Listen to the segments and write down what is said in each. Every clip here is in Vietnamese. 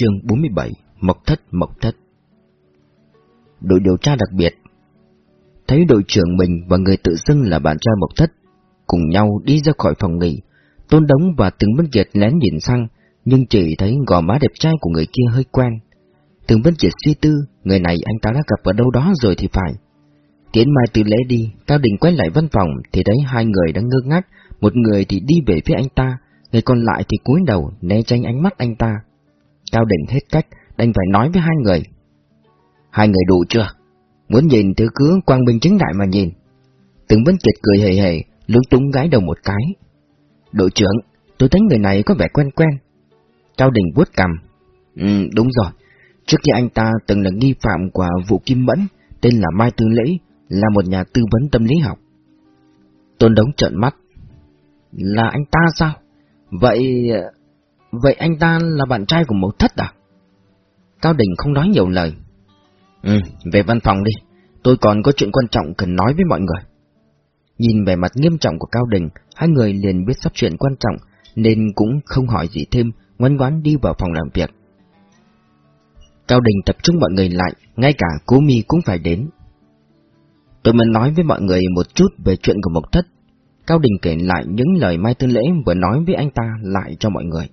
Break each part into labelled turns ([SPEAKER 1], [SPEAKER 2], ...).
[SPEAKER 1] Chương 47 Mộc Thất Mộc Thất. Đội điều tra đặc biệt. Thấy đội trưởng mình và người tự xưng là bạn trai Mộc Thất Cùng nhau đi ra khỏi phòng nghỉ, Tôn Đống và Từng Vân Kiệt lén nhìn sang, Nhưng chỉ thấy gò má đẹp trai của người kia hơi quen. Từng Vân Kiệt suy tư, Người này anh ta đã gặp ở đâu đó rồi thì phải. Tiến Mai từ lễ đi Cao Đình quay lại văn phòng. Thì thấy hai người đang ngơ ngác, Một người thì đi về phía anh ta, Người còn lại thì cúi đầu né tránh ánh mắt anh ta. Cao Định hết cách, đành phải nói với hai người. Hai người đủ chưa? Muốn nhìn thứ cứ quang minh chính đại mà nhìn. Từng Vân Kiệt cười hề hề, lúng túng gái đầu một cái. Đội trưởng, tôi thấy người này có vẻ quen quen. Cao Đình vuốt cằm. Ừ, đúng rồi. Trước khi anh ta từng là nghi phạm của vụ Kim Mẫn, tên là Mai Tư Lễ, là một nhà tư vấn tâm lý học. Tôn Đống trợn mắt. Là anh ta sao? Vậy Vậy anh ta là bạn trai của mẫu Thất à? Cao Đình không nói nhiều lời. Ừ, về văn phòng đi, tôi còn có chuyện quan trọng cần nói với mọi người. Nhìn vẻ mặt nghiêm trọng của Cao Đình, hai người liền biết sắp chuyện quan trọng, nên cũng không hỏi gì thêm, ngoan ngoãn đi vào phòng làm việc. Cao Đình tập trung mọi người lại, ngay cả cố mi cũng phải đến. Tôi muốn nói với mọi người một chút về chuyện của Mộc Thất. Cao Đình kể lại những lời Mai Tư Lễ vừa nói với anh ta lại cho mọi người.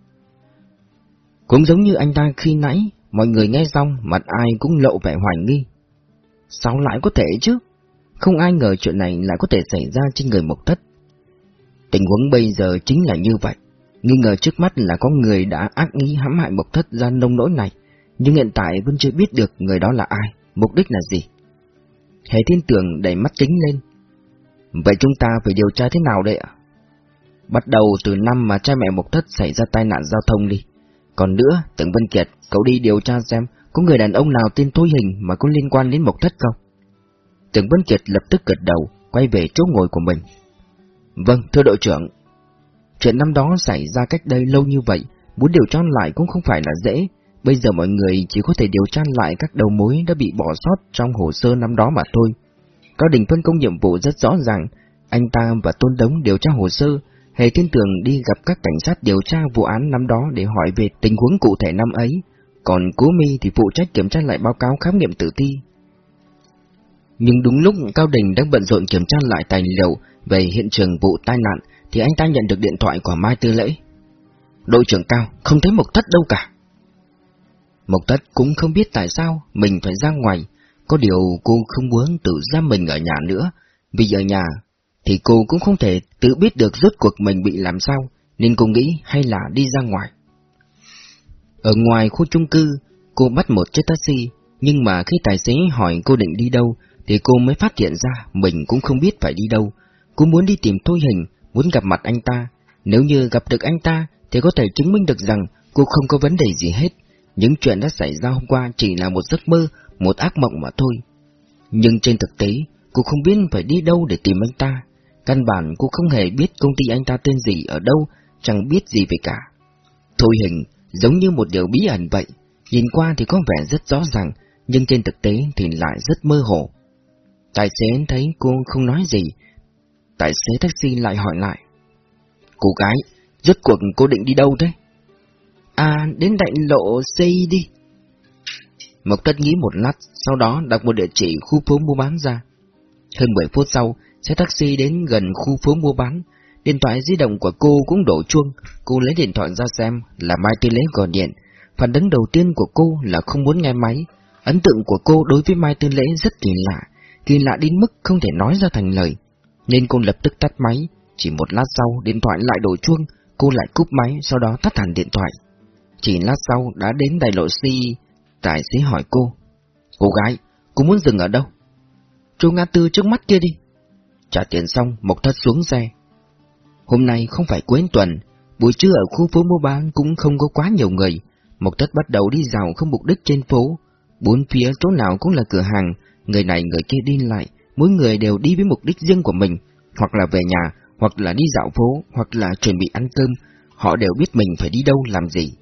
[SPEAKER 1] Cũng giống như anh ta khi nãy, mọi người nghe xong mặt ai cũng lộ vẻ hoài nghi. Sao lại có thể chứ? Không ai ngờ chuyện này lại có thể xảy ra trên người Mộc Thất. Tình huống bây giờ chính là như vậy. Nghi ngờ trước mắt là có người đã ác ý hãm hại Mộc Thất ra nông nỗi này, nhưng hiện tại vẫn chưa biết được người đó là ai, mục đích là gì. Hệ thiên tường đẩy mắt kính lên. Vậy chúng ta phải điều tra thế nào đây ạ? Bắt đầu từ năm mà cha mẹ Mộc Thất xảy ra tai nạn giao thông đi. Còn nữa, Tưởng Vân Kiệt, cậu đi điều tra xem có người đàn ông nào tên Thôi Hình mà có liên quan đến Mộc Thất không? Tưởng Vân Kiệt lập tức gật đầu, quay về chỗ ngồi của mình. Vâng, thưa đội trưởng. Chuyện năm đó xảy ra cách đây lâu như vậy, muốn điều tra lại cũng không phải là dễ. Bây giờ mọi người chỉ có thể điều tra lại các đầu mối đã bị bỏ sót trong hồ sơ năm đó mà thôi. Cao Đình phân công nhiệm vụ rất rõ ràng, anh ta và Tôn Đống điều tra hồ sơ, Hề Thiên Tường đi gặp các cảnh sát điều tra vụ án năm đó để hỏi về tình huống cụ thể năm ấy, còn Cố Mi thì phụ trách kiểm tra lại báo cáo khám nghiệm tử thi. Nhưng đúng lúc Cao Đình đang bận rộn kiểm tra lại tài liệu về hiện trường vụ tai nạn thì anh ta nhận được điện thoại của Mai Tư Lễ. Đội trưởng Cao, không thấy Mộc Thất đâu cả. Mộc Thất cũng không biết tại sao mình phải ra ngoài, có điều cô không muốn tự ra mình ở nhà nữa, vì ở nhà thì cô cũng không thể tự biết được rốt cuộc mình bị làm sao, nên cô nghĩ hay là đi ra ngoài. Ở ngoài khu chung cư, cô bắt một chiếc taxi, nhưng mà khi tài xế hỏi cô định đi đâu, thì cô mới phát hiện ra mình cũng không biết phải đi đâu. Cô muốn đi tìm Thôi Hình, muốn gặp mặt anh ta. Nếu như gặp được anh ta, thì có thể chứng minh được rằng cô không có vấn đề gì hết. Những chuyện đã xảy ra hôm qua chỉ là một giấc mơ, một ác mộng mà thôi. Nhưng trên thực tế, cô không biết phải đi đâu để tìm anh ta. Căn bản cô không hề biết công ty anh ta tên gì ở đâu, chẳng biết gì về cả. Thôi hình, giống như một điều bí ẩn vậy, nhìn qua thì có vẻ rất rõ ràng, nhưng trên thực tế thì lại rất mơ hồ. Tài xế thấy cô không nói gì, tài xế taxi lại hỏi lại. Cô gái, rốt cuộc cô định đi đâu thế? À, đến đại lộ C đi. Mộc tất nghĩ một lát, sau đó đặt một địa chỉ khu phố mua bán ra. Hơn 10 phút sau, Xe taxi đến gần khu phố mua bán, điện thoại di động của cô cũng đổ chuông, cô lấy điện thoại ra xem là Mai Tư Lễ gọi điện. Phản ứng đầu tiên của cô là không muốn nghe máy. Ấn tượng của cô đối với Mai Tư Lễ rất kỳ lạ, kỳ lạ đến mức không thể nói ra thành lời. Nên cô lập tức tắt máy, chỉ một lát sau điện thoại lại đổ chuông, cô lại cúp máy sau đó tắt hẳn điện thoại. Chỉ lát sau đã đến đại lộ si, tài xế hỏi cô. Cô gái, cô muốn dừng ở đâu? Chỗ ngã tư trước mắt kia đi. Trả tiền xong, Mộc Thất xuống xe. Hôm nay không phải cuối tuần, buổi trưa ở khu phố mua bán cũng không có quá nhiều người. Mộc Thất bắt đầu đi dạo không mục đích trên phố. Bốn phía chỗ nào cũng là cửa hàng, người này người kia đi lại, mỗi người đều đi với mục đích riêng của mình, hoặc là về nhà, hoặc là đi dạo phố, hoặc là chuẩn bị ăn cơm. Họ đều biết mình phải đi đâu làm gì.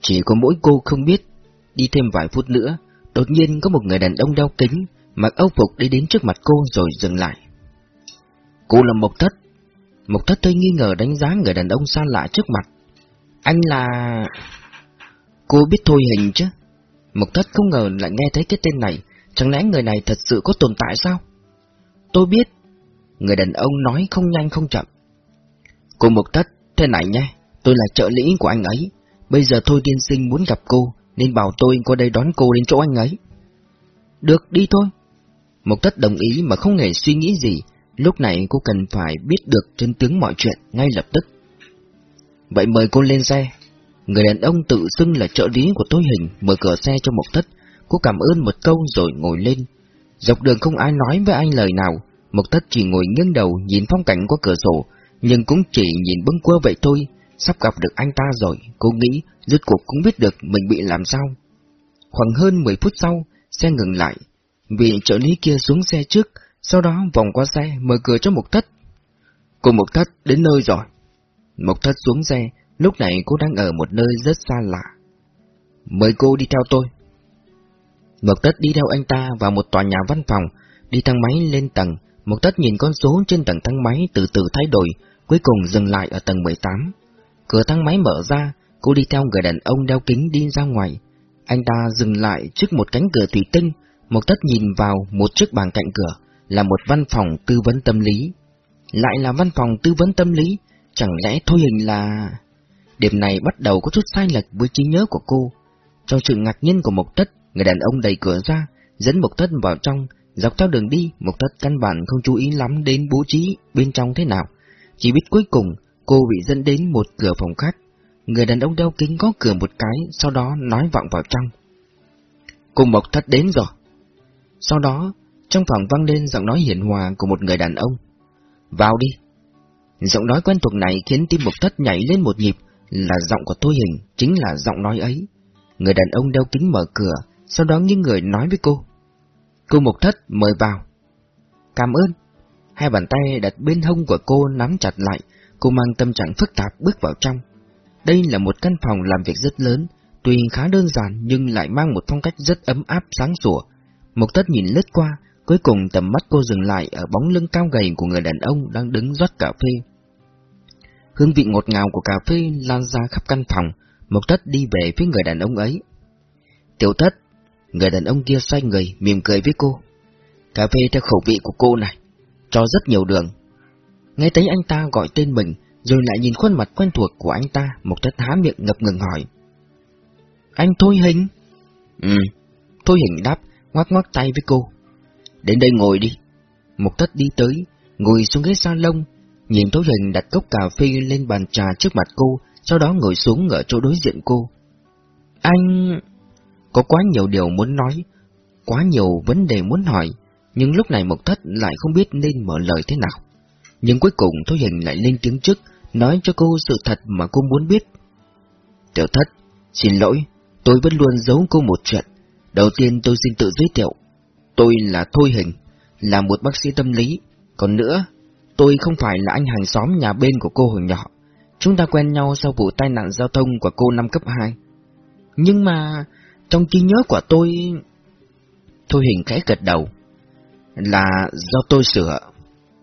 [SPEAKER 1] Chỉ có mỗi cô không biết. Đi thêm vài phút nữa, đột nhiên có một người đàn ông đeo kính, mặc âu phục đi đến trước mặt cô rồi dừng lại. Cô là Mộc Thất. Mộc Thất hơi nghi ngờ đánh giá người đàn ông xa lạ trước mặt. Anh là... Cô biết Thôi Hình chứ? Mộc Thất không ngờ lại nghe thấy cái tên này, chẳng lẽ người này thật sự có tồn tại sao? Tôi biết. Người đàn ông nói không nhanh không chậm. Cô Mộc Thất, thế này nhé, tôi là trợ lý của anh ấy. Bây giờ Thôi Tiên Sinh muốn gặp cô, nên bảo tôi qua đây đón cô đến chỗ anh ấy. Được, đi thôi. Mộc Thất đồng ý mà không hề suy nghĩ gì, lúc này cô cần phải biết được chân tướng mọi chuyện ngay lập tức. Vậy mời cô lên xe. Người đàn ông tự xưng là trợ lý của tôi hình, mở cửa xe cho Mộc Thất, cô cảm ơn một câu rồi ngồi lên. Dọc đường không ai nói với anh lời nào, Mộc Thất chỉ ngồi nghiêng đầu nhìn phong cảnh qua cửa sổ, nhưng cũng chỉ nhìn bâng quơ vậy thôi, sắp gặp được anh ta rồi, cô nghĩ rốt cuộc cũng biết được mình bị làm sao. Khoảng hơn 10 phút sau, xe ngừng lại, vị trợ lý kia xuống xe trước, sau đó vòng qua xe mở cửa cho Mộc Thất. Cô Mộc Thất đến nơi rồi. Mộc Thất xuống xe, lúc này cô đang ở một nơi rất xa lạ. Mời cô đi theo tôi. Mộc Thất đi theo anh ta vào một tòa nhà văn phòng, đi thang máy lên tầng. Mộc Thất nhìn con số trên tầng thang máy từ từ thay đổi, cuối cùng dừng lại ở tầng 18. Cửa thang máy mở ra, cô đi theo người đàn ông đeo kính đi ra ngoài. Anh ta dừng lại trước một cánh cửa thủy tinh, Mộc Tất nhìn vào một chiếc bàn cạnh cửa, là một văn phòng tư vấn tâm lý. Lại là văn phòng tư vấn tâm lý, chẳng lẽ thôi hình là... Điểm này bắt đầu có chút sai lệch với trí nhớ của cô. Trong sự ngạc nhiên của Mộc Tất, người đàn ông đẩy cửa ra, dẫn Mộc Tất vào trong, dọc theo đường đi, Mộc Tất căn bản không chú ý lắm đến bố trí bên trong thế nào. Chỉ biết cuối cùng, cô bị dẫn đến một cửa phòng khác. Người đàn ông đeo kính có cửa một cái, sau đó nói vọng vào trong. Cùng Mộc Thất đến rồi. Sau đó, trong phòng vang lên giọng nói hiền hòa của một người đàn ông. Vào đi. Giọng nói quen thuộc này khiến tim mục Thất nhảy lên một nhịp, là giọng của tôi Hình, chính là giọng nói ấy. Người đàn ông đeo kính mở cửa, sau đó những người nói với cô. Cô mục Thất mời vào. Cảm ơn. Hai bàn tay đặt bên hông của cô nắm chặt lại, cô mang tâm trạng phức tạp bước vào trong. Đây là một căn phòng làm việc rất lớn, tuy khá đơn giản nhưng lại mang một phong cách rất ấm áp sáng sủa. Mộc Thất nhìn lướt qua, cuối cùng tầm mắt cô dừng lại ở bóng lưng cao gầy của người đàn ông đang đứng rót cà phê. Hương vị ngọt ngào của cà phê lan ra khắp căn phòng, Mộc Thất đi về phía người đàn ông ấy. Tiểu Thất, người đàn ông kia xoay người, mỉm cười với cô. Cà phê theo khẩu vị của cô này, cho rất nhiều đường. Nghe thấy anh ta gọi tên mình, rồi lại nhìn khuôn mặt quen thuộc của anh ta, Mộc Thất há miệng ngập ngừng hỏi. Anh Thôi Hình? Ừ, Thôi Hình đáp, ngoắc ngoắc tay với cô. Đến đây ngồi đi. Mộc Thất đi tới, ngồi xuống ghế salon, Nhìn Tố Hình đặt cốc cà phê lên bàn trà trước mặt cô, sau đó ngồi xuống ở chỗ đối diện cô. Anh... Có quá nhiều điều muốn nói, quá nhiều vấn đề muốn hỏi, nhưng lúc này Mộc Thất lại không biết nên mở lời thế nào. Nhưng cuối cùng Tố Hình lại lên tiếng trước, nói cho cô sự thật mà cô muốn biết. Tiểu Thất, xin lỗi, tôi vẫn luôn giấu cô một chuyện. Đầu tiên tôi xin tự giới thiệu. Tôi là Thôi Hình, là một bác sĩ tâm lý. Còn nữa, Tôi không phải là anh hàng xóm nhà bên của cô hồi nhỏ. Chúng ta quen nhau sau vụ tai nạn giao thông của cô năm cấp 2. Nhưng mà, trong trí nhớ của tôi... Thôi hình khẽ gật đầu. Là do tôi sửa.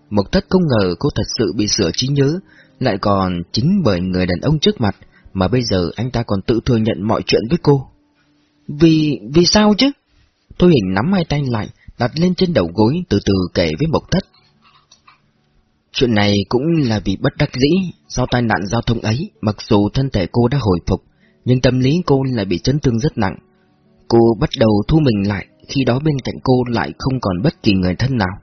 [SPEAKER 1] Mộc thất không ngờ cô thật sự bị sửa trí nhớ, lại còn chính bởi người đàn ông trước mặt, mà bây giờ anh ta còn tự thừa nhận mọi chuyện với cô. Vì... vì sao chứ? Thôi hình nắm hai tay lại, đặt lên trên đầu gối từ từ kể với Mộc thất. Chuyện này cũng là vì bất đắc dĩ, sau tai nạn giao thông ấy, mặc dù thân thể cô đã hồi phục, nhưng tâm lý cô lại bị chấn thương rất nặng. Cô bắt đầu thu mình lại, khi đó bên cạnh cô lại không còn bất kỳ người thân nào.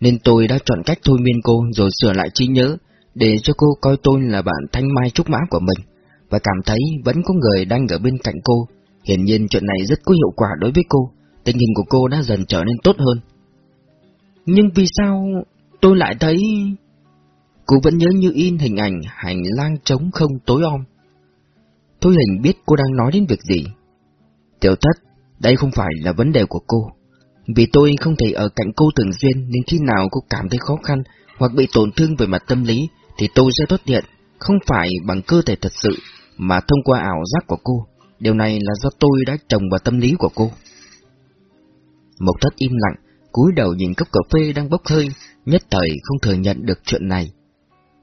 [SPEAKER 1] Nên tôi đã chọn cách thôi miên cô rồi sửa lại trí nhớ, để cho cô coi tôi là bạn thanh mai trúc mã của mình, và cảm thấy vẫn có người đang ở bên cạnh cô. Hiển nhiên chuyện này rất có hiệu quả đối với cô, tình hình của cô đã dần trở nên tốt hơn. Nhưng vì sao tôi lại thấy... Cô vẫn nhớ như in hình ảnh hành lang trống không tối om. Thôi hình biết cô đang nói đến việc gì. Tiểu thất, đây không phải là vấn đề của cô. Vì tôi không thể ở cạnh cô thường xuyên nên khi nào cô cảm thấy khó khăn hoặc bị tổn thương về mặt tâm lý thì tôi sẽ xuất hiện, không phải bằng cơ thể thật sự mà thông qua ảo giác của cô. Điều này là do tôi đã trồng vào tâm lý của cô. Mộc thất im lặng, cúi đầu nhìn cốc cà phê đang bốc hơi, nhất thời không thừa nhận được chuyện này.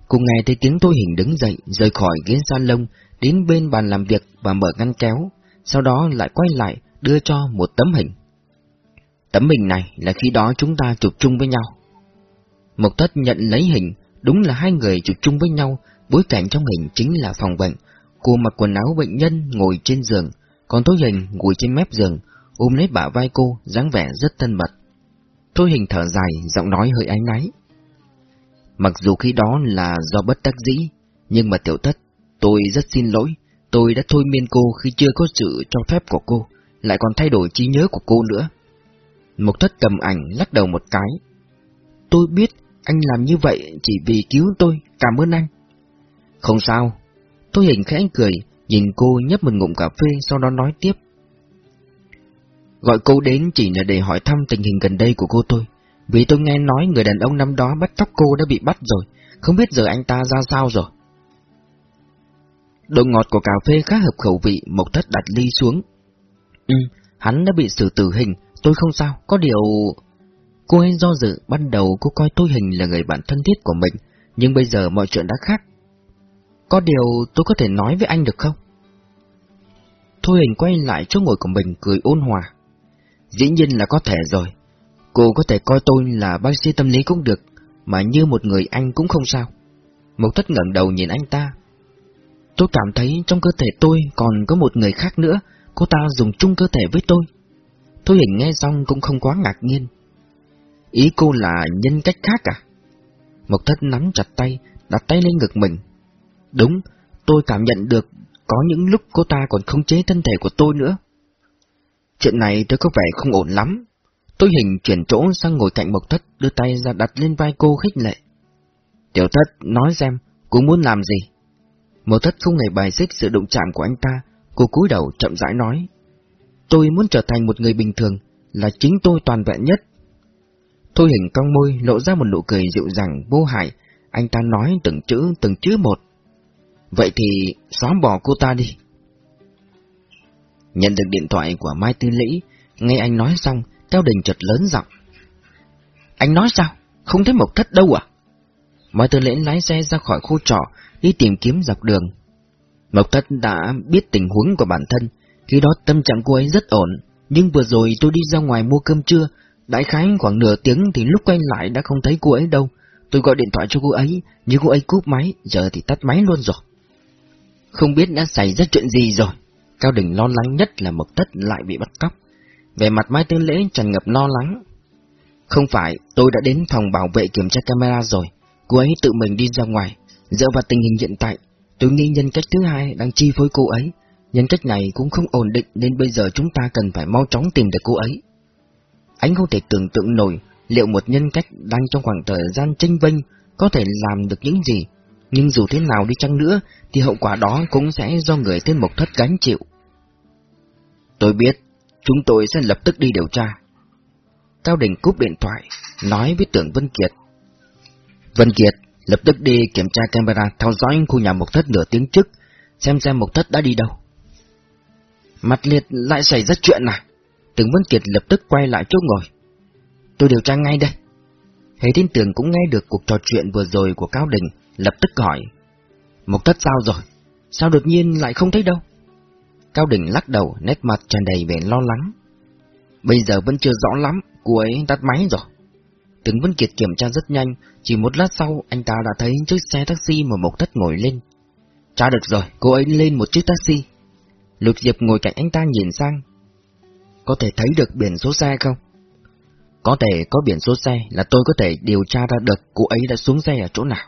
[SPEAKER 1] Cùng nghe thấy tiếng tôi Hình đứng dậy, rời khỏi ghế salon, đến bên bàn làm việc và mở ngăn kéo. sau đó lại quay lại đưa cho một tấm hình. Tấm hình này là khi đó chúng ta chụp chung với nhau. Mộc Thất nhận lấy hình, đúng là hai người chụp chung với nhau, bối cảnh trong hình chính là phòng bệnh. Cô mặc quần áo bệnh nhân ngồi trên giường, còn Thôi Hình ngồi trên mép giường, ôm lấy bả vai cô, dáng vẻ rất thân mật. Thôi Hình thở dài, giọng nói hơi ánh náy. Mặc dù khi đó là do bất đắc dĩ, nhưng mà tiểu thất, tôi rất xin lỗi, tôi đã thôi miên cô khi chưa có sự cho phép của cô, lại còn thay đổi trí nhớ của cô nữa. Mộc thất cầm ảnh lắc đầu một cái. Tôi biết anh làm như vậy chỉ vì cứu tôi, cảm ơn anh. Không sao. Tôi hình khẽ cười, nhìn cô nhấp một ngụm cà phê sau đó nói tiếp. Gọi cô đến chỉ là để hỏi thăm tình hình gần đây của cô tôi. Vì tôi nghe nói người đàn ông năm đó bắt cóc cô đã bị bắt rồi, không biết giờ anh ta ra sao rồi. Độ ngọt của cà phê khá hợp khẩu vị, Mộc Thất đặt ly xuống. Ừ, hắn đã bị xử tử hình, tôi không sao, có điều... Cô ấy do dự, ban đầu cô coi tôi hình là người bạn thân thiết của mình, nhưng bây giờ mọi chuyện đã khác. Có điều tôi có thể nói với anh được không? Thôi hình quay lại chỗ ngồi của mình cười ôn hòa. Dĩ nhiên là có thể rồi. Cô có thể coi tôi là bác sĩ tâm lý cũng được, mà như một người anh cũng không sao. Mộc thất ngẩng đầu nhìn anh ta. Tôi cảm thấy trong cơ thể tôi còn có một người khác nữa, cô ta dùng chung cơ thể với tôi. Thôi hình nghe xong cũng không quá ngạc nhiên. Ý cô là nhân cách khác à? Mộc thất nắm chặt tay, đặt tay lên ngực mình. Đúng, tôi cảm nhận được có những lúc cô ta còn không chế thân thể của tôi nữa. Chuyện này tôi có vẻ không ổn lắm. Tôi hình chuyển chỗ sang ngồi cạnh Mộc Thất, đưa tay ra đặt lên vai cô khích lệ. Tiểu Thất, nói xem, cô muốn làm gì? Mộc Thất không hề bài xích sự động chạm của anh ta, cô cúi đầu chậm rãi nói. Tôi muốn trở thành một người bình thường, là chính tôi toàn vẹn nhất. Thôi hình cong môi lộ ra một nụ cười dịu dàng vô hại, anh ta nói từng chữ từng chữ một. Vậy thì xóa bỏ cô ta đi. Nhận được điện thoại của Mai Tư Lĩ, nghe anh nói xong, Cao Đình chợt lớn giọng. Anh nói sao? Không thấy Mộc Thất đâu à? Mai Tư Lễ lái xe ra khỏi khu trọ, đi tìm kiếm dọc đường. Mộc Thất đã biết tình huống của bản thân, khi đó tâm trạng cô ấy rất ổn, nhưng vừa rồi tôi đi ra ngoài mua cơm trưa, đại khái khoảng nửa tiếng thì lúc quay lại đã không thấy cô ấy đâu. Tôi gọi điện thoại cho cô ấy, nhưng cô ấy cúp máy, giờ thì tắt máy luôn rồi. Không biết đã xảy ra chuyện gì rồi. Cao Đình lo lắng nhất là Mộc Thất lại bị bắt cóc. Về mặt Mai Tư Lễ tràn ngập lo lắng. Không phải, tôi đã đến phòng bảo vệ kiểm tra camera rồi. Cô ấy tự mình đi ra ngoài. Dựa vào tình hình hiện tại, tôi nghĩ nhân cách thứ hai đang chi phối cô ấy. Nhân cách này cũng không ổn định nên bây giờ chúng ta cần phải mau chóng tìm được cô ấy. Anh không thể tưởng tượng nổi liệu một nhân cách đang trong khoảng thời gian tranh vinh có thể làm được những gì. Nhưng dù thế nào đi chăng nữa thì hậu quả đó cũng sẽ do người tên Mộc Thất gánh chịu. Tôi biết, chúng tôi sẽ lập tức đi điều tra. Cao Đình cúp điện thoại, nói với tưởng Vân Kiệt. Vân Kiệt, lập tức đi kiểm tra camera theo dõi khu nhà Mộc Thất nửa tiếng trước, xem xem Mộc Thất đã đi đâu. Mặt liệt lại xảy ra chuyện à? Tưởng Vân Kiệt lập tức quay lại chỗ ngồi. Tôi điều tra ngay đây. Hề tin tưởng cũng nghe được cuộc trò chuyện vừa rồi của Cao Đình, lập tức hỏi. Mộc Thất sao rồi? Sao đột nhiên lại không thấy đâu? Cao Đình lắc đầu, nét mặt tràn đầy vẻ lo lắng. Bây giờ vẫn chưa rõ lắm, cô ấy tắt máy rồi. Tướng Vân Kiệt kiểm tra rất nhanh, chỉ một lát sau anh ta đã thấy chiếc xe taxi mà Mộc Thất ngồi lên. Tra được rồi, cô ấy lên một chiếc taxi. Lục Diệp ngồi cạnh anh ta nhìn sang. Có thể thấy được biển số xe không? Có thể có biển số xe là tôi có thể điều tra ra được cô ấy đã xuống xe ở chỗ nào.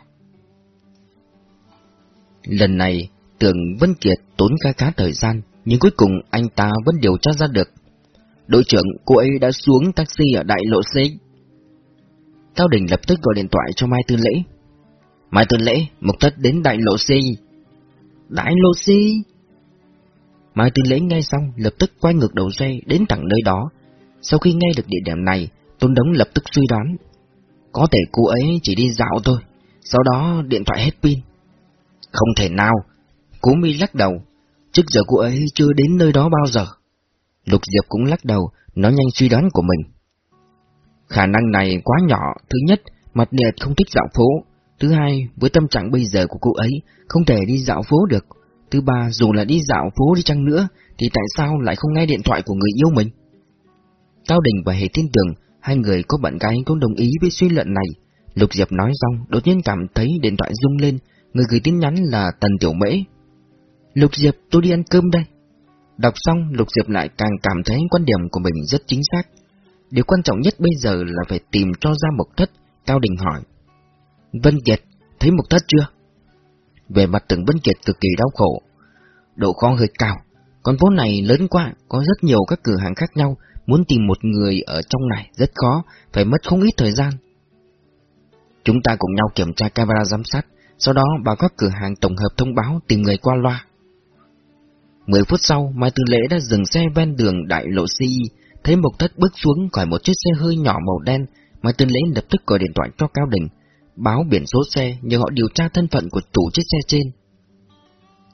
[SPEAKER 1] Lần này, tưởng Vân Kiệt tốn khá khá thời gian, nhưng cuối cùng anh ta vẫn điều tra ra được. Đội trưởng, cô ấy đã xuống taxi ở đại lộ C. Cao Đình lập tức gọi điện thoại cho Mai Tư Lễ. Mai Tư Lễ, Mộc Thất đến đại lộ C. Đại lộ C? Mai Tư Lễ nghe xong, lập tức quay ngược đầu xe đến thẳng nơi đó. Sau khi nghe được địa điểm này, Tôn Đống lập tức suy đoán. Có thể cô ấy chỉ đi dạo thôi, sau đó điện thoại hết pin. Không thể nào, Cố mi lắc đầu, trước giờ cô ấy chưa đến nơi đó bao giờ. Lục Diệp cũng lắc đầu, nói nhanh suy đoán của mình. Khả năng này quá nhỏ, thứ nhất, mặt đẹp không thích dạo phố, thứ hai, với tâm trạng bây giờ của cô ấy, không thể đi dạo phố được, Thứ ba, dù là đi dạo phố đi chăng nữa, thì tại sao lại không nghe điện thoại của người yêu mình? Cao Đình và Hề Thiên Tường hai người có bạn gái cũng đồng ý với suy luận này. Lục Diệp nói xong, đột nhiên cảm thấy điện thoại rung lên, người gửi tin nhắn là Tần Tiểu Mễ. Lục Diệp, tôi đi ăn cơm đây. Đọc xong, Lục Diệp lại càng cảm thấy quan điểm của mình rất chính xác. Điều quan trọng nhất bây giờ là phải tìm cho ra Mộc Thất, Cao Đình hỏi. Vân Kiệt, thấy Mộc Thất chưa? Về mặt tưởng Vân Kiệt cực kỳ đau khổ. Độ khó hơi cao, con phố này lớn quá, có rất nhiều các cửa hàng khác nhau, muốn tìm một người ở trong này rất khó, phải mất không ít thời gian. Chúng ta cùng nhau kiểm tra camera giám sát, sau đó vào các cửa hàng tổng hợp thông báo tìm người qua loa. Mười phút sau, Mai Tư Lễ đã dừng xe ven đường đại lộ CI, thấy Mộc Thất bước xuống khỏi một chiếc xe hơi nhỏ màu đen, Mai Tư Lễ lập tức gọi điện thoại cho Cao Đình, báo biển số xe nhờ họ điều tra thân phận của chủ chiếc xe trên.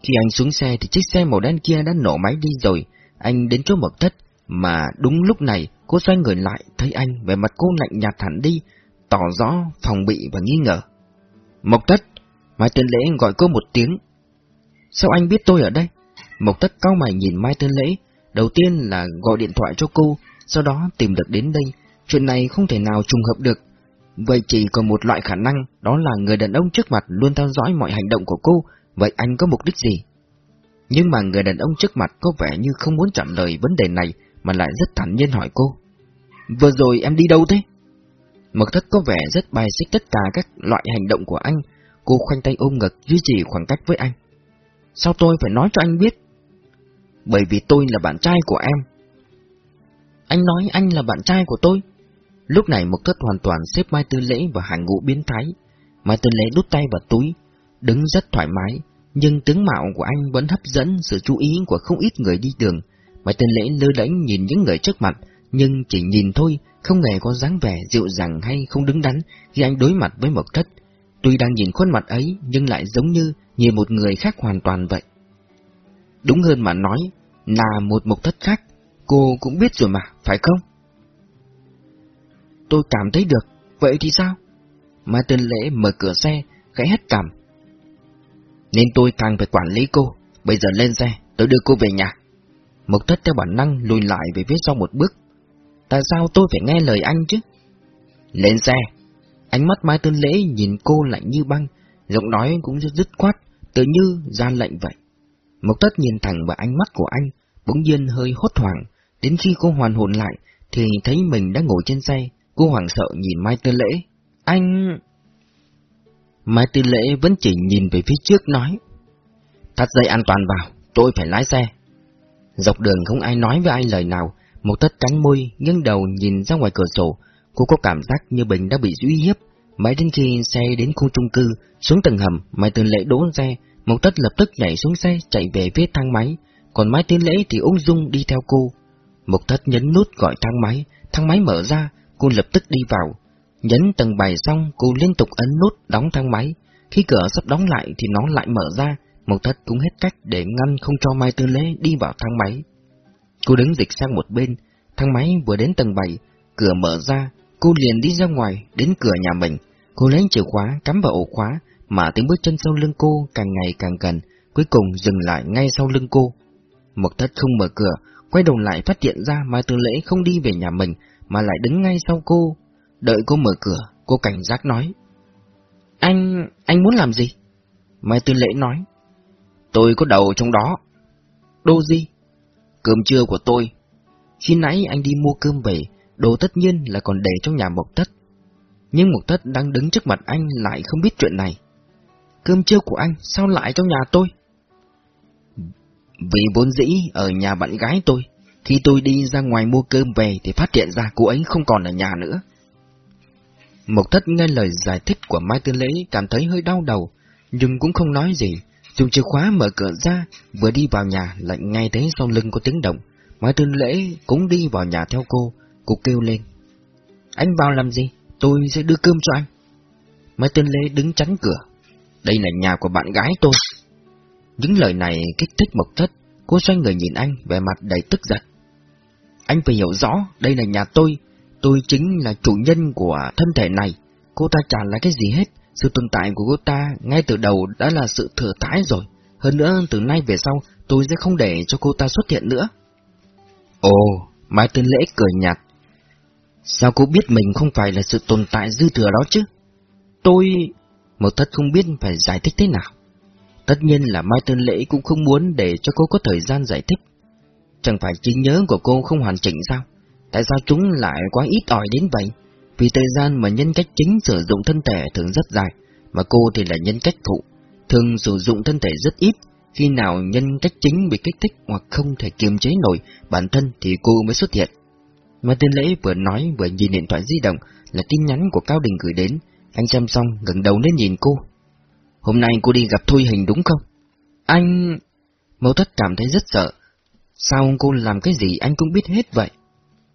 [SPEAKER 1] Khi anh xuống xe thì chiếc xe màu đen kia đã nổ máy đi rồi, anh đến chỗ Mộc Thất, mà đúng lúc này cô xoay người lại thấy anh về mặt cô lạnh nhạt hẳn đi, tỏ rõ phòng bị và nghi ngờ. Mộc Thất, Mai Tư Lễ gọi cô một tiếng. Sao anh biết tôi ở đây? Mộc Tất cao mày nhìn Mai Tân Lễ, đầu tiên là gọi điện thoại cho cô, sau đó tìm được đến đây. Chuyện này không thể nào trùng hợp được. Vậy chỉ còn một loại khả năng, đó là người đàn ông trước mặt luôn theo dõi mọi hành động của cô, vậy anh có mục đích gì? Nhưng mà người đàn ông trước mặt có vẻ như không muốn trả lời vấn đề này, mà lại rất thản nhiên hỏi cô. Vừa rồi em đi đâu thế? Mộc thất có vẻ rất bài xích tất cả các loại hành động của anh, cô khoanh tay ôm ngực duy trì khoảng cách với anh. Sao tôi phải nói cho anh biết? bởi vì tôi là bạn trai của em. Anh nói anh là bạn trai của tôi. Lúc này Mộc Thất hoàn toàn xếp Mai Tư Lễ vào hàng ngũ biến thái. Mai Tư Lễ đút tay vào túi, đứng rất thoải mái, nhưng tướng mạo của anh vẫn hấp dẫn sự chú ý của không ít người đi đường. Mai Tư Lễ lơ đánh nhìn những người trước mặt, nhưng chỉ nhìn thôi, không hề có dáng vẻ dịu dàng hay không đứng đắn khi anh đối mặt với Mộc Thất. Tuy đang nhìn khuôn mặt ấy, nhưng lại giống như nhìn một người khác hoàn toàn vậy. Đúng hơn mà nói, là một mục thất khác, cô cũng biết rồi mà, phải không? Tôi cảm thấy được, vậy thì sao? Mai Tân Lễ mở cửa xe, khẽ hét cảm. Nên tôi càng phải quản lý cô, bây giờ lên xe, tôi đưa cô về nhà. Mộc thất theo bản năng lùi lại về phía sau một bước. Tại sao tôi phải nghe lời anh chứ? Lên xe! Ánh mắt Mai Tân Lễ nhìn cô lạnh như băng, giọng nói cũng rất dứt khoát, tự như ra lệnh vậy. Mộc thất nhìn thẳng vào ánh mắt của anh, bỗng nhiên hơi hốt hoảng, đến khi cô hoàn hồn lại, thì thấy mình đang ngồi trên xe, cô hoảng sợ nhìn Mai Tư Lễ. Anh... Mai Tư Lễ vẫn chỉ nhìn về phía trước nói. Thắt dây an toàn vào, tôi phải lái xe. Dọc đường không ai nói với ai lời nào, một tất cắn môi, nghiêng đầu nhìn ra ngoài cửa sổ, cô có cảm giác như mình đã bị uy hiếp. Mãi đến khi xe đến khu trung cư, xuống tầng hầm, Mai Tư Lễ đỗ xe, Mộc Tất lập tức nhảy xuống xe chạy về phía thang máy, còn Mai Tiên Lễ thì ung dung đi theo cô. Mộc Tất nhấn nút gọi thang máy, thang máy mở ra, cô lập tức đi vào. Nhấn tầng bài xong, cô liên tục ấn nút đóng thang máy. Khi cửa sắp đóng lại thì nó lại mở ra, Mộc Thất cũng hết cách để ngăn không cho Mai Tư Lễ đi vào thang máy. Cô đứng dịch sang một bên, thang máy vừa đến tầng 7, cửa mở ra, cô liền đi ra ngoài, đến cửa nhà mình. Cô lấy chìa khóa cắm vào ổ khóa, mà tiếng bước chân sau lưng cô càng ngày càng gần, cuối cùng dừng lại ngay sau lưng cô. Mộc thất không mở cửa, quay đầu lại phát hiện ra Mai Tư Lễ không đi về nhà mình, mà lại đứng ngay sau cô. Đợi cô mở cửa, cô cảnh giác nói. Anh, anh muốn làm gì? Mai Tư Lễ nói. Tôi có đầu trong đó. Đô gì? Cơm trưa của tôi. Khi nãy anh đi mua cơm về, đồ tất nhiên là còn để trong nhà Mộc Tất. Nhưng Mộc Tất đang đứng trước mặt anh lại không biết chuyện này. Cơm trưa của anh sao lại trong nhà tôi? Vì vốn dĩ ở nhà bạn gái tôi, khi tôi đi ra ngoài mua cơm về thì phát hiện ra cô ấy không còn ở nhà nữa. Mộc thất nghe lời giải thích của Mai Tư Lễ cảm thấy hơi đau đầu, nhưng cũng không nói gì. Dùng chìa khóa mở cửa ra, vừa đi vào nhà lại nghe thấy sau lưng có tiếng động. Mai Tư Lễ cũng đi vào nhà theo cô, cô kêu lên. Anh vào làm gì? Tôi sẽ đưa cơm cho anh. Mai Tư Lễ đứng chắn cửa. Đây là nhà của bạn gái tôi. Những lời này kích thích Mộc Thất, cô xoay người nhìn anh vẻ mặt đầy tức giận. Anh phải hiểu rõ, đây là nhà tôi, tôi chính là chủ nhân của thân thể này, cô ta trả lại cái gì hết, sự tồn tại của cô ta ngay từ đầu đã là sự thừa thái rồi, Hơn nữa từ nay về sau tôi sẽ không để cho cô ta xuất hiện nữa. Ồ, Mai Tân Lễ cười nhạt. Sao cô biết mình không phải là sự tồn tại dư thừa đó chứ? Tôi... Một thất không biết phải giải thích thế nào. Tất nhiên là Mai Tân Lễ cũng không muốn để cho cô có thời gian giải thích. Chẳng phải trí nhớ của cô không hoàn chỉnh sao? Tại sao chúng lại quá ít ỏi đến vậy? Vì thời gian mà nhân cách chính sử dụng thân thể thường rất dài, mà cô thì là nhân cách phụ, thường sử dụng thân thể rất ít. Khi nào nhân cách chính bị kích thích hoặc không thể kiềm chế nổi bản thân thì cô mới xuất hiện. Mà tên lễ vừa nói vừa nhìn điện thoại di động là tin nhắn của Cao Đình gửi đến. Anh xem xong gần đầu lên nhìn cô. Hôm nay cô đi gặp Thôi Hình đúng không? Anh... Mẫu thất cảm thấy rất sợ. Sao cô làm cái gì anh cũng biết hết vậy?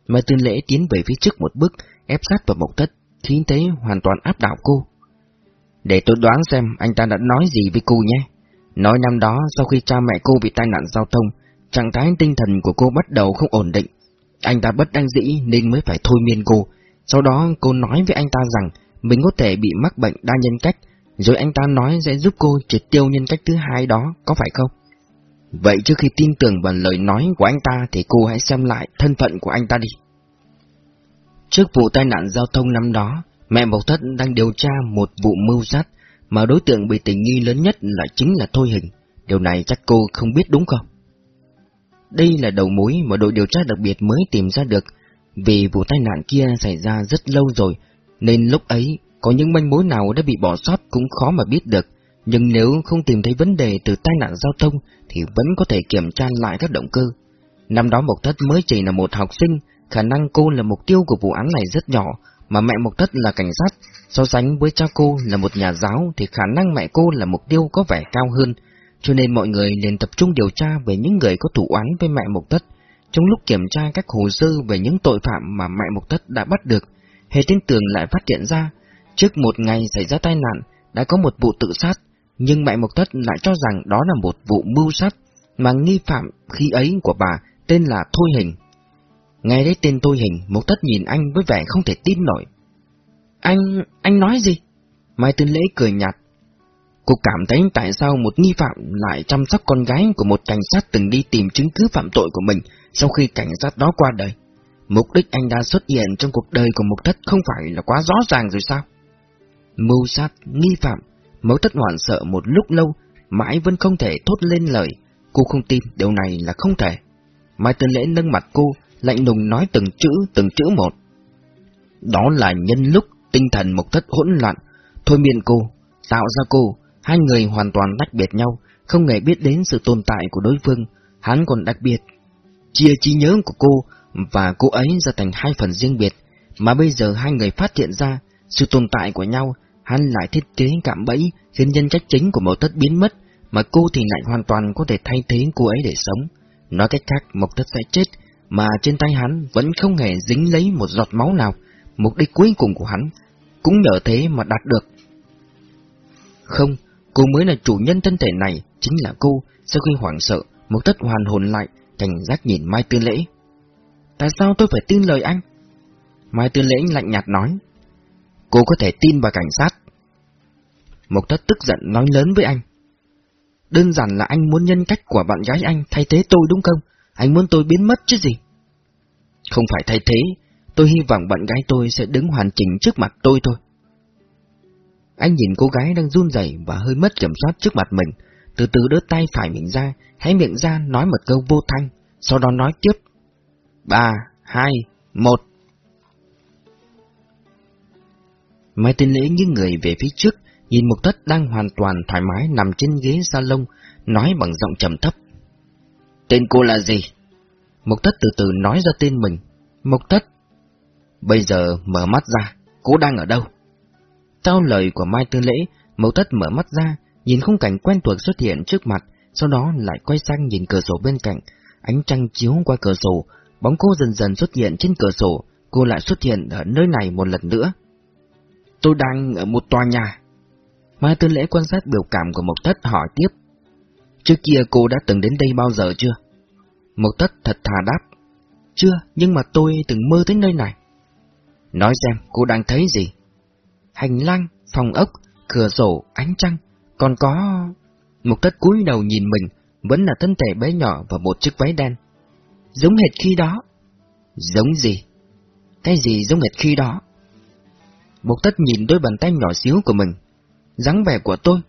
[SPEAKER 1] Mà tên lễ tiến về phía trước một bước, ép sát vào mộc thất, khí thế hoàn toàn áp đảo cô. Để tôi đoán xem anh ta đã nói gì với cô nhé. Nói năm đó sau khi cha mẹ cô bị tai nạn giao thông, trạng thái tinh thần của cô bắt đầu không ổn định. Anh ta bất đăng dĩ nên mới phải thôi miên cô. Sau đó cô nói với anh ta rằng mình có thể bị mắc bệnh đa nhân cách, rồi anh ta nói sẽ giúp cô triệt tiêu nhân cách thứ hai đó, có phải không? Vậy trước khi tin tưởng vào lời nói của anh ta thì cô hãy xem lại thân phận của anh ta đi. Trước vụ tai nạn giao thông năm đó, mẹ Mộc Thất đang điều tra một vụ mưu sát, mà đối tượng bị tình nghi lớn nhất là chính là Thôi Hình. Điều này chắc cô không biết đúng không? Đây là đầu mối mà đội điều tra đặc biệt mới tìm ra được, vì vụ tai nạn kia xảy ra rất lâu rồi, nên lúc ấy có những manh mối nào đã bị bỏ sót cũng khó mà biết được. Nhưng nếu không tìm thấy vấn đề từ tai nạn giao thông thì vẫn có thể kiểm tra lại các động cơ. Năm đó Mộc Thất mới chỉ là một học sinh, khả năng cô là mục tiêu của vụ án này rất nhỏ, mà mẹ Mộc Thất là cảnh sát, so sánh với cha cô là một nhà giáo thì khả năng mẹ cô là mục tiêu có vẻ cao hơn, cho nên mọi người liền tập trung điều tra về những người có thủ án với mẹ Mộc Thất. Trong lúc kiểm tra các hồ sơ về những tội phạm mà mẹ Mộc Thất đã bắt được, hệ tin Tường lại phát hiện ra, trước một ngày xảy ra tai nạn, đã có một vụ tự sát, nhưng mẹ Mộc Thất lại cho rằng đó là một vụ mưu sát, mà nghi phạm khi ấy của bà tên là Thôi Hình. Nghe đến tên tôi Hình, Mộc Thất nhìn anh với vẻ không thể tin nổi. Anh... anh nói gì? Mai Tân Lễ cười nhạt. Cô cảm thấy tại sao một nghi phạm lại chăm sóc con gái của một cảnh sát từng đi tìm chứng cứ phạm tội của mình sau khi cảnh sát đó qua đời. Mục đích anh đã xuất hiện trong cuộc đời của Mộc Thất không phải là quá rõ ràng rồi sao? Mưu sát, nghi phạm, Mẫu Thất hoảng sợ một lúc lâu, mãi vẫn không thể thốt lên lời. Cô không tin điều này là không thể. Mai Tân Lễ nâng mặt cô, lạnh lùng nói từng chữ, từng chữ một. Đó là nhân lúc tinh thần Mộc Thất hỗn loạn, thôi miên cô, tạo ra cô, hai người hoàn toàn tách biệt nhau, không hề biết đến sự tồn tại của đối phương, hắn còn đặc biệt chia trí nhớ của cô và cô ấy ra thành hai phần riêng biệt, mà bây giờ hai người phát hiện ra sự tồn tại của nhau, hắn lại thiết kế cạm bẫy khiến nhân cách chính của Mộc Thất biến mất, mà cô thì lại hoàn toàn có thể thay thế cô ấy để sống. Nói cách khác, Mộc Thất sẽ chết, mà trên tay hắn vẫn không hề dính lấy một giọt máu nào, mục đích cuối cùng của hắn cũng nhờ thế mà đạt được. Không, cô mới là chủ nhân thân thể này, chính là cô, sau khi hoảng sợ, một Thất hoàn hồn lại, cảnh giác nhìn Mai Tư Lễ. Tại sao tôi phải tin lời anh? Mai Tư Lễ lạnh nhạt nói. Cô có thể tin vào cảnh sát. Mộc Thất tức giận nói lớn với anh. Đơn giản là anh muốn nhân cách của bạn gái anh thay thế tôi đúng không? Anh muốn tôi biến mất chứ gì? Không phải thay thế, tôi hy vọng bạn gái tôi sẽ đứng hoàn chỉnh trước mặt tôi thôi. Anh nhìn cô gái đang run rẩy và hơi mất kiểm soát trước mặt mình, từ từ đỡ tay phải mình ra, hé miệng ra nói một câu vô thanh, sau đó nói tiếp. Ba, hai, một. Mai tên lễ những người về phía trước, nhìn Mục Thất đang hoàn toàn thoải mái nằm trên ghế salon, nói bằng giọng trầm thấp. Tên cô là gì? Mộc Thất từ từ nói ra tên mình. Mộc Thất. Bây giờ mở mắt ra, cô đang ở đâu? Theo lời của Mai Tư Lễ, Mộc Thất mở mắt ra, nhìn khung cảnh quen thuộc xuất hiện trước mặt, sau đó lại quay sang nhìn cửa sổ bên cạnh. Ánh trăng chiếu qua cửa sổ, bóng cô dần dần xuất hiện trên cửa sổ, cô lại xuất hiện ở nơi này một lần nữa. Tôi đang ở một tòa nhà. Mai Tư Lễ quan sát biểu cảm của Mộc Thất hỏi tiếp. Trước kia cô đã từng đến đây bao giờ chưa? Mộc Tất thật thà đáp. Chưa, nhưng mà tôi từng mơ tới nơi này. Nói xem, cô đang thấy gì? Hành lang, phòng ốc, cửa sổ, ánh trăng, còn có... Mục tất cúi đầu nhìn mình, vẫn là thân thể bé nhỏ và một chiếc váy đen. Giống hệt khi đó. Giống gì? Cái gì giống hệt khi đó? Mục tất nhìn đôi bàn tay nhỏ xíu của mình. dáng vẻ của tôi.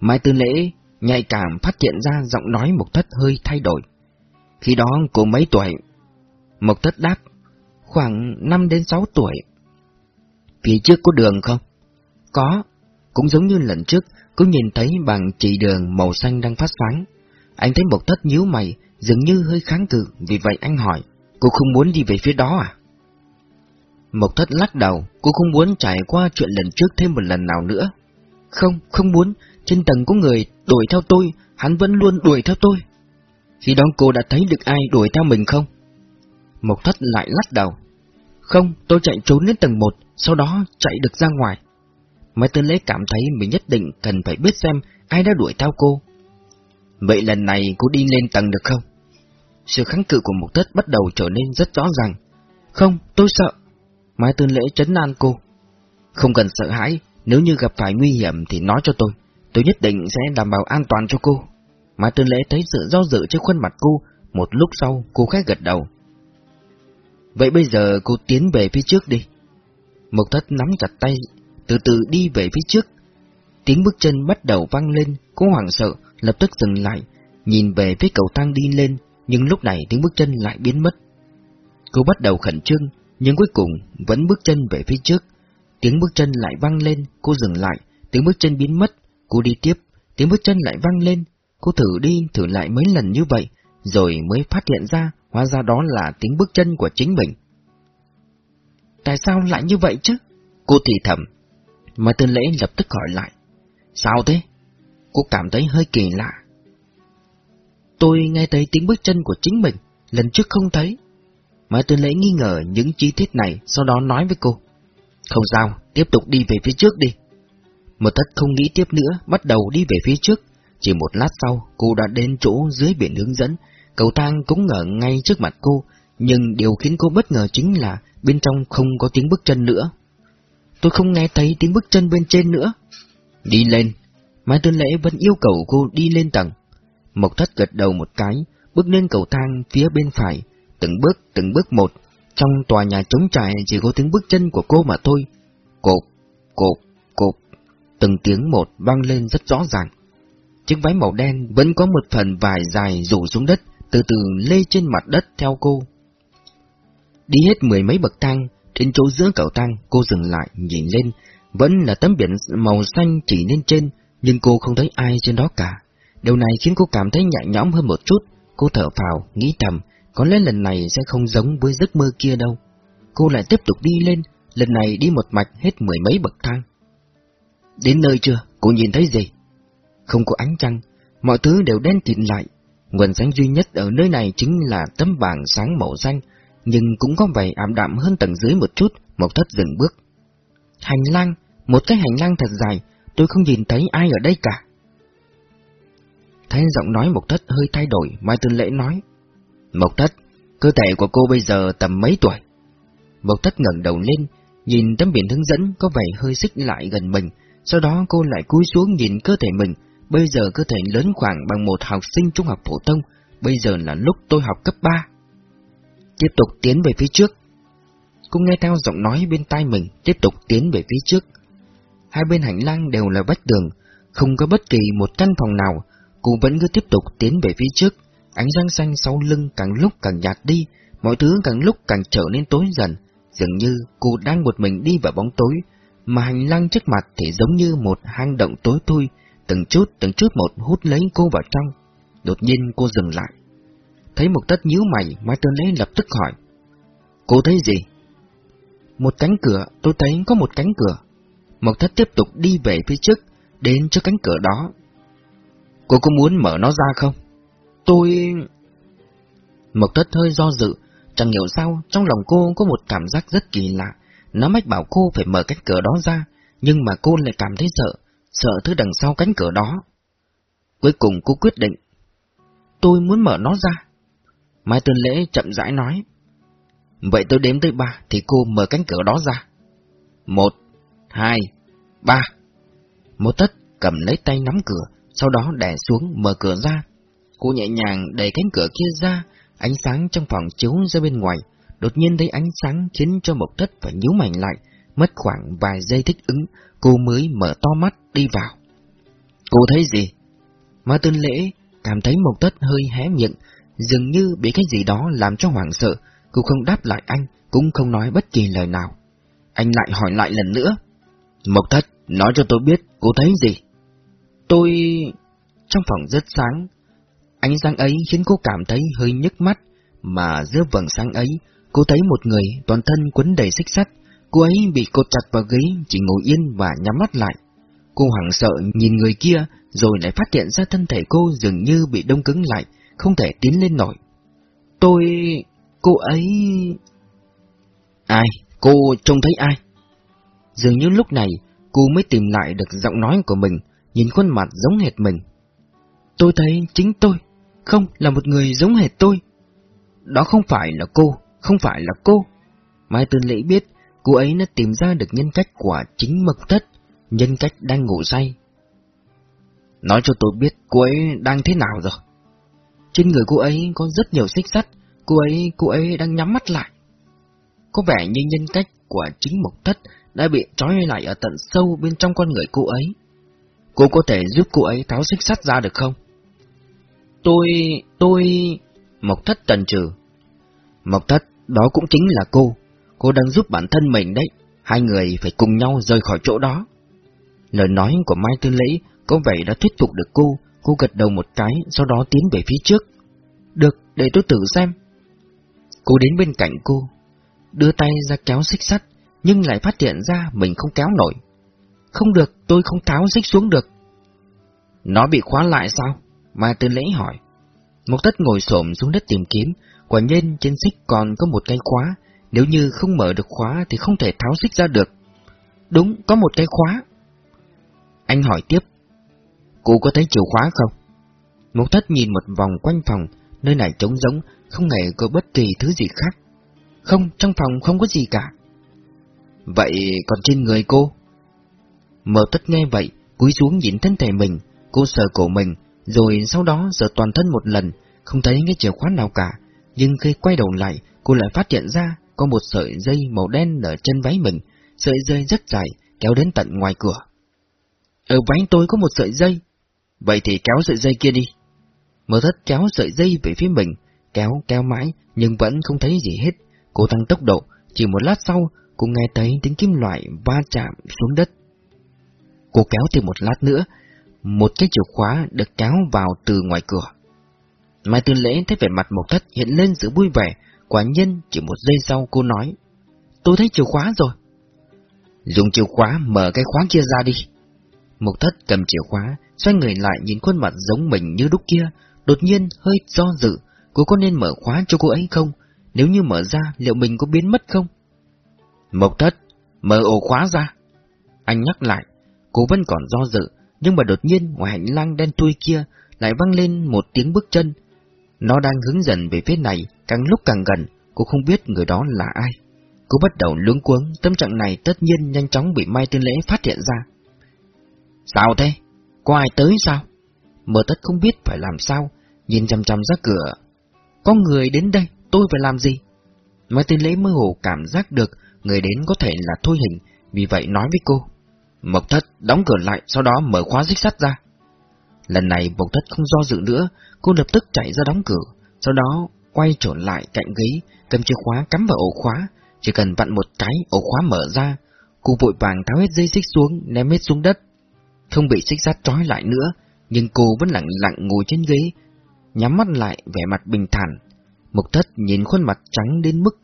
[SPEAKER 1] Mai Tư Lễ nhạy cảm phát hiện ra giọng nói mộc thất hơi thay đổi. Khi đó cô mấy tuổi? mộc thất đáp. Khoảng 5 đến 6 tuổi. Phía trước có đường không? Có. Cũng giống như lần trước, cứ nhìn thấy bằng chỉ đường màu xanh đang phát sáng. Anh thấy Mộc Thất nhíu mày, dường như hơi kháng cự, vì vậy anh hỏi, cô không muốn đi về phía đó à? Mộc Thất lắc đầu, cô không muốn trải qua chuyện lần trước thêm một lần nào nữa. Không, không muốn, trên tầng có người đuổi theo tôi, hắn vẫn luôn đuổi theo tôi. Khi đó cô đã thấy được ai đuổi theo mình không? Mộc Thất lại lắc đầu. Không, tôi chạy trốn đến tầng 1, sau đó chạy được ra ngoài. Mai Tư Lễ cảm thấy mình nhất định cần phải biết xem ai đã đuổi theo cô. Vậy lần này cô đi lên tầng được không? Sự kháng cự của Mộc Thất bắt đầu trở nên rất rõ ràng. Không, tôi sợ. Mai Tư Lễ chấn an cô. Không cần sợ hãi, nếu như gặp phải nguy hiểm thì nói cho tôi. Tôi nhất định sẽ đảm bảo an toàn cho cô. mà Tư Lễ thấy sự do dự trên khuôn mặt cô, một lúc sau cô khẽ gật đầu. Vậy bây giờ cô tiến về phía trước đi. Mộc Thất nắm chặt tay từ từ đi về phía trước. Tiếng bước chân bắt đầu vang lên, cô hoảng sợ, lập tức dừng lại, nhìn về phía cầu thang đi lên, nhưng lúc này tiếng bước chân lại biến mất. Cô bắt đầu khẩn trương, nhưng cuối cùng vẫn bước chân về phía trước. Tiếng bước chân lại vang lên, cô dừng lại, tiếng bước chân biến mất, cô đi tiếp, tiếng bước chân lại vang lên, cô thử đi thử lại mấy lần như vậy, rồi mới phát hiện ra, hóa ra đó là tiếng bước chân của chính mình. Tại sao lại như vậy chứ? Cô thì thầm, mà Tư Lễ lập tức hỏi lại. Sao thế? Cô cảm thấy hơi kỳ lạ. Tôi nghe thấy tiếng bước chân của chính mình, lần trước không thấy. mà Tư Lễ nghi ngờ những chi tiết này, sau đó nói với cô. Không sao, tiếp tục đi về phía trước đi. Một tất không nghĩ tiếp nữa, bắt đầu đi về phía trước. Chỉ một lát sau, cô đã đến chỗ dưới biển hướng dẫn, cầu thang cũng ở ngay trước mặt cô, nhưng điều khiến cô bất ngờ chính là bên trong không có tiếng bước chân nữa tôi không nghe thấy tiếng bước chân bên trên nữa. Đi lên. Mai Tuân Lễ vẫn yêu cầu cô đi lên tầng. Mộc thất gật đầu một cái, bước lên cầu thang phía bên phải, từng bước, từng bước một. Trong tòa nhà trống trải chỉ có tiếng bước chân của cô mà thôi. Cộp, cộp, cộp. Từng tiếng một vang lên rất rõ ràng. Chiếc váy màu đen vẫn có một phần vải dài rủ xuống đất, từ từ lê trên mặt đất theo cô. Đi hết mười mấy bậc thang, trên chỗ giữa cầu thang, cô dừng lại, nhìn lên, vẫn là tấm biển màu xanh chỉ lên trên, nhưng cô không thấy ai trên đó cả. Điều này khiến cô cảm thấy nhẹ nhõm hơn một chút, cô thở phào, nghĩ thầm, có lẽ lần này sẽ không giống với giấc mơ kia đâu. Cô lại tiếp tục đi lên, lần này đi một mạch hết mười mấy bậc thang. Đến nơi chưa, cô nhìn thấy gì? Không có ánh trăng, mọi thứ đều đen kịt lại. Nguồn sáng duy nhất ở nơi này chính là tấm bảng sáng màu xanh, nhưng cũng có vẻ ảm đạm hơn tầng dưới một chút, Mộc Thất dừng bước. Hành lang, một cái hành lang thật dài, tôi không nhìn thấy ai ở đây cả. Thấy giọng nói Mộc Thất hơi thay đổi, Mai Tuân Lễ nói. Mộc Thất, cơ thể của cô bây giờ tầm mấy tuổi? Mộc Thất ngẩng đầu lên, nhìn tấm biển hướng dẫn có vẻ hơi xích lại gần mình, sau đó cô lại cúi xuống nhìn cơ thể mình, bây giờ cơ thể lớn khoảng bằng một học sinh trung học phổ thông, bây giờ là lúc tôi học cấp 3 tiếp tục tiến về phía trước. Cô nghe theo giọng nói bên tai mình, tiếp tục tiến về phía trước. Hai bên hành lang đều là vách tường, không có bất kỳ một căn phòng nào, cô vẫn cứ tiếp tục tiến về phía trước. Ánh răng xanh sau lưng càng lúc càng nhạt đi, mọi thứ càng lúc càng trở nên tối dần, dường như cô đang một mình đi vào bóng tối, mà hành lang trước mặt thì giống như một hang động tối thui, từng chút từng chút một hút lấy cô vào trong. Đột nhiên cô dừng lại. Thấy một tất nhíu mày, Mai Tơn Lễ lập tức hỏi. Cô thấy gì? Một cánh cửa, tôi thấy có một cánh cửa. Mộc thất tiếp tục đi về phía trước, đến trước cánh cửa đó. Cô có muốn mở nó ra không? Tôi... Mộc thất hơi do dự, chẳng hiểu sao trong lòng cô có một cảm giác rất kỳ lạ. Nó mách bảo cô phải mở cánh cửa đó ra, nhưng mà cô lại cảm thấy sợ, sợ thứ đằng sau cánh cửa đó. Cuối cùng cô quyết định, tôi muốn mở nó ra. Mai Tuân Lễ chậm rãi nói. Vậy tôi đếm tới ba thì cô mở cánh cửa đó ra. Một, hai, ba. Một tất cầm lấy tay nắm cửa, sau đó đè xuống mở cửa ra. Cô nhẹ nhàng đẩy cánh cửa kia ra, ánh sáng trong phòng chiếu ra bên ngoài, đột nhiên thấy ánh sáng khiến cho Mộc Thất phải nhíu mày lại, mất khoảng vài giây thích ứng, cô mới mở to mắt đi vào. Cô thấy gì? mà Tôn Lễ cảm thấy Mộc Thất hơi hé miệng, dường như bị cái gì đó làm cho hoảng sợ, cô không đáp lại anh, cũng không nói bất kỳ lời nào. Anh lại hỏi lại lần nữa. Mộc Thất, nói cho tôi biết, cô thấy gì? Tôi... Trong phòng rất sáng, ánh sáng ấy khiến cô cảm thấy hơi nhức mắt, mà giữa vầng sáng ấy, cô thấy một người toàn thân quấn đầy xích sắt, cô ấy bị cột chặt vào ghế, chỉ ngồi yên và nhắm mắt lại. Cô hoảng sợ nhìn người kia, rồi lại phát hiện ra thân thể cô dường như bị đông cứng lại, không thể tiến lên nổi. Tôi... cô ấy... Ai? Cô trông thấy ai? Dường như lúc này, cô mới tìm lại được giọng nói của mình, nhìn khuôn mặt giống hệt mình. Tôi thấy chính tôi, không là một người giống hệt tôi. Đó không phải là cô, không phải là cô. Mai Tư Lễ biết cô ấy đã tìm ra được nhân cách của chính Mộc Thất, nhân cách đang ngủ say. Nói cho tôi biết cô ấy đang thế nào rồi. Trên người cô ấy có rất nhiều xích sắt, cô ấy, cô ấy đang nhắm mắt lại. Có vẻ như nhân cách của chính Mộc Thất đã bị trói lại ở tận sâu bên trong con người cô ấy. Cô có thể giúp cô ấy tháo xích sắt ra được không? Tôi... tôi... Mộc Thất tần trừ. Mộc Thất, đó cũng chính là cô. Cô đang giúp bản thân mình đấy. Hai người phải cùng nhau rời khỏi chỗ đó. Lời nói của Mai Tư Lễ có vẻ đã thuyết phục được cô. Cô gật đầu một cái, sau đó tiến về phía trước. Được, để tôi tự xem. Cô đến bên cạnh cô, đưa tay ra kéo xích sắt, nhưng lại phát hiện ra mình không kéo nổi. Không được, tôi không tháo xích xuống được. Nó bị khóa lại sao? Mai Tư Lễ hỏi. Mộc Tất ngồi xổm xuống đất tìm kiếm, quả nhiên trên xích còn có một cái khóa, nếu như không mở được khóa thì không thể tháo xích ra được. Đúng, có một cái khóa. Anh hỏi tiếp, cô có thấy chìa khóa không? Mộc Thất nhìn một vòng quanh phòng, nơi này trống rỗng, không hề có bất kỳ thứ gì khác. Không, trong phòng không có gì cả. Vậy còn trên người cô? Mộc Thất nghe vậy, cúi xuống nhìn thân thể mình, cô sờ cổ mình, rồi sau đó sờ toàn thân một lần, không thấy cái chìa khóa nào cả, nhưng khi quay đầu lại, cô lại phát hiện ra có một sợi dây màu đen ở chân váy mình, sợi dây rất dài, kéo đến tận ngoài cửa. Ở váy tôi có một sợi dây, vậy thì kéo sợi dây kia đi. mơ thất kéo sợi dây về phía mình, kéo kéo mãi nhưng vẫn không thấy gì hết. Cô tăng tốc độ, chỉ một lát sau, cô nghe thấy tiếng kim loại va chạm xuống đất. Cô kéo thêm một lát nữa, một cái chìa khóa được kéo vào từ ngoài cửa. Mai Tư Lễ thấy vẻ mặt Mộc Thất hiện lên sự vui vẻ, quả nhân chỉ một giây sau cô nói, tôi thấy chìa khóa rồi. Dùng chìa khóa mở cái khóa kia ra đi. Mộc Thất cầm chìa khóa, xoay người lại nhìn khuôn mặt giống mình như lúc kia, đột nhiên hơi do dự, cô có nên mở khóa cho cô ấy không? Nếu như mở ra, liệu mình có biến mất không? Mộc Thất, mở ổ khóa ra. Anh nhắc lại, cô vẫn còn do dự, nhưng mà đột nhiên ngoài hành lang đen thui kia lại vang lên một tiếng bước chân. Nó đang hướng dần về phía này, càng lúc càng gần, cô không biết người đó là ai. Cô bắt đầu luống cuống, tâm trạng này tất nhiên nhanh chóng bị Mai Tiên Lễ phát hiện ra. Sao thế? Có ai tới sao? Mở tất không biết phải làm sao, nhìn chăm chăm ra cửa. Có người đến đây, tôi phải làm gì? Mai Tiên Lễ mơ hồ cảm giác được người đến có thể là Thôi Hình, vì vậy nói với cô. Mộc thất đóng cửa lại, sau đó mở khóa xích sắt ra. Lần này bộc thất không do dự nữa, cô lập tức chạy ra đóng cửa, sau đó quay trở lại cạnh ghế, cầm chìa khóa cắm vào ổ khóa, chỉ cần vặn một cái ổ khóa mở ra, cô vội vàng tháo hết dây xích xuống, ném hết xuống đất. Không bị xích sắt trói lại nữa, nhưng cô vẫn lặng lặng ngồi trên ghế, nhắm mắt lại vẻ mặt bình thản. Mộc thất nhìn khuôn mặt trắng đến mức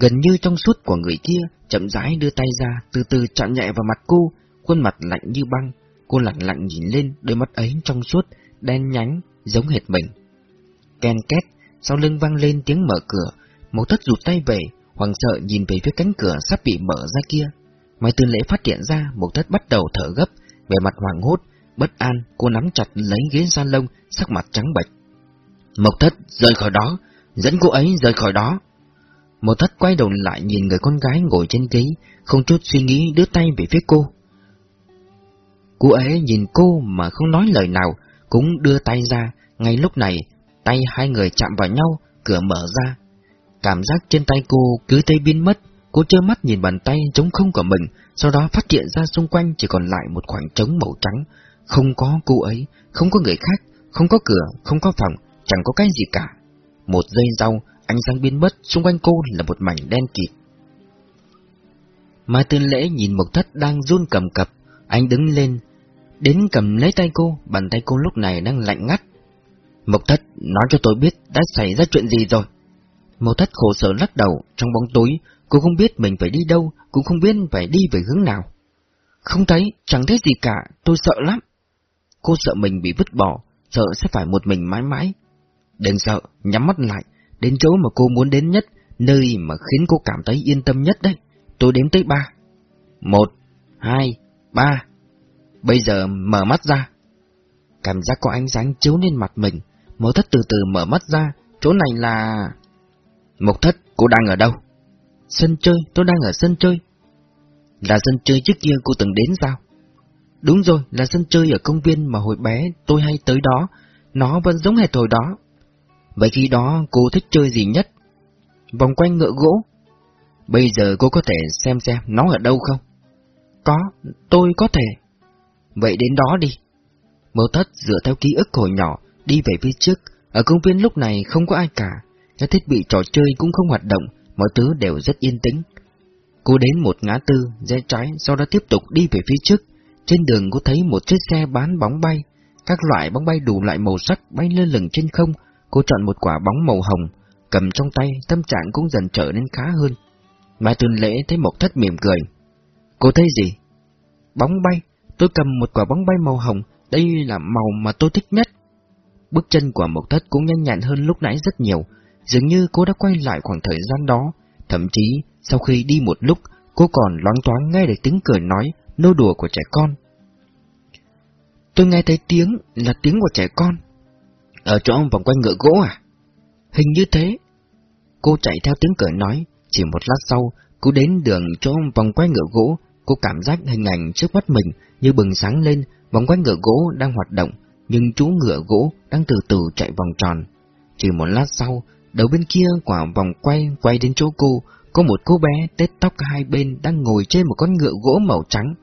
[SPEAKER 1] gần như trong suốt của người kia, chậm rãi đưa tay ra, từ từ chạm nhẹ vào mặt cô, khuôn mặt lạnh như băng. Cô lặng lặng nhìn lên, đôi mắt ấy trong suốt, đen nhánh, giống hệt mình. Ken két, sau lưng vang lên tiếng mở cửa, một thất rụt tay về, hoàng sợ nhìn về phía cánh cửa sắp bị mở ra kia. Mai tư lễ phát hiện ra, một thất bắt đầu thở gấp, về mặt hoàng hốt, bất an, cô nắm chặt lấy ghế salon, sắc mặt trắng bệch. Mộc thất rời khỏi đó, dẫn cô ấy rời khỏi đó. Mộc thất quay đầu lại nhìn người con gái ngồi trên ghế, không chút suy nghĩ đưa tay về phía cô. Cô ấy nhìn cô mà không nói lời nào, cũng đưa tay ra, ngay lúc này, tay hai người chạm vào nhau, cửa mở ra. Cảm giác trên tay cô cứ tê biến mất, cô trơ mắt nhìn bàn tay trống không của mình, sau đó phát hiện ra xung quanh chỉ còn lại một khoảng trống màu trắng. Không có cô ấy, không có người khác, không có cửa, không có phòng, chẳng có cái gì cả. Một giây sau, ánh sáng biến mất, xung quanh cô là một mảnh đen kịt. Mai Tư Lễ nhìn Mộc Thất đang run cầm cập, anh đứng lên, đến cầm lấy tay cô, bàn tay cô lúc này đang lạnh ngắt. Mộc Thất, nói cho tôi biết đã xảy ra chuyện gì rồi. Mộc Thất khổ sở lắc đầu, trong bóng tối, cô không biết mình phải đi đâu, cũng không biết phải đi về hướng nào. Không thấy, chẳng thấy gì cả, tôi sợ lắm. Cô sợ mình bị vứt bỏ, sợ sẽ phải một mình mãi mãi. Đừng sợ, nhắm mắt lại, đến chỗ mà cô muốn đến nhất, nơi mà khiến cô cảm thấy yên tâm nhất đấy. Tôi đếm tới ba. Một, hai, ba. Bây giờ mở mắt ra. Cảm giác có ánh sáng chiếu lên mặt mình. Mẫu thất từ từ mở mắt ra. Chỗ này là... Mộc thất, cô đang ở đâu? Sân chơi, tôi đang ở sân chơi. Là sân chơi trước kia cô từng đến sao? Đúng rồi, là sân chơi ở công viên mà hồi bé tôi hay tới đó. Nó vẫn giống hệt hồi đó. Vậy khi đó cô thích chơi gì nhất? Vòng quanh ngựa gỗ. Bây giờ cô có thể xem xem nó ở đâu không? Có, tôi có thể. Vậy đến đó đi. Mơ thất dựa theo ký ức hồi nhỏ, đi về phía trước. Ở công viên lúc này không có ai cả. Các thiết bị trò chơi cũng không hoạt động, mọi thứ đều rất yên tĩnh. Cô đến một ngã tư, rẽ trái, sau đó tiếp tục đi về phía trước. Trên đường cô thấy một chiếc xe bán bóng bay. Các loại bóng bay đủ loại màu sắc bay lơ lửng trên không. Cô chọn một quả bóng màu hồng, cầm trong tay, tâm trạng cũng dần trở nên khá hơn. Mai Tuần Lễ thấy Mộc Thất mỉm cười. Cô thấy gì? Bóng bay, tôi cầm một quả bóng bay màu hồng, đây là màu mà tôi thích nhất. Bước chân của Mộc Thất cũng nhanh nhẹn hơn lúc nãy rất nhiều, dường như cô đã quay lại khoảng thời gian đó, thậm chí sau khi đi một lúc, cô còn loáng thoáng nghe được tiếng cười nói, nô đùa của trẻ con. Tôi nghe thấy tiếng là tiếng của trẻ con. Ở chỗ vòng quanh ngựa gỗ à? Hình như thế. Cô chạy theo tiếng cười nói, chỉ một lát sau, cô đến đường chỗ vòng quay ngựa gỗ, cô cảm giác hình ảnh trước mắt mình như bừng sáng lên, vòng quay ngựa gỗ đang hoạt động, nhưng chú ngựa gỗ đang từ từ chạy vòng tròn. Chỉ một lát sau, đầu bên kia quả vòng quay quay đến chỗ cô, có một cô bé tết tóc hai bên đang ngồi trên một con ngựa gỗ màu trắng.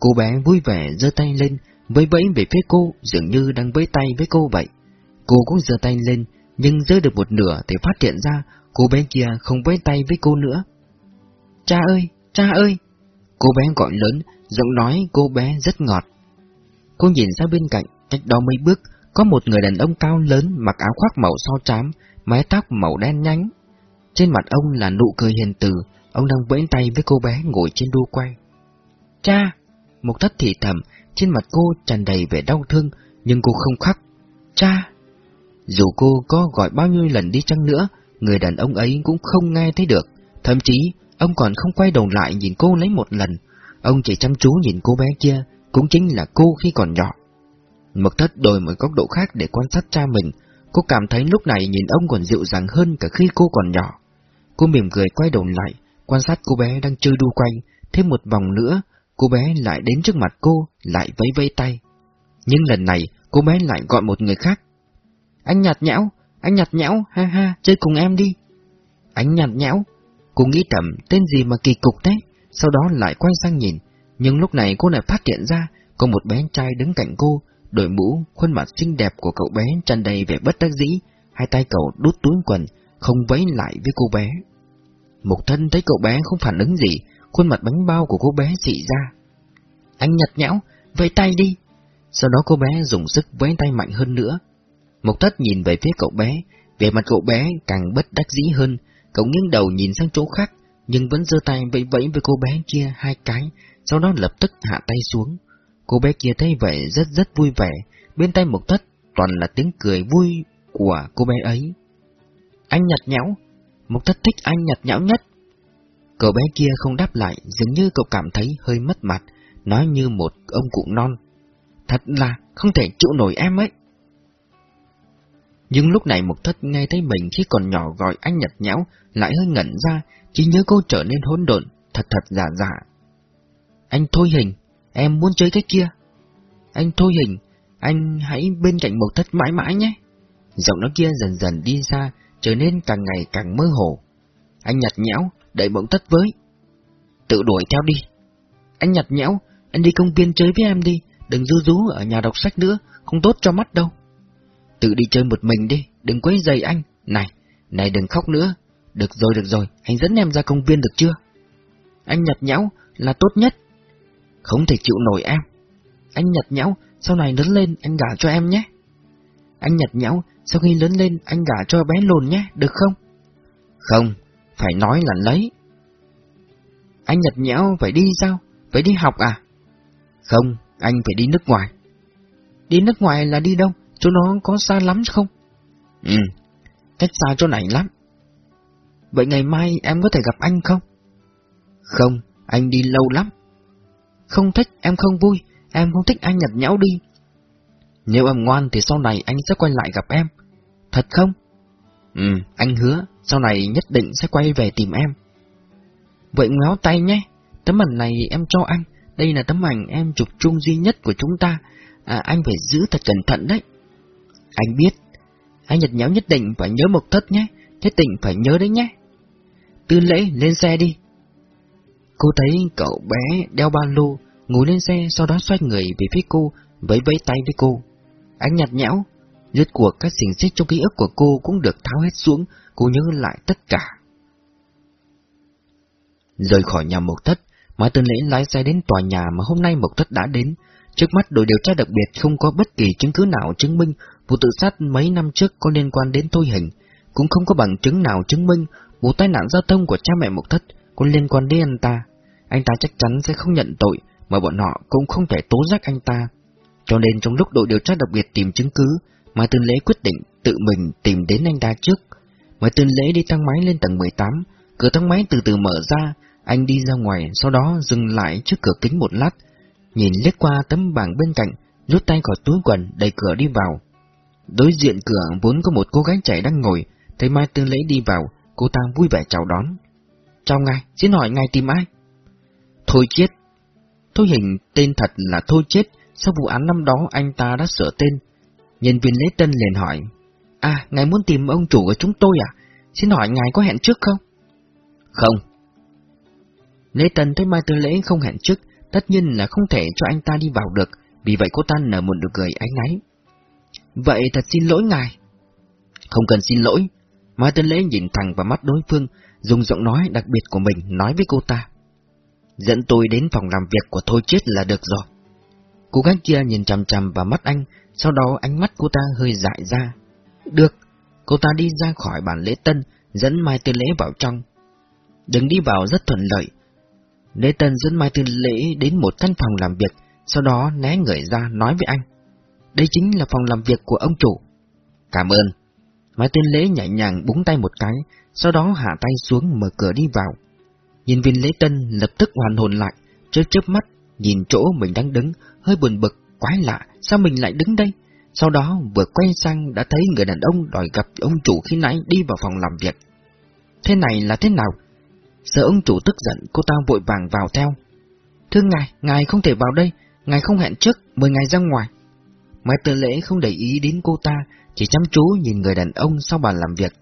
[SPEAKER 1] Cô bé vui vẻ giơ tay lên, vẫy vẫy về phía cô, dường như đang vẫy tay với cô vậy. Cô cũng giơ tay lên, nhưng giơ được một nửa thì phát hiện ra cô bé kia không vẫy tay với cô nữa. Cha ơi, cha ơi! Cô bé gọi lớn, giọng nói cô bé rất ngọt. Cô nhìn ra bên cạnh, cách đó mấy bước, có một người đàn ông cao lớn mặc áo khoác màu so trám, mái tóc màu đen nhánh. Trên mặt ông là nụ cười hiền từ, ông đang vẫy tay với cô bé ngồi trên đu quay. Cha! Một thất thì thầm, trên mặt cô tràn đầy vẻ đau thương, nhưng cô không khóc. Cha! Dù cô có gọi bao nhiêu lần đi chăng nữa, người đàn ông ấy cũng không nghe thấy được. Thậm chí, ông còn không quay đầu lại nhìn cô lấy một lần. Ông chỉ chăm chú nhìn cô bé kia, cũng chính là cô khi còn nhỏ. Mực thất đổi một góc độ khác để quan sát cha mình, cô cảm thấy lúc này nhìn ông còn dịu dàng hơn cả khi cô còn nhỏ. Cô mỉm cười quay đầu lại, quan sát cô bé đang chơi đu quanh, thêm một vòng nữa, cô bé lại đến trước mặt cô, lại vẫy vẫy tay. Nhưng lần này, cô bé lại gọi một người khác. Anh nhạt nhẽo, anh nhạt nhẽo, ha ha, chơi cùng em đi. Anh nhạt nhẽo, cô nghĩ thầm tên gì mà kỳ cục thế, sau đó lại quay sang nhìn, nhưng lúc này cô lại phát hiện ra có một bé trai đứng cạnh cô, đội mũ, khuôn mặt xinh đẹp của cậu bé tràn đầy vẻ bất đắc dĩ, hai tay cậu đút túi quần, không vẫy lại với cô bé. Mục thân thấy cậu bé không phản ứng gì, khuôn mặt bánh bao của cô bé dị ra. Anh nhặt nhẽo, vẫy tay đi. Sau đó cô bé dùng sức vẫy tay mạnh hơn nữa. Mục thất nhìn về phía cậu bé, về mặt cậu bé càng bất đắc dĩ hơn, cậu nghiêng đầu nhìn sang chỗ khác, nhưng vẫn giơ tay vẫy vẫy với cô bé kia hai cái, sau đó lập tức hạ tay xuống. Cô bé kia thấy vậy rất rất vui vẻ, bên tay mộc thất toàn là tiếng cười vui của cô bé ấy. Anh nhặt nhẽo, mộc thất thích anh nhặt nhẽo nhất. Cậu bé kia không đáp lại, dường như cậu cảm thấy hơi mất mặt, nói như một ông cụ non. Thật là không thể chịu nổi em ấy. Nhưng lúc này mộc Thất nghe thấy mình khi còn nhỏ gọi anh nhặt nhẽo, lại hơi ngẩn ra, chỉ nhớ cô trở nên hỗn độn, thật thật giả giả. Anh Thôi Hình, em muốn chơi cái kia. anh Thôi Hình, anh hãy bên cạnh Mộc Thất mãi mãi nhé. Giọng nói kia dần dần đi xa, trở nên càng ngày càng mơ hồ. Anh nhặt nhẽo, đẩy Mộc Thất với. Tự đuổi theo đi. Anh nhặt nhẽo, anh đi công viên chơi với em đi, đừng rú rú ở nhà đọc sách nữa, không tốt cho mắt đâu. Tự đi chơi một mình đi, đừng quấy giày anh. Này, này đừng khóc nữa. Được rồi, được rồi, anh dẫn em ra công viên được chưa? Anh nhặt nhẽo là tốt nhất. Không thể chịu nổi em. Anh nhặt nhẽo, sau này lớn lên anh gả cho em nhé. Anh nhặt nhẽo, sau khi lớn lên anh gả cho bé lồn nhé, được không? Không, phải nói là lấy. Anh nhặt nhẽo phải đi sao? Phải đi học à? Không, anh phải đi nước ngoài. Đi nước ngoài là đi đâu? Chỗ nó có xa lắm không? Ừ, cách xa chỗ này lắm. Vậy ngày mai em có thể gặp anh không? Không, anh đi lâu lắm. Không thích, em không vui, em không thích anh nhặt nhão đi. Nếu em ngoan thì sau này anh sẽ quay lại gặp em. Thật không? Ừ, anh hứa, sau này nhất định sẽ quay về tìm em. Vậy ngéo tay nhé, tấm ảnh này em cho anh, đây là tấm ảnh em chụp chung duy nhất của chúng ta, à, anh phải giữ thật cẩn thận đấy. Anh biết, anh nhật nháo nhất định phải nhớ một thất nhé, nhất định phải nhớ đấy nhé. Tư lễ lên xe đi. Cô thấy cậu bé đeo ba lô, ngồi lên xe sau đó xoay người về phía cô, vẫy vẫy tay với cô. Anh nhạt nhẽo, rốt cuộc các xình xích trong ký ức của cô cũng được tháo hết xuống, cô nhớ lại tất cả. Rời khỏi nhà Mộc Thất, Mai Tân Lễ lái xe đến tòa nhà mà hôm nay Mộc Thất đã đến. Trước mắt đội điều tra đặc biệt không có bất kỳ chứng cứ nào chứng minh vụ tự sát mấy năm trước có liên quan đến Thôi Hình, cũng không có bằng chứng nào chứng minh vụ tai nạn giao thông của cha mẹ mục Thất có liên quan đến anh ta. Anh ta chắc chắn sẽ không nhận tội, mà bọn họ cũng không thể tố giác anh ta. Cho nên trong lúc đội điều tra đặc biệt tìm chứng cứ, Mai Tân Lễ quyết định tự mình tìm đến anh ta trước. Mai Tân Lễ đi thang máy lên tầng 18, cửa thang máy từ từ mở ra, anh đi ra ngoài, sau đó dừng lại trước cửa kính một lát, nhìn liếc qua tấm bảng bên cạnh, rút tay khỏi túi quần, đẩy cửa đi vào. Đối diện cửa vốn có một cô gái trẻ đang ngồi, thấy Mai tân Lễ đi vào, cô ta vui vẻ chào đón. Chào ngài, xin hỏi ngài tìm ai? Thôi chết. Thôi hình tên thật là Thôi chết, sau vụ án năm đó anh ta đã sửa tên. Nhân viên lễ tân liền hỏi, À, ngài muốn tìm ông chủ của chúng tôi à? Xin hỏi ngài có hẹn trước không? Không. Lễ tân thấy Mai Tư Lễ không hẹn trước, tất nhiên là không thể cho anh ta đi vào được, vì vậy cô ta nở một nụ cười ánh náy. Vậy thật xin lỗi ngài. Không cần xin lỗi. Mai Tân Lễ nhìn thẳng vào mắt đối phương, dùng giọng nói đặc biệt của mình nói với cô ta. Dẫn tôi đến phòng làm việc của Thôi Chết là được rồi. Cô gái kia nhìn chằm chằm vào mắt anh, sau đó ánh mắt cô ta hơi dại ra. Được, cô ta đi ra khỏi bàn lễ tân, dẫn Mai Tư Lễ vào trong. Đừng đi vào rất thuận lợi. Lễ tân dẫn Mai Tư Lễ đến một căn phòng làm việc, sau đó né người ra nói với anh. Đây chính là phòng làm việc của ông chủ. Cảm ơn. Mai tên Lễ nhẹ nhàng búng tay một cái, sau đó hạ tay xuống mở cửa đi vào. Nhìn viên lễ tân lập tức hoàn hồn lại, chớp chớp mắt, nhìn chỗ mình đang đứng, hơi buồn bực, quái lạ, sao mình lại đứng đây? Sau đó vừa quay sang đã thấy người đàn ông đòi gặp ông chủ khi nãy đi vào phòng làm việc. Thế này là thế nào? Sợ ông chủ tức giận, cô ta vội vàng vào theo. Thưa ngài, ngài không thể vào đây, ngài không hẹn trước, mời ngài ra ngoài. Mai Tư Lễ không để ý đến cô ta, chỉ chăm chú nhìn người đàn ông sau bàn làm việc.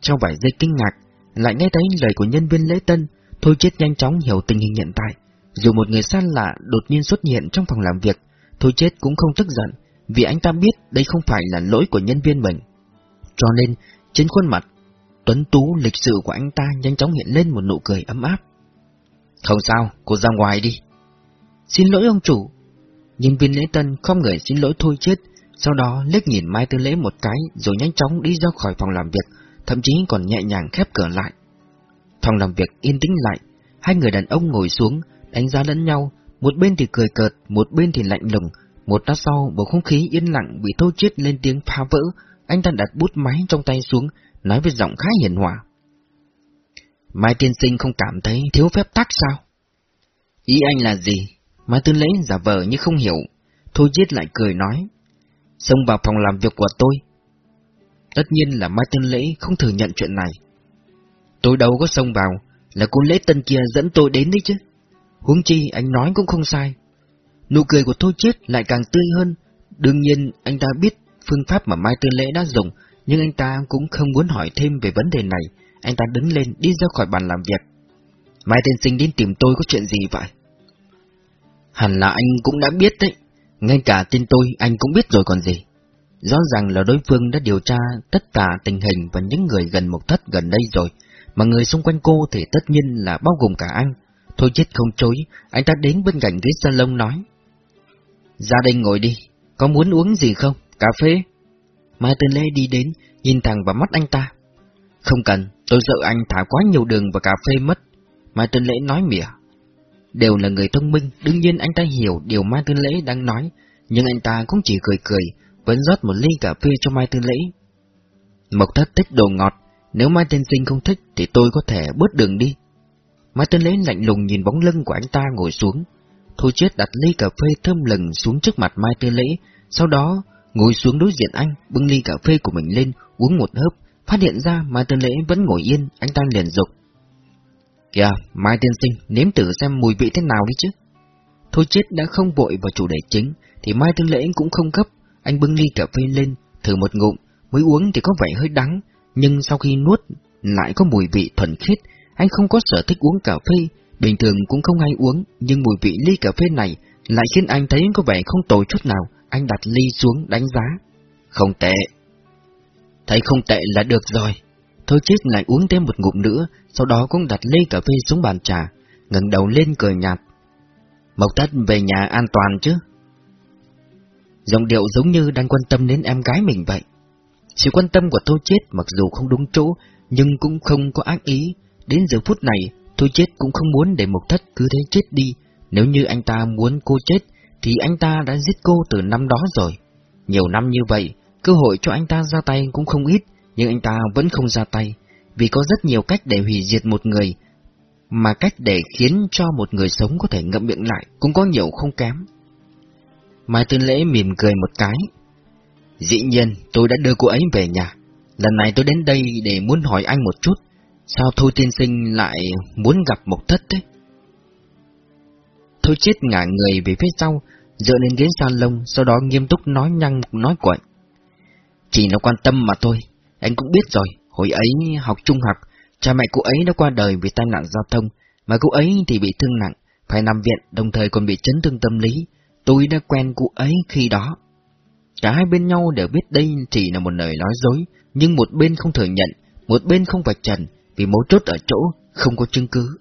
[SPEAKER 1] Trong vài giây kinh ngạc, lại nghe thấy lời của nhân viên lễ tân, Thôi chết nhanh chóng hiểu tình hình hiện tại. Dù một người xa lạ đột nhiên xuất hiện trong phòng làm việc, Thôi chết cũng không tức giận, vì anh ta biết đây không phải là lỗi của nhân viên mình. Cho nên, trên khuôn mặt, tuấn tú lịch sự của anh ta nhanh chóng hiện lên một nụ cười ấm áp. Không sao, cô ra ngoài đi. Xin lỗi ông chủ. Nhân viên lễ tân không người xin lỗi Thôi chết, sau đó liếc nhìn Mai Tư Lễ một cái rồi nhanh chóng đi ra khỏi phòng làm việc, thậm chí còn nhẹ nhàng khép cửa lại. Phòng làm việc yên tĩnh lại, hai người đàn ông ngồi xuống, đánh giá lẫn nhau, một bên thì cười cợt, một bên thì lạnh lùng. Một lát sau, bầu không khí yên lặng bị Thôi Chết lên tiếng phá vỡ, anh ta đặt bút máy trong tay xuống, nói với giọng khá hiền hòa. Mai tiên sinh không cảm thấy thiếu phép tắc sao? Ý anh là gì? Mai tư lễ giả vờ như không hiểu. Thôi Chết lại cười nói. Xông vào phòng làm việc của tôi. Tất nhiên là Mai Tân Lễ không thừa nhận chuyện này. Tôi đâu có xông vào, là cô lễ tân kia dẫn tôi đến đấy chứ. Huống chi anh nói cũng không sai. Nụ cười của tôi Chết lại càng tươi hơn. Đương nhiên anh ta biết phương pháp mà Mai Tân Lễ đã dùng, nhưng anh ta cũng không muốn hỏi thêm về vấn đề này. Anh ta đứng lên đi ra khỏi bàn làm việc. Mai Tiên Sinh đến tìm tôi có chuyện gì vậy? Hẳn là anh cũng đã biết đấy. Ngay cả tin tôi anh cũng biết rồi còn gì. Rõ ràng là đối phương đã điều tra tất cả tình hình và những người gần một thất gần đây rồi, mà người xung quanh cô thì tất nhiên là bao gồm cả anh. Thôi chết không chối, anh ta đến bên cạnh ghế salon nói. Ra đây ngồi đi, có muốn uống gì không? Cà phê? Mai Tân Lê đi đến, nhìn thẳng vào mắt anh ta. Không cần, tôi sợ anh thả quá nhiều đường và cà phê mất. Mai Tân Lễ nói mỉa. Đều là người thông minh, đương nhiên anh ta hiểu điều Mai Tư Lễ đang nói, nhưng anh ta cũng chỉ cười cười, vẫn rót một ly cà phê cho Mai Tư Lễ. Mộc thất thích đồ ngọt, nếu Mai Tiên Sinh không thích thì tôi có thể bớt đường đi. Mai Tư Lễ lạnh lùng nhìn bóng lưng của anh ta ngồi xuống. Thôi chết đặt ly cà phê thơm lừng xuống trước mặt Mai Tư Lễ, sau đó ngồi xuống đối diện anh, bưng ly cà phê của mình lên, uống một hớp, phát hiện ra Mai Tư Lễ vẫn ngồi yên, anh ta liền dục. Kìa, Mai Tiên Sinh, nếm thử xem mùi vị thế nào đi chứ. Thôi chết đã không vội vào chủ đề chính, thì Mai Tân Lễ cũng không gấp, anh bưng ly cà phê lên, thử một ngụm, mới uống thì có vẻ hơi đắng, nhưng sau khi nuốt lại có mùi vị thuần khiết, anh không có sở thích uống cà phê, bình thường cũng không hay uống, nhưng mùi vị ly cà phê này lại khiến anh thấy có vẻ không tồi chút nào, anh đặt ly xuống đánh giá. Không tệ. Thấy không tệ là được rồi. Thôi chết lại uống thêm một ngụm nữa, sau đó cũng đặt ly cà phê xuống bàn trà, ngẩng đầu lên cười nhạt. Mộc thất về nhà an toàn chứ? Giọng điệu giống như đang quan tâm đến em gái mình vậy. Sự quan tâm của Thôi Chết mặc dù không đúng chỗ, nhưng cũng không có ác ý. Đến giờ phút này, Thôi Chết cũng không muốn để Mộc Thất cứ thế chết đi. Nếu như anh ta muốn cô chết, thì anh ta đã giết cô từ năm đó rồi. Nhiều năm như vậy, cơ hội cho anh ta ra tay cũng không ít, nhưng anh ta vẫn không ra tay, vì có rất nhiều cách để hủy diệt một người, mà cách để khiến cho một người sống có thể ngậm miệng lại cũng có nhiều không kém. Mai Tư Lễ mỉm cười một cái. Dĩ nhiên, tôi đã đưa cô ấy về nhà. Lần này tôi đến đây để muốn hỏi anh một chút. Sao Thôi Tiên Sinh lại muốn gặp Mộc Thất thế? Thôi chết ngả người về phía sau, dựa lên ghế salon, sau đó nghiêm túc nói nhăng nói quậy. Chỉ nó quan tâm mà thôi, anh cũng biết rồi, hồi ấy học trung học, cha mẹ cô ấy đã qua đời vì tai nạn giao thông, mà cô ấy thì bị thương nặng, phải nằm viện, đồng thời còn bị chấn thương tâm lý. Tôi đã quen cô ấy khi đó. Cả hai bên nhau đều biết đây chỉ là một lời nói dối, nhưng một bên không thừa nhận, một bên không vạch trần, vì mấu chốt ở chỗ không có chứng cứ.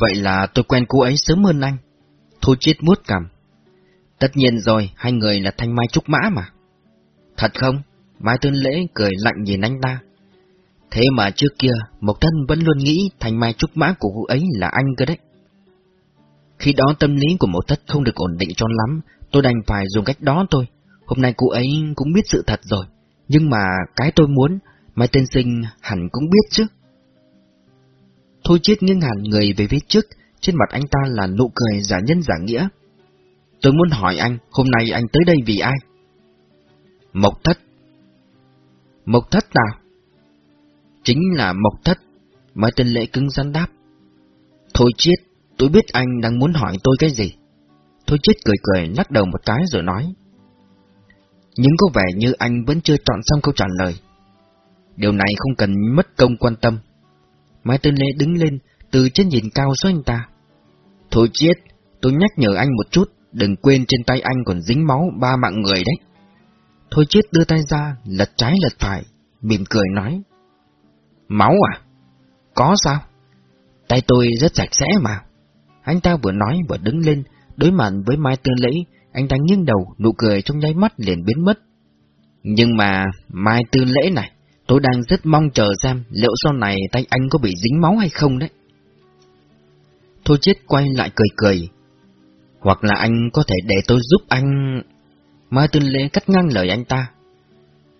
[SPEAKER 1] Vậy là tôi quen cô ấy sớm hơn anh. Thôi chết muốt cầm Tất nhiên rồi, hai người là thanh mai trúc mã mà. Thật không? Mai Tuân Lễ cười lạnh nhìn anh ta. Thế mà trước kia, Mộc Thân vẫn luôn nghĩ thành mai trúc mã của cô ấy là anh cơ đấy. Khi đó tâm lý của Mộc Thất không được ổn định cho lắm, tôi đành phải dùng cách đó thôi. Hôm nay cô ấy cũng biết sự thật rồi, nhưng mà cái tôi muốn, Mai Tên Sinh hẳn cũng biết chứ. Thôi chết nghiêng hẳn người về phía trước, trên mặt anh ta là nụ cười giả nhân giả nghĩa. Tôi muốn hỏi anh, hôm nay anh tới đây vì ai? Mộc Thất. Mộc Thất nào? Chính là Mộc Thất. Mai Tên Lễ cứng rắn đáp. Thôi chết, tôi biết anh đang muốn hỏi tôi cái gì. Thôi chết cười cười lắc đầu một cái rồi nói. Nhưng có vẻ như anh vẫn chưa chọn xong câu trả lời. Điều này không cần mất công quan tâm. Mai Tân lễ đứng lên, từ trên nhìn cao xuống anh ta. Thôi chết, tôi nhắc nhở anh một chút, đừng quên trên tay anh còn dính máu ba mạng người đấy. Thôi chết đưa tay ra, lật trái lật phải, mỉm cười nói. Máu à? Có sao? Tay tôi rất sạch sẽ mà. Anh ta vừa nói vừa đứng lên, đối mặt với Mai tư Lễ, anh ta nghiêng đầu, nụ cười trong nháy mắt liền biến mất. Nhưng mà, Mai Tư Lễ này, tôi đang rất mong chờ xem liệu sau này tay anh có bị dính máu hay không đấy. Thôi chết quay lại cười cười. Hoặc là anh có thể để tôi giúp anh... Mai Tư Lễ cắt ngang lời anh ta.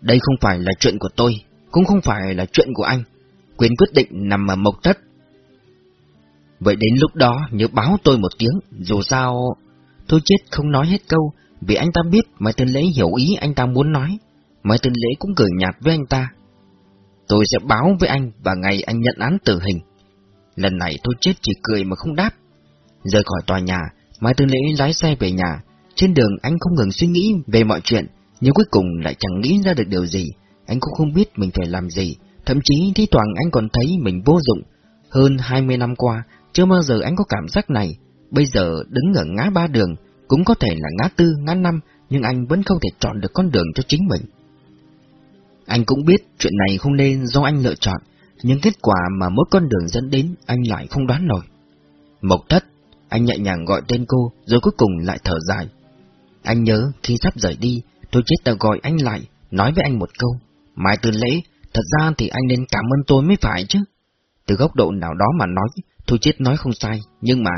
[SPEAKER 1] Đây không phải là chuyện của tôi, cũng không phải là chuyện của anh. Quyền quyết định nằm ở mộc thất. Vậy đến lúc đó nhớ báo tôi một tiếng, dù sao... tôi chết không nói hết câu, vì anh ta biết Mai Tân Lễ hiểu ý anh ta muốn nói. Mai Tân Lễ cũng cười nhạt với anh ta. Tôi sẽ báo với anh và ngày anh nhận án tử hình. Lần này tôi chết chỉ cười mà không đáp. Rời khỏi tòa nhà, Mai Tư Lễ lái xe về nhà, trên đường anh không ngừng suy nghĩ về mọi chuyện, nhưng cuối cùng lại chẳng nghĩ ra được điều gì. Anh cũng không biết mình phải làm gì, thậm chí thi thoảng anh còn thấy mình vô dụng. Hơn 20 năm qua, chưa bao giờ anh có cảm giác này. Bây giờ đứng ở ngã ba đường, cũng có thể là ngã tư, ngã năm, nhưng anh vẫn không thể chọn được con đường cho chính mình. Anh cũng biết chuyện này không nên do anh lựa chọn, nhưng kết quả mà mỗi con đường dẫn đến anh lại không đoán nổi. Mộc thất, anh nhẹ nhàng gọi tên cô, rồi cuối cùng lại thở dài. Anh nhớ khi sắp rời đi, tôi chết đã gọi anh lại, nói với anh một câu. Mai từ lễ, thật ra thì anh nên cảm ơn tôi mới phải chứ. Từ góc độ nào đó mà nói, tôi chết nói không sai, nhưng mà...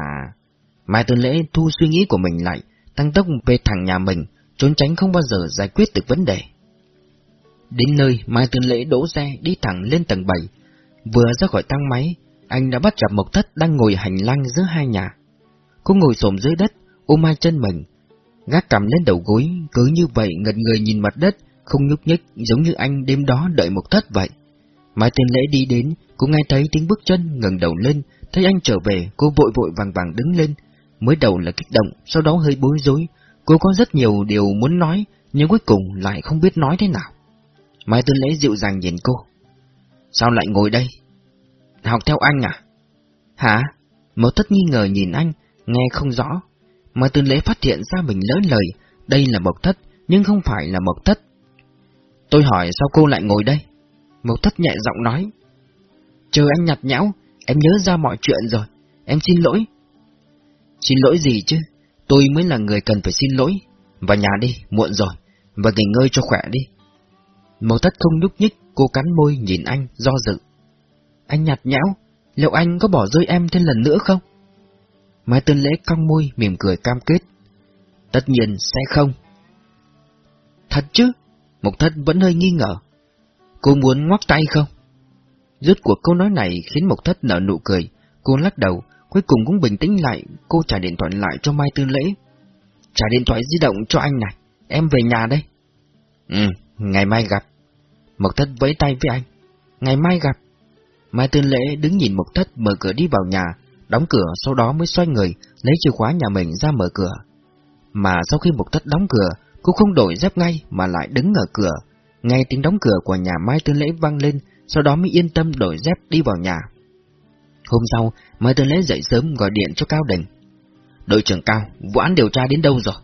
[SPEAKER 1] Mai Tuần Lễ thu suy nghĩ của mình lại, tăng tốc về thẳng nhà mình, trốn tránh không bao giờ giải quyết được vấn đề. Đến nơi, Mai Tuần Lễ đỗ xe đi thẳng lên tầng 7. Vừa ra khỏi thang máy, anh đã bắt gặp Mộc Thất đang ngồi hành lang giữa hai nhà. Cô ngồi xổm dưới đất, ôm hai chân mình, gác cầm lên đầu gối, cứ như vậy ngật người nhìn mặt đất, không nhúc nhích giống như anh đêm đó đợi một Thất vậy. Mai tên Lễ đi đến, cô nghe thấy tiếng bước chân ngẩng đầu lên, thấy anh trở về, cô vội vội vàng vàng đứng lên, mới đầu là kích động, sau đó hơi bối rối. Cô có rất nhiều điều muốn nói, nhưng cuối cùng lại không biết nói thế nào. Mai tên Lễ dịu dàng nhìn cô. Sao lại ngồi đây? Học theo anh à? Hả? Một thất nghi ngờ nhìn anh, nghe không rõ mà Tuần Lễ phát hiện ra mình lớn lời, đây là Mộc Thất, nhưng không phải là Mộc Thất. Tôi hỏi sao cô lại ngồi đây? Mộc Thất nhẹ giọng nói. Chờ anh nhặt nhão, em nhớ ra mọi chuyện rồi, em xin lỗi. Xin lỗi gì chứ, tôi mới là người cần phải xin lỗi. Vào nhà đi, muộn rồi, và nghỉ ngơi cho khỏe đi. mộc thất không nhúc nhích, cô cắn môi nhìn anh, do dự. Anh nhạt nhẽo, liệu anh có bỏ rơi em thêm lần nữa không? Mai Tân Lễ cong môi, mỉm cười cam kết. Tất nhiên sẽ không. Thật chứ? Mộc thất vẫn hơi nghi ngờ. Cô muốn ngoắc tay không? Rốt cuộc câu nói này khiến Mộc thất nở nụ cười, cô lắc đầu, Cuối cùng cũng bình tĩnh lại, cô trả điện thoại lại cho Mai Tư Lễ. Trả điện thoại di động cho anh này, em về nhà đây. Ừ, ngày mai gặp. Mộc Thất vẫy tay với anh. Ngày mai gặp. Mai Tư Lễ đứng nhìn Mộc Thất mở cửa đi vào nhà, đóng cửa sau đó mới xoay người, lấy chìa khóa nhà mình ra mở cửa. Mà sau khi Mục Thất đóng cửa, cô không đổi dép ngay mà lại đứng ở cửa. Nghe tiếng đóng cửa của nhà Mai Tư Lễ vang lên, sau đó mới yên tâm đổi dép đi vào nhà. Hôm sau, Mai tư Lễ dậy sớm gọi điện cho Cao Đình. Đội trưởng Cao, vụ án điều tra đến đâu rồi?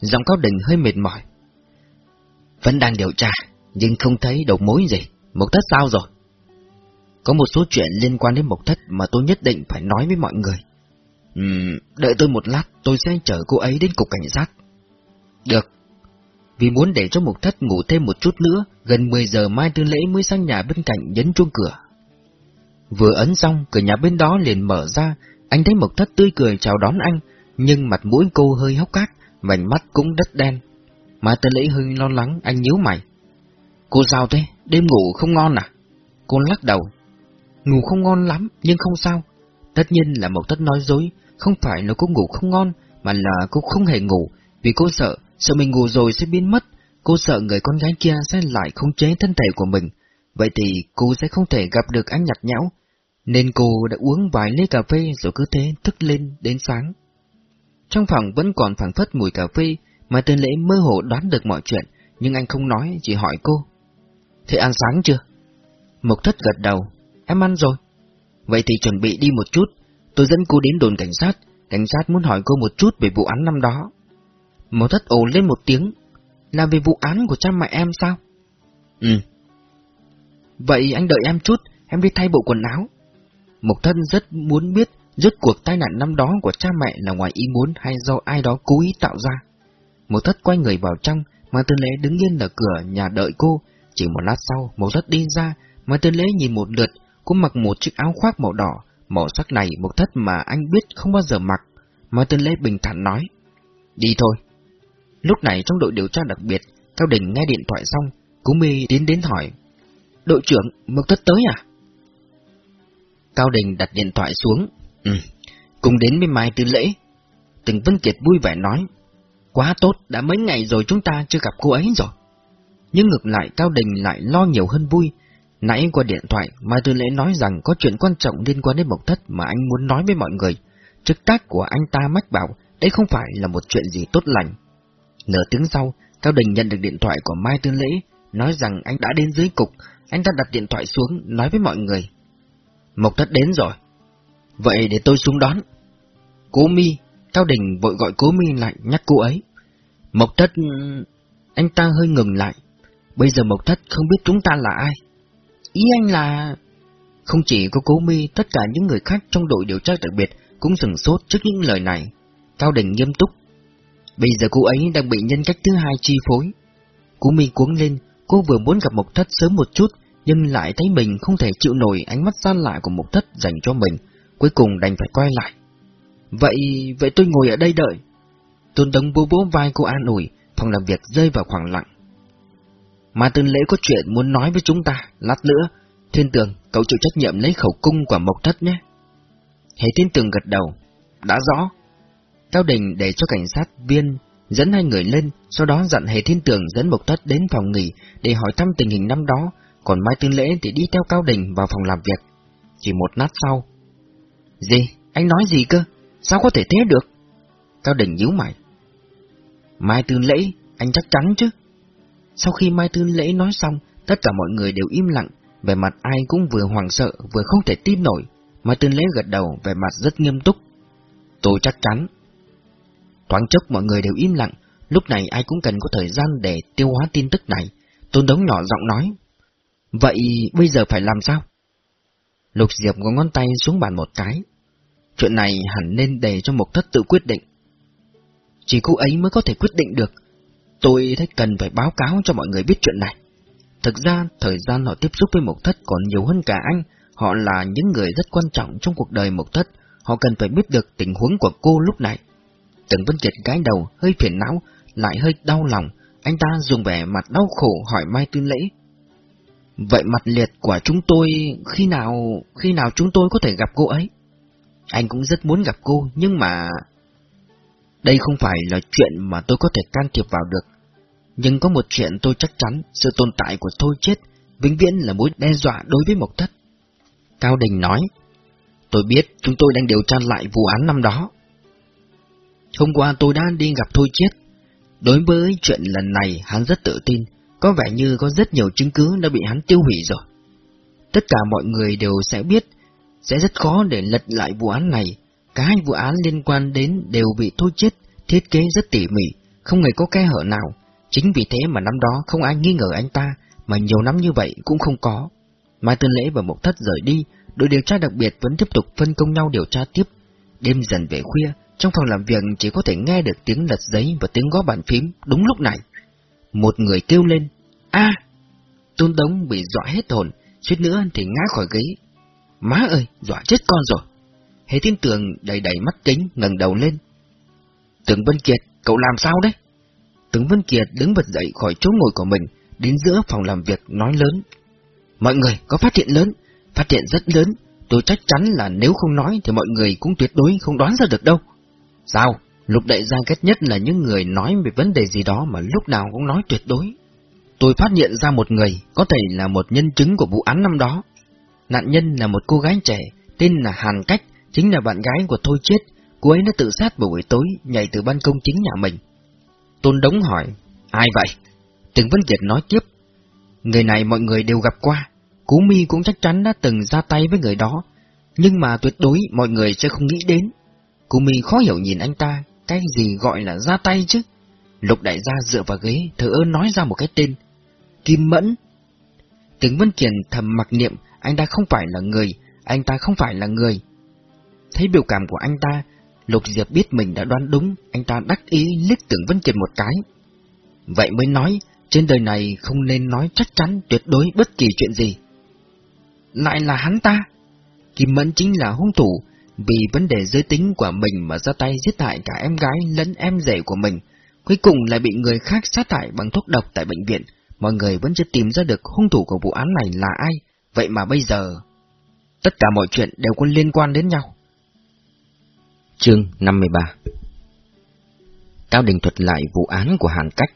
[SPEAKER 1] Giọng Cao Đình hơi mệt mỏi. Vẫn đang điều tra, nhưng không thấy đầu mối gì. Mục thất sao rồi? Có một số chuyện liên quan đến mộc thất mà tôi nhất định phải nói với mọi người. Ừm, đợi tôi một lát, tôi sẽ chở cô ấy đến cục cảnh sát. Được. Vì muốn để cho mộc thất ngủ thêm một chút nữa, gần 10 giờ Mai Tư Lễ mới sang nhà bên cạnh nhấn chuông cửa. Vừa ấn xong, cửa nhà bên đó liền mở ra, anh thấy Mộc Thất tươi cười chào đón anh, nhưng mặt mũi cô hơi hốc cát, vành mắt cũng đất đen. Mà Tư lễ hơi lo lắng, anh nhíu mày. Cô sao thế? Đêm ngủ không ngon à? Cô lắc đầu. Ngủ không ngon lắm, nhưng không sao. Tất nhiên là Mộc Thất nói dối, không phải nó cũng ngủ không ngon, mà là cô không hề ngủ, vì cô sợ, sợ mình ngủ rồi sẽ biến mất. Cô sợ người con gái kia sẽ lại không chế thân thể của mình, Vậy thì cô sẽ không thể gặp được anh nhặt nhẽo, nên cô đã uống vài ly cà phê rồi cứ thế thức lên đến sáng. Trong phòng vẫn còn phảng phất mùi cà phê, mà tên lễ mơ hồ đoán được mọi chuyện, nhưng anh không nói, chỉ hỏi cô. Thế ăn sáng chưa? Mộc thất gật đầu, em ăn rồi. Vậy thì chuẩn bị đi một chút, tôi dẫn cô đến đồn cảnh sát, cảnh sát muốn hỏi cô một chút về vụ án năm đó. Mộc thất ồ lên một tiếng, là về vụ án của cha mẹ em sao? Ừ, Vậy anh đợi em chút, em đi thay bộ quần áo. Mục thân rất muốn biết rốt cuộc tai nạn năm đó của cha mẹ là ngoài ý muốn hay do ai đó cố ý tạo ra. Mục thất quay người vào trong, mà Tư Lễ đứng yên ở cửa nhà đợi cô. Chỉ một lát sau, Mục thất đi ra, mà Tư Lễ nhìn một lượt, cô mặc một chiếc áo khoác màu đỏ, màu sắc này một thất mà anh biết không bao giờ mặc. Mà Tư Lễ bình thản nói, đi thôi. Lúc này trong đội điều tra đặc biệt, Cao Đình nghe điện thoại xong, Cú Mi tiến đến hỏi Đội trưởng, Mộc Thất tới à? Cao Đình đặt điện thoại xuống. Ừ, cùng đến với Mai Tư Lễ. Từng Vân Kiệt vui vẻ nói. Quá tốt, đã mấy ngày rồi chúng ta chưa gặp cô ấy rồi. Nhưng ngược lại Cao Đình lại lo nhiều hơn vui. Nãy qua điện thoại, Mai Tư Lễ nói rằng có chuyện quan trọng liên quan đến Mộc Thất mà anh muốn nói với mọi người. trực tác của anh ta mách bảo đây không phải là một chuyện gì tốt lành. Nửa tiếng sau, Cao Đình nhận được điện thoại của Mai Tư Lễ, nói rằng anh đã đến dưới cục, anh ta đặt điện thoại xuống, nói với mọi người. Mộc Thất đến rồi. Vậy để tôi xuống đón. Cố mi, Cao Đình vội gọi cố mi lại nhắc cô ấy. Mộc Thất... Anh ta hơi ngừng lại. Bây giờ Mộc Thất không biết chúng ta là ai. Ý anh là... Không chỉ có cố mi, tất cả những người khác trong đội điều tra đặc biệt cũng sừng sốt trước những lời này. Cao Đình nghiêm túc. Bây giờ cô ấy đang bị nhân cách thứ hai chi phối. Cố mi cuống lên, cô vừa muốn gặp Mộc Thất sớm một chút, nhưng lại thấy mình không thể chịu nổi ánh mắt gian lại của Mộc Thất dành cho mình, cuối cùng đành phải quay lại. Vậy, vậy tôi ngồi ở đây đợi. Tôn Đông bố bố vai cô an ủi, phòng làm việc rơi vào khoảng lặng. Mà Tương Lễ có chuyện muốn nói với chúng ta, lát nữa. Thiên Tường, cậu chịu trách nhiệm lấy khẩu cung của Mộc Thất nhé. Hề Thiên Tường gật đầu. Đã rõ. Cao Đình để cho cảnh sát viên dẫn hai người lên, sau đó dặn Hề Thiên Tường dẫn Mộc Thất đến phòng nghỉ để hỏi thăm tình hình năm đó, còn Mai Tương Lễ thì đi theo Cao Đình vào phòng làm việc. Chỉ một nát sau. Gì? Anh nói gì cơ? Sao có thể thế được? Cao Đình nhíu mày. Mai Tư Lễ, anh chắc chắn chứ? Sau khi Mai Tư Lễ nói xong, tất cả mọi người đều im lặng, vẻ mặt ai cũng vừa hoảng sợ vừa không thể tin nổi. Mai Tư Lễ gật đầu, vẻ mặt rất nghiêm túc. Tôi chắc chắn. Thoáng chốc mọi người đều im lặng, lúc này ai cũng cần có thời gian để tiêu hóa tin tức này. Tôn Đống nhỏ giọng nói. Vậy bây giờ phải làm sao? Lục Diệp có ngón tay xuống bàn một cái. Chuyện này hẳn nên để cho Mộc Thất tự quyết định. Chỉ cô ấy mới có thể quyết định được. Tôi thấy cần phải báo cáo cho mọi người biết chuyện này. Thực ra, thời gian họ tiếp xúc với Mộc Thất còn nhiều hơn cả anh. Họ là những người rất quan trọng trong cuộc đời Mộc Thất. Họ cần phải biết được tình huống của cô lúc này. Tần Vân Kiệt gái đầu, hơi phiền não, lại hơi đau lòng. Anh ta dùng vẻ mặt đau khổ hỏi Mai tư Lễ. Vậy mặt liệt của chúng tôi, khi nào, khi nào chúng tôi có thể gặp cô ấy? Anh cũng rất muốn gặp cô, nhưng mà... Đây không phải là chuyện mà tôi có thể can thiệp vào được. Nhưng có một chuyện tôi chắc chắn, sự tồn tại của tôi chết, vĩnh viễn là mối đe dọa đối với Mộc Thất. Cao Đình nói, tôi biết chúng tôi đang điều tra lại vụ án năm đó. Hôm qua tôi đã đi gặp Thôi Chết. Đối với chuyện lần này hắn rất tự tin, có vẻ như có rất nhiều chứng cứ đã bị hắn tiêu hủy rồi. Tất cả mọi người đều sẽ biết, sẽ rất khó để lật lại vụ án này. Cả hai vụ án liên quan đến đều bị Thôi Chết thiết kế rất tỉ mỉ, không hề có kẽ hở nào. Chính vì thế mà năm đó không ai nghi ngờ anh ta, mà nhiều năm như vậy cũng không có. Mai Tân Lễ và Mộc Thất rời đi, đội điều tra đặc biệt vẫn tiếp tục phân công nhau điều tra tiếp. Đêm dần về khuya, trong phòng làm việc chỉ có thể nghe được tiếng lật giấy và tiếng gõ bàn phím đúng lúc này. Một người kêu lên, a Tôn Đống bị dọa hết hồn, suýt nữa thì ngã khỏi ghế. Má ơi, dọa chết con rồi. Hế tin tường đầy đầy mắt kính, ngẩng đầu lên. tưởng Vân Kiệt, cậu làm sao đấy? Tướng Vân Kiệt đứng bật dậy khỏi chỗ ngồi của mình, đến giữa phòng làm việc nói lớn. Mọi người có phát hiện lớn, phát hiện rất lớn, tôi chắc chắn là nếu không nói thì mọi người cũng tuyệt đối không đoán ra được đâu. Sao? Lục đại gia ghét nhất là những người nói về vấn đề gì đó mà lúc nào cũng nói tuyệt đối. Tôi phát hiện ra một người, có thể là một nhân chứng của vụ án năm đó. Nạn nhân là một cô gái trẻ, tên là Hàn Cách, chính là bạn gái của Thôi Chết. Cô ấy đã tự sát vào buổi tối, nhảy từ ban công chính nhà mình. Tôn Đống hỏi, ai vậy? Từng Vân Kiệt nói tiếp, người này mọi người đều gặp qua, Cú Mi cũng chắc chắn đã từng ra tay với người đó, nhưng mà tuyệt đối mọi người sẽ không nghĩ đến. Cú Mi khó hiểu nhìn anh ta, cái gì gọi là ra tay chứ? Lục đại gia dựa vào ghế, thở ơn nói ra một cái tên. Kim Mẫn. Tướng Vân kiệt thầm mặc niệm, anh ta không phải là người, anh ta không phải là người. Thấy biểu cảm của anh ta, Lục Diệp biết mình đã đoán đúng, anh ta đắc ý liếc tưởng Vân Kiệt một cái. Vậy mới nói, trên đời này không nên nói chắc chắn tuyệt đối bất kỳ chuyện gì. Lại là hắn ta. Kim Mẫn chính là hung thủ, vì vấn đề giới tính của mình mà ra tay giết hại cả em gái lẫn em rể của mình, cuối cùng lại bị người khác sát hại bằng thuốc độc tại bệnh viện. Mọi người vẫn chưa tìm ra được hung thủ của vụ án này là ai, vậy mà bây giờ... Tất cả mọi chuyện đều có liên quan đến nhau. Chương 53 Cao Đình thuật lại vụ án của Hàn Cách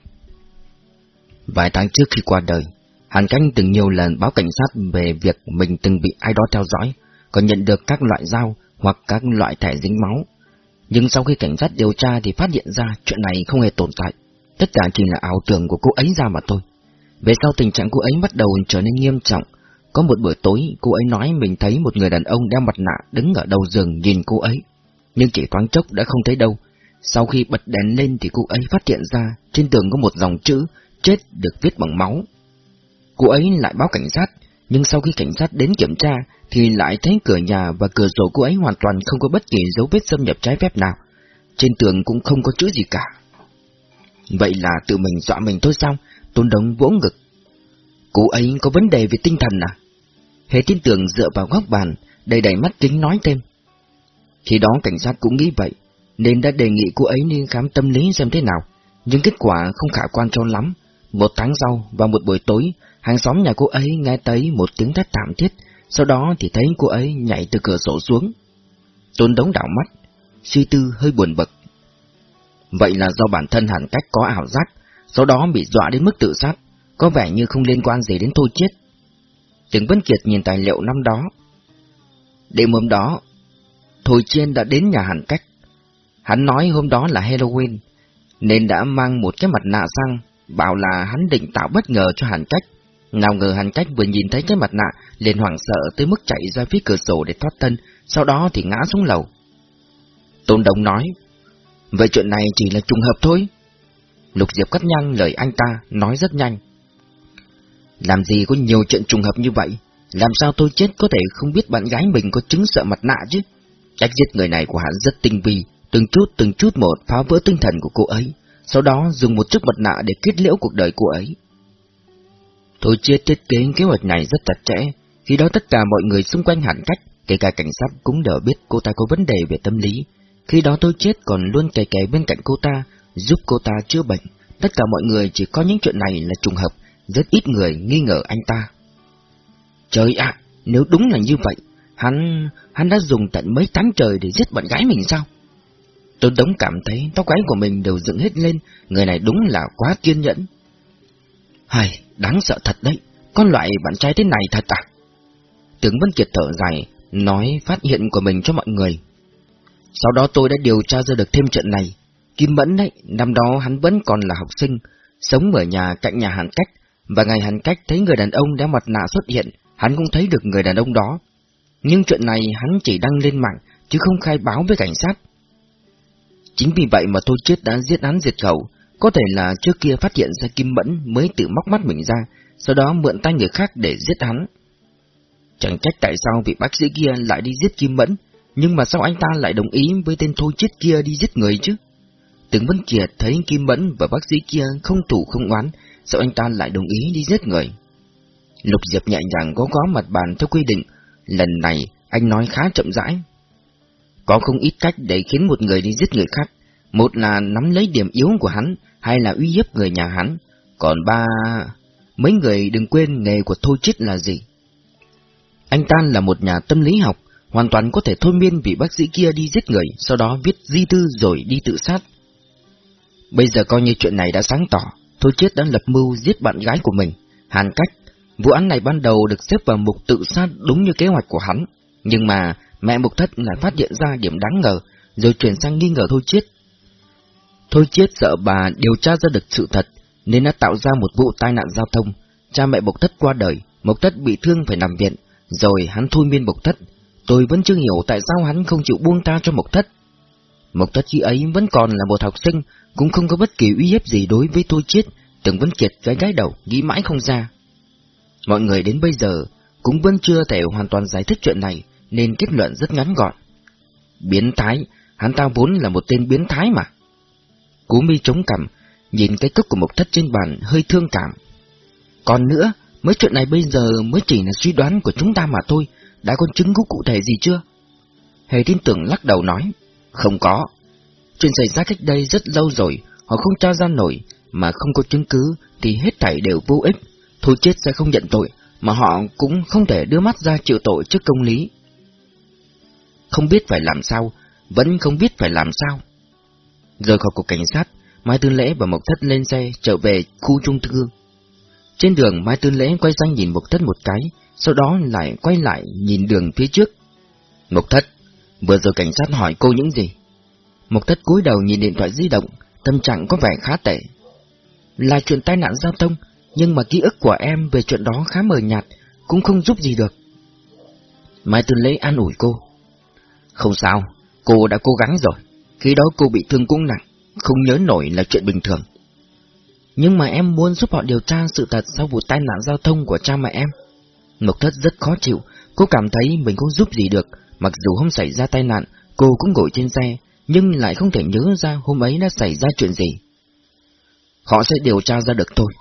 [SPEAKER 1] Vài tháng trước khi qua đời, Hàn Cách từng nhiều lần báo cảnh sát về việc mình từng bị ai đó theo dõi, còn nhận được các loại dao hoặc các loại thẻ dính máu. Nhưng sau khi cảnh sát điều tra thì phát hiện ra chuyện này không hề tồn tại. Tất cả chỉ là ảo tưởng của cô ấy ra mà thôi. Về sau tình trạng cô ấy bắt đầu trở nên nghiêm trọng. Có một buổi tối, cô ấy nói mình thấy một người đàn ông đeo mặt nạ đứng ở đầu giường nhìn cô ấy. Nhưng chỉ thoáng chốc đã không thấy đâu. Sau khi bật đèn lên thì cô ấy phát hiện ra trên tường có một dòng chữ chết được viết bằng máu. Cô ấy lại báo cảnh sát, nhưng sau khi cảnh sát đến kiểm tra thì lại thấy cửa nhà và cửa sổ cô ấy hoàn toàn không có bất kỳ dấu vết xâm nhập trái phép nào. Trên tường cũng không có chữ gì cả. Vậy là tự mình dọa mình thôi sao? Tôn Đông vỗ ngực. Cô ấy có vấn đề về tinh thần à? Hề tin tưởng dựa vào góc bàn, đầy đầy mắt kính nói thêm. Khi đó cảnh sát cũng nghĩ vậy, nên đã đề nghị cô ấy nên khám tâm lý xem thế nào, nhưng kết quả không khả quan cho lắm. Một tháng sau, vào một buổi tối, hàng xóm nhà cô ấy nghe thấy một tiếng thét thảm thiết, sau đó thì thấy cô ấy nhảy từ cửa sổ xuống. Tôn đống đảo mắt, suy tư hơi buồn bực. Vậy là do bản thân hẳn cách có ảo giác, sau đó bị dọa đến mức tự sát, có vẻ như không liên quan gì đến Thôi Chết. Trừng Vân Kiệt nhìn tài liệu năm đó. Đêm hôm đó, Thôi Chiên đã đến nhà hẳn cách. Hắn nói hôm đó là Halloween, nên đã mang một cái mặt nạ sang, bảo là hắn định tạo bất ngờ cho hàn cách. Nào ngờ hàn cách vừa nhìn thấy cái mặt nạ, liền hoảng sợ tới mức chạy ra phía cửa sổ để thoát thân, sau đó thì ngã xuống lầu. Tôn Đồng nói, vậy chuyện này chỉ là trùng hợp thôi. Lục Diệp cắt nhanh lời anh ta, nói rất nhanh. Làm gì có nhiều chuyện trùng hợp như vậy? Làm sao tôi chết có thể không biết bạn gái mình có chứng sợ mặt nạ chứ? Cách giết người này của hắn rất tinh vi, từng chút từng chút một phá vỡ tinh thần của cô ấy, sau đó dùng một chiếc mặt nạ để kết liễu cuộc đời cô ấy. Thôi chia thiết kế kế hoạch này rất chặt chẽ, khi đó tất cả mọi người xung quanh hẳn cách, kể cả cảnh sát cũng đều biết cô ta có vấn đề về tâm lý. Khi đó tôi chết còn luôn kề kề bên cạnh cô ta, giúp cô ta chữa bệnh. Tất cả mọi người chỉ có những chuyện này là trùng hợp, rất ít người nghi ngờ anh ta. Trời ạ, nếu đúng là như vậy, hắn hắn đã dùng tận mấy tháng trời để giết bạn gái mình sao? Tôn Đống cảm thấy tóc gáy của mình đều dựng hết lên, người này đúng là quá kiên nhẫn. Hay, đáng sợ thật đấy, con loại bạn trai thế này thật à? Tướng Vân Kiệt thở dài, nói phát hiện của mình cho mọi người. Sau đó tôi đã điều tra ra được thêm chuyện này. Kim Mẫn đấy, năm đó hắn vẫn còn là học sinh, sống ở nhà cạnh nhà Hàn Cách, và ngày Hàn Cách thấy người đàn ông đeo mặt nạ xuất hiện, hắn cũng thấy được người đàn ông đó. Nhưng chuyện này hắn chỉ đăng lên mạng, chứ không khai báo với cảnh sát. Chính vì vậy mà Thôi Chết đã giết án diệt khẩu, có thể là trước kia phát hiện ra Kim Mẫn mới tự móc mắt mình ra, sau đó mượn tay người khác để giết hắn. Chẳng trách tại sao vị bác sĩ kia lại đi giết Kim Mẫn, nhưng mà sao anh ta lại đồng ý với tên Thôi Chết kia đi giết người chứ? Tưởng Vân Kiệt thấy Kim Mẫn và bác sĩ kia không thủ không oán, sao anh ta lại đồng ý đi giết người? Lục Diệp nhẹ nhàng có có mặt bàn theo quy định, lần này anh nói khá chậm rãi. Có không ít cách để khiến một người đi giết người khác. Một là nắm lấy điểm yếu của hắn, hai là uy hiếp người nhà hắn. Còn ba... Mấy người đừng quên nghề của Thôi Chết là gì. Anh ta là một nhà tâm lý học, hoàn toàn có thể thôi miên vị bác sĩ kia đi giết người, sau đó viết di thư rồi đi tự sát. Bây giờ coi như chuyện này đã sáng tỏ, Thôi Chết đã lập mưu giết bạn gái của mình, Hàn Cách. Vụ án này ban đầu được xếp vào mục tự sát đúng như kế hoạch của hắn, nhưng mà mẹ Mục Thất lại phát hiện ra điểm đáng ngờ, rồi chuyển sang nghi ngờ Thôi Chiết. Thôi Chiết sợ bà điều tra ra được sự thật, nên đã tạo ra một vụ tai nạn giao thông. Cha mẹ Mục Thất qua đời, Mục Thất bị thương phải nằm viện, rồi hắn thôi miên Mục Thất. Tôi vẫn chưa hiểu tại sao hắn không chịu buông ta cho Mục Thất. Mộc Thất khi ấy vẫn còn là một học sinh, cũng không có bất kỳ uy hiếp gì đối với Thôi Chiết, từng vẫn kiệt cái gái đầu, nghĩ mãi không ra. Mọi người đến bây giờ cũng vẫn chưa thể hoàn toàn giải thích chuyện này, nên kết luận rất ngắn gọn. Biến thái, hắn ta vốn là một tên biến thái mà. Cú mi chống cằm, nhìn cái cốc của một thất trên bàn hơi thương cảm. Còn nữa, mấy chuyện này bây giờ mới chỉ là suy đoán của chúng ta mà thôi, đã có chứng cứ cụ thể gì chưa? Hề tin tưởng lắc đầu nói, không có. Chuyện xảy ra cách đây rất lâu rồi, họ không tra ra nổi, mà không có chứng cứ thì hết thảy đều vô ích, thôi chết sẽ không nhận tội, mà họ cũng không thể đưa mắt ra chịu tội trước công lý không biết phải làm sao, vẫn không biết phải làm sao. Rời khỏi cục cảnh sát, Mai Tư Lễ và Mộc Thất lên xe trở về khu trung cư. Trên đường Mai Tư Lễ quay sang nhìn Mộc Thất một cái, sau đó lại quay lại nhìn đường phía trước. Mộc Thất, vừa rồi cảnh sát hỏi cô những gì? Mộc thất cúi đầu nhìn điện thoại di động, tâm trạng có vẻ khá tệ. Là chuyện tai nạn giao thông, nhưng mà ký ức của em về chuyện đó khá mờ nhạt, cũng không giúp gì được. Mai Tư Lễ an ủi cô. Không sao, cô đã cố gắng rồi. Khi đó cô bị thương cũng nặng, không nhớ nổi là chuyện bình thường. Nhưng mà em muốn giúp họ điều tra sự thật sau vụ tai nạn giao thông của cha mẹ em. Ngọc Thất rất khó chịu, cô cảm thấy mình không giúp gì được, mặc dù không xảy ra tai nạn, cô cũng ngồi trên xe, nhưng lại không thể nhớ ra hôm ấy đã xảy ra chuyện gì. Họ sẽ điều tra ra được thôi.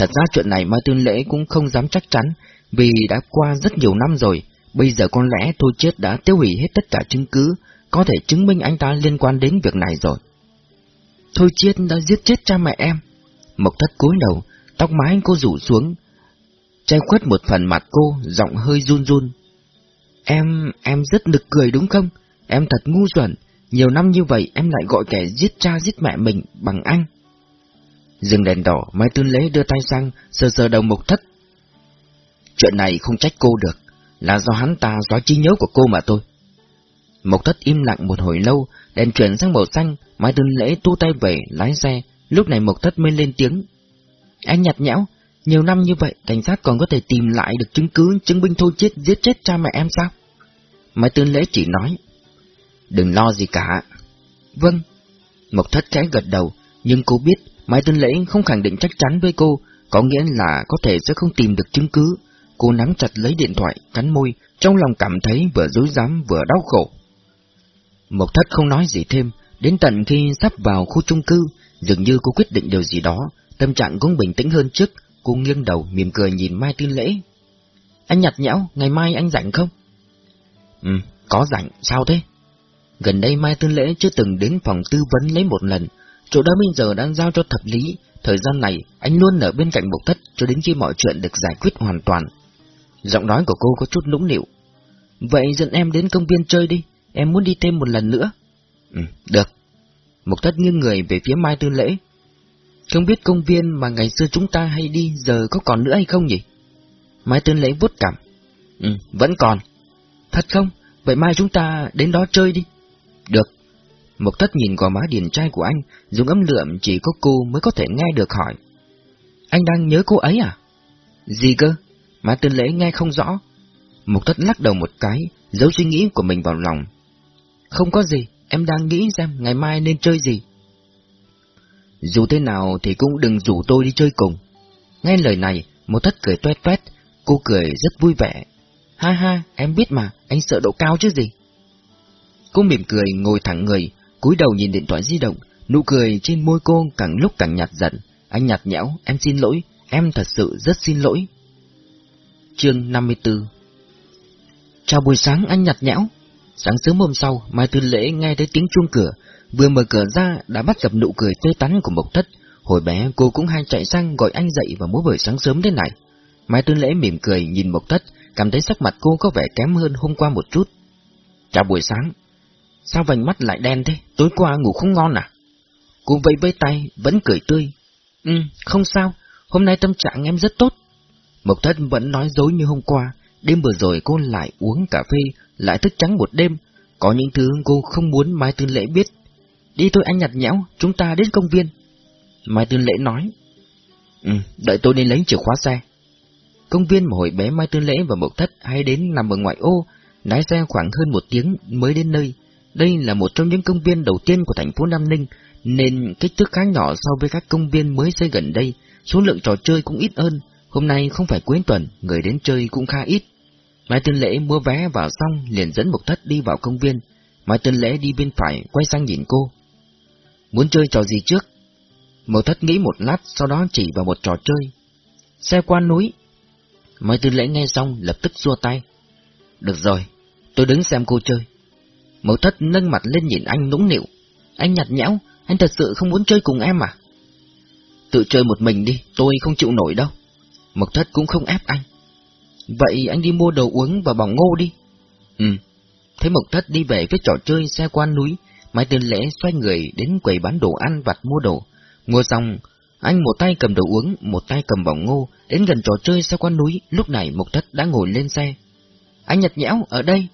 [SPEAKER 1] Thật ra chuyện này Mai Tuyên Lễ cũng không dám chắc chắn, vì đã qua rất nhiều năm rồi, bây giờ con lẽ Thôi Chết đã tiêu hủy hết tất cả chứng cứ, có thể chứng minh anh ta liên quan đến việc này rồi. Thôi Chết đã giết chết cha mẹ em. Mộc thất cúi đầu, tóc mái cô rủ xuống, che khuất một phần mặt cô, giọng hơi run run. Em, em rất nực cười đúng không? Em thật ngu xuẩn, nhiều năm như vậy em lại gọi kẻ giết cha giết mẹ mình bằng anh. Dừng đèn đỏ, Mai Tư Lễ đưa tay sang, sờ sờ đầu mộc thất. Chuyện này không trách cô được, là do hắn ta xóa trí nhớ của cô mà thôi. Mộc thất im lặng một hồi lâu, đèn chuyển sang màu xanh, Mai Tư Lễ tu tay về, lái xe, lúc này Mộc thất mới lên tiếng. Anh nhặt nhẽo, nhiều năm như vậy, cảnh sát còn có thể tìm lại được chứng cứ chứng minh thôi chết giết chết cha mẹ em sao? Mai Tư Lễ chỉ nói. Đừng lo gì cả. Vâng. Mộc thất khẽ gật đầu, nhưng cô biết Mai Tuân Lễ không khẳng định chắc chắn với cô, có nghĩa là có thể sẽ không tìm được chứng cứ. Cô nắm chặt lấy điện thoại, cắn môi, trong lòng cảm thấy vừa dối dám vừa đau khổ. Mộc thất không nói gì thêm, đến tận khi sắp vào khu chung cư, dường như cô quyết định điều gì đó, tâm trạng cũng bình tĩnh hơn trước, cô nghiêng đầu mỉm cười nhìn Mai Tuyên Lễ. Anh nhặt nhẽo, ngày mai anh rảnh không? Ừ, có rảnh, sao thế? Gần đây Mai Tuyên Lễ chưa từng đến phòng tư vấn lấy một lần, chỗ đó bây giờ đang giao cho thập lý, thời gian này anh luôn ở bên cạnh mục thất cho đến khi mọi chuyện được giải quyết hoàn toàn. Giọng nói của cô có chút lũng nịu. Vậy dẫn em đến công viên chơi đi, em muốn đi thêm một lần nữa. Ừ, được. Mục thất nghiêng người về phía Mai Tư Lễ. Không biết công viên mà ngày xưa chúng ta hay đi giờ có còn nữa hay không nhỉ? Mai Tư Lễ vuốt cảm. Ừ, vẫn còn. Thật không? Vậy mai chúng ta đến đó chơi đi. Được. Mộc thất nhìn gò má điển trai của anh, dùng âm lượng chỉ có cô mới có thể nghe được hỏi. Anh đang nhớ cô ấy à? Gì cơ? Má Tư Lễ nghe không rõ. Mộc thất lắc đầu một cái, giấu suy nghĩ của mình vào lòng. Không có gì, em đang nghĩ xem ngày mai nên chơi gì. Dù thế nào thì cũng đừng rủ tôi đi chơi cùng. Nghe lời này, Mộc thất cười tuét tuét, cô cười rất vui vẻ. Ha ha, em biết mà, anh sợ độ cao chứ gì. Cô mỉm cười ngồi thẳng người, cúi đầu nhìn điện thoại di động, nụ cười trên môi cô càng lúc càng nhạt dần. Anh nhạt nhẽo, em xin lỗi, em thật sự rất xin lỗi. Chương 54 Chào buổi sáng anh nhạt nhẽo. Sáng sớm hôm sau, Mai Tư Lễ nghe thấy tiếng chuông cửa, vừa mở cửa ra đã bắt gặp nụ cười tươi tắn của Mộc Thất. Hồi bé cô cũng hay chạy sang gọi anh dậy vào mỗi buổi sáng sớm thế này. Mai Tư Lễ mỉm cười nhìn Mộc Thất, cảm thấy sắc mặt cô có vẻ kém hơn hôm qua một chút. Chào buổi sáng. Sao vành mắt lại đen thế? Tối qua ngủ không ngon à? Cô vẫy vẫy tay, vẫn cười tươi. Ừ, không sao, hôm nay tâm trạng em rất tốt. Mộc Thất vẫn nói dối như hôm qua, đêm vừa rồi cô lại uống cà phê, lại thức trắng một đêm. Có những thứ cô không muốn Mai Tư Lễ biết. Đi thôi anh nhặt nhẽo, chúng ta đến công viên. Mai Tư Lễ nói. Ừ, đợi tôi đi lấy chìa khóa xe. Công viên mà hồi bé Mai Tư Lễ và Mộc Thất hay đến nằm ở ngoại ô, lái xe khoảng hơn một tiếng mới đến nơi. Đây là một trong những công viên đầu tiên của thành phố Nam Ninh, nên kích thước khá nhỏ so với các công viên mới xây gần đây, số lượng trò chơi cũng ít hơn. Hôm nay không phải cuối tuần, người đến chơi cũng khá ít. Mai Tân Lễ mua vé vào xong liền dẫn Mộc Thất đi vào công viên. Mai Tân Lễ đi bên phải, quay sang nhìn cô. Muốn chơi trò gì trước? Mộc Thất nghĩ một lát, sau đó chỉ vào một trò chơi. Xe qua núi. Mai Tân Lễ nghe xong, lập tức xua tay. Được rồi, tôi đứng xem cô chơi. Mẫu thất nâng mặt lên nhìn anh nũng nịu. Anh nhạt nhẽo, anh thật sự không muốn chơi cùng em à? Tự chơi một mình đi, tôi không chịu nổi đâu. Mộc thất cũng không ép anh. Vậy anh đi mua đồ uống và bỏng ngô đi. Ừ. Thấy Mộc thất đi về với trò chơi xe quan núi, Mai Tiên Lễ xoay người đến quầy bán đồ ăn vặt mua đồ. Mua xong, anh một tay cầm đồ uống, một tay cầm bỏng ngô, đến gần trò chơi xe quan núi, lúc này Mộc thất đã ngồi lên xe. Anh nhặt nhẽo, ở đây,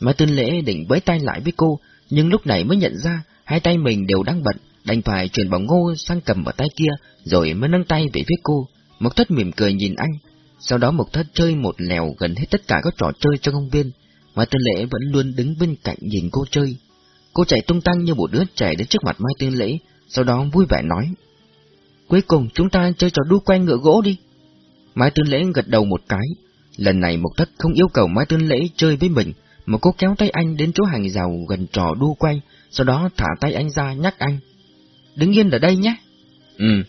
[SPEAKER 1] Mai Tân Lễ định với tay lại với cô, nhưng lúc này mới nhận ra hai tay mình đều đang bận, đành phải chuyển bóng ngô sang cầm vào tay kia, rồi mới nâng tay về phía cô. Mộc thất mỉm cười nhìn anh, sau đó Mộc thất chơi một lèo gần hết tất cả các trò chơi trong công viên, mà Tiên Lễ vẫn luôn đứng bên cạnh nhìn cô chơi. Cô chạy tung tăng như một đứa trẻ đến trước mặt Mai Tiên Lễ, sau đó vui vẻ nói. Cuối cùng chúng ta chơi trò đu quay ngựa gỗ đi. Mai Tiên Lễ gật đầu một cái. Lần này Mộc Thất không yêu cầu Mai Tiên Lễ chơi với mình, mà cô kéo tay anh đến chỗ hàng rào gần trò đu quay, sau đó thả tay anh ra nhắc anh. Đứng yên ở đây nhé. Ừ.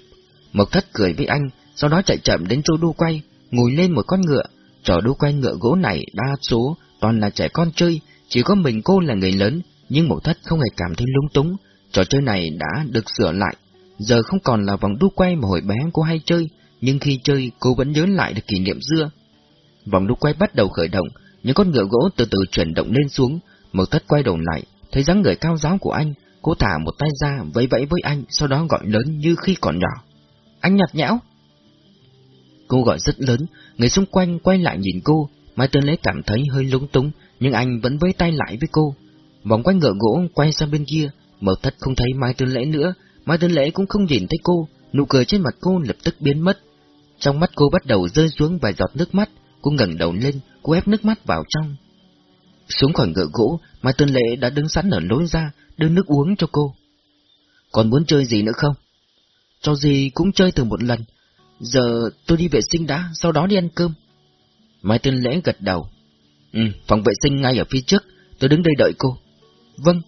[SPEAKER 1] Mộc Thất cười với anh, sau đó chạy chậm đến chỗ đu quay, ngồi lên một con ngựa. Trò đu quay ngựa gỗ này đa số toàn là trẻ con chơi, chỉ có mình cô là người lớn, nhưng Mộc Thất không hề cảm thấy lung túng. Trò chơi này đã được sửa lại, giờ không còn là vòng đu quay mà hồi bé cô hay chơi, nhưng khi chơi cô vẫn nhớ lại được kỷ niệm xưa. Vòng đu quay bắt đầu khởi động, những con ngựa gỗ từ từ chuyển động lên xuống, Mộc Thất quay đầu lại, thấy dáng người cao giáo của anh, cô thả một tay ra vẫy vẫy với anh, sau đó gọi lớn như khi còn nhỏ. Anh nhạt nhẽo. Cô gọi rất lớn, người xung quanh quay lại nhìn cô, Mai Tân Lễ cảm thấy hơi lúng túng, nhưng anh vẫn vẫy tay lại với cô. Vòng quanh ngựa gỗ quay sang bên kia, Mộc Thất không thấy Mai Tân Lễ nữa, Mai Tân Lễ cũng không nhìn thấy cô, nụ cười trên mặt cô lập tức biến mất. Trong mắt cô bắt đầu rơi xuống vài giọt nước mắt, cô ngẩng đầu lên, cô ép nước mắt vào trong. Xuống khỏi ngựa gỗ, Mai Tân Lễ đã đứng sẵn ở lối ra, đưa nước uống cho cô. Còn muốn chơi gì nữa không? Cho gì cũng chơi từ một lần. Giờ tôi đi vệ sinh đã, sau đó đi ăn cơm. Mai Tân Lễ gật đầu. Ừ, phòng vệ sinh ngay ở phía trước, tôi đứng đây đợi cô. Vâng.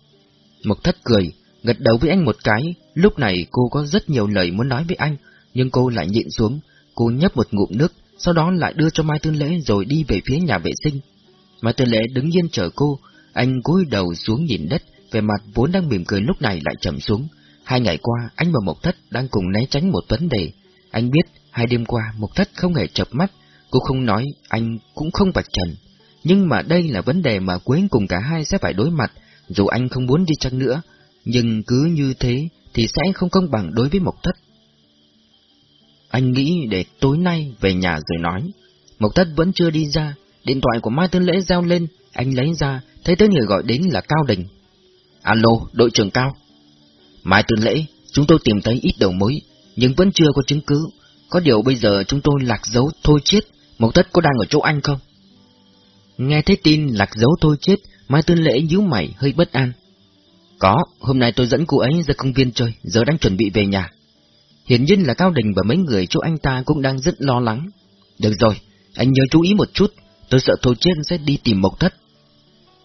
[SPEAKER 1] Mộc Thất cười, gật đầu với anh một cái. Lúc này cô có rất nhiều lời muốn nói với anh, nhưng cô lại nhịn xuống. Cô nhấp một ngụm nước, sau đó lại đưa cho Mai Tư Lễ rồi đi về phía nhà vệ sinh. Mai Tư Lễ đứng yên chờ cô, anh cúi đầu xuống nhìn đất, về mặt vốn đang mỉm cười lúc này lại trầm xuống. Hai ngày qua, anh và Mộc Thất đang cùng né tránh một vấn đề. Anh biết, hai đêm qua, Mộc Thất không hề chập mắt, cô không nói, anh cũng không vạch trần. Nhưng mà đây là vấn đề mà cuối cùng cả hai sẽ phải đối mặt, dù anh không muốn đi chăng nữa. Nhưng cứ như thế thì sẽ không công bằng đối với Mộc Thất. Anh nghĩ để tối nay về nhà rồi nói. Mộc Thất vẫn chưa đi ra, điện thoại của Mai Tân Lễ reo lên, anh lấy ra, thấy tới người gọi đến là Cao Đình. Alo, đội trưởng Cao. Mai Tân Lễ, chúng tôi tìm thấy ít đầu mối, nhưng vẫn chưa có chứng cứ. Có điều bây giờ chúng tôi lạc dấu thôi chết, Mộc Thất có đang ở chỗ anh không? Nghe thấy tin lạc dấu thôi chết, Mai Tân Lễ nhíu mày hơi bất an. Có, hôm nay tôi dẫn cô ấy ra công viên chơi, giờ đang chuẩn bị về nhà. Hiển nhiên là Cao Đình và mấy người chỗ anh ta cũng đang rất lo lắng. Được rồi, anh nhớ chú ý một chút, tôi sợ Thôi Chết sẽ đi tìm Mộc Thất.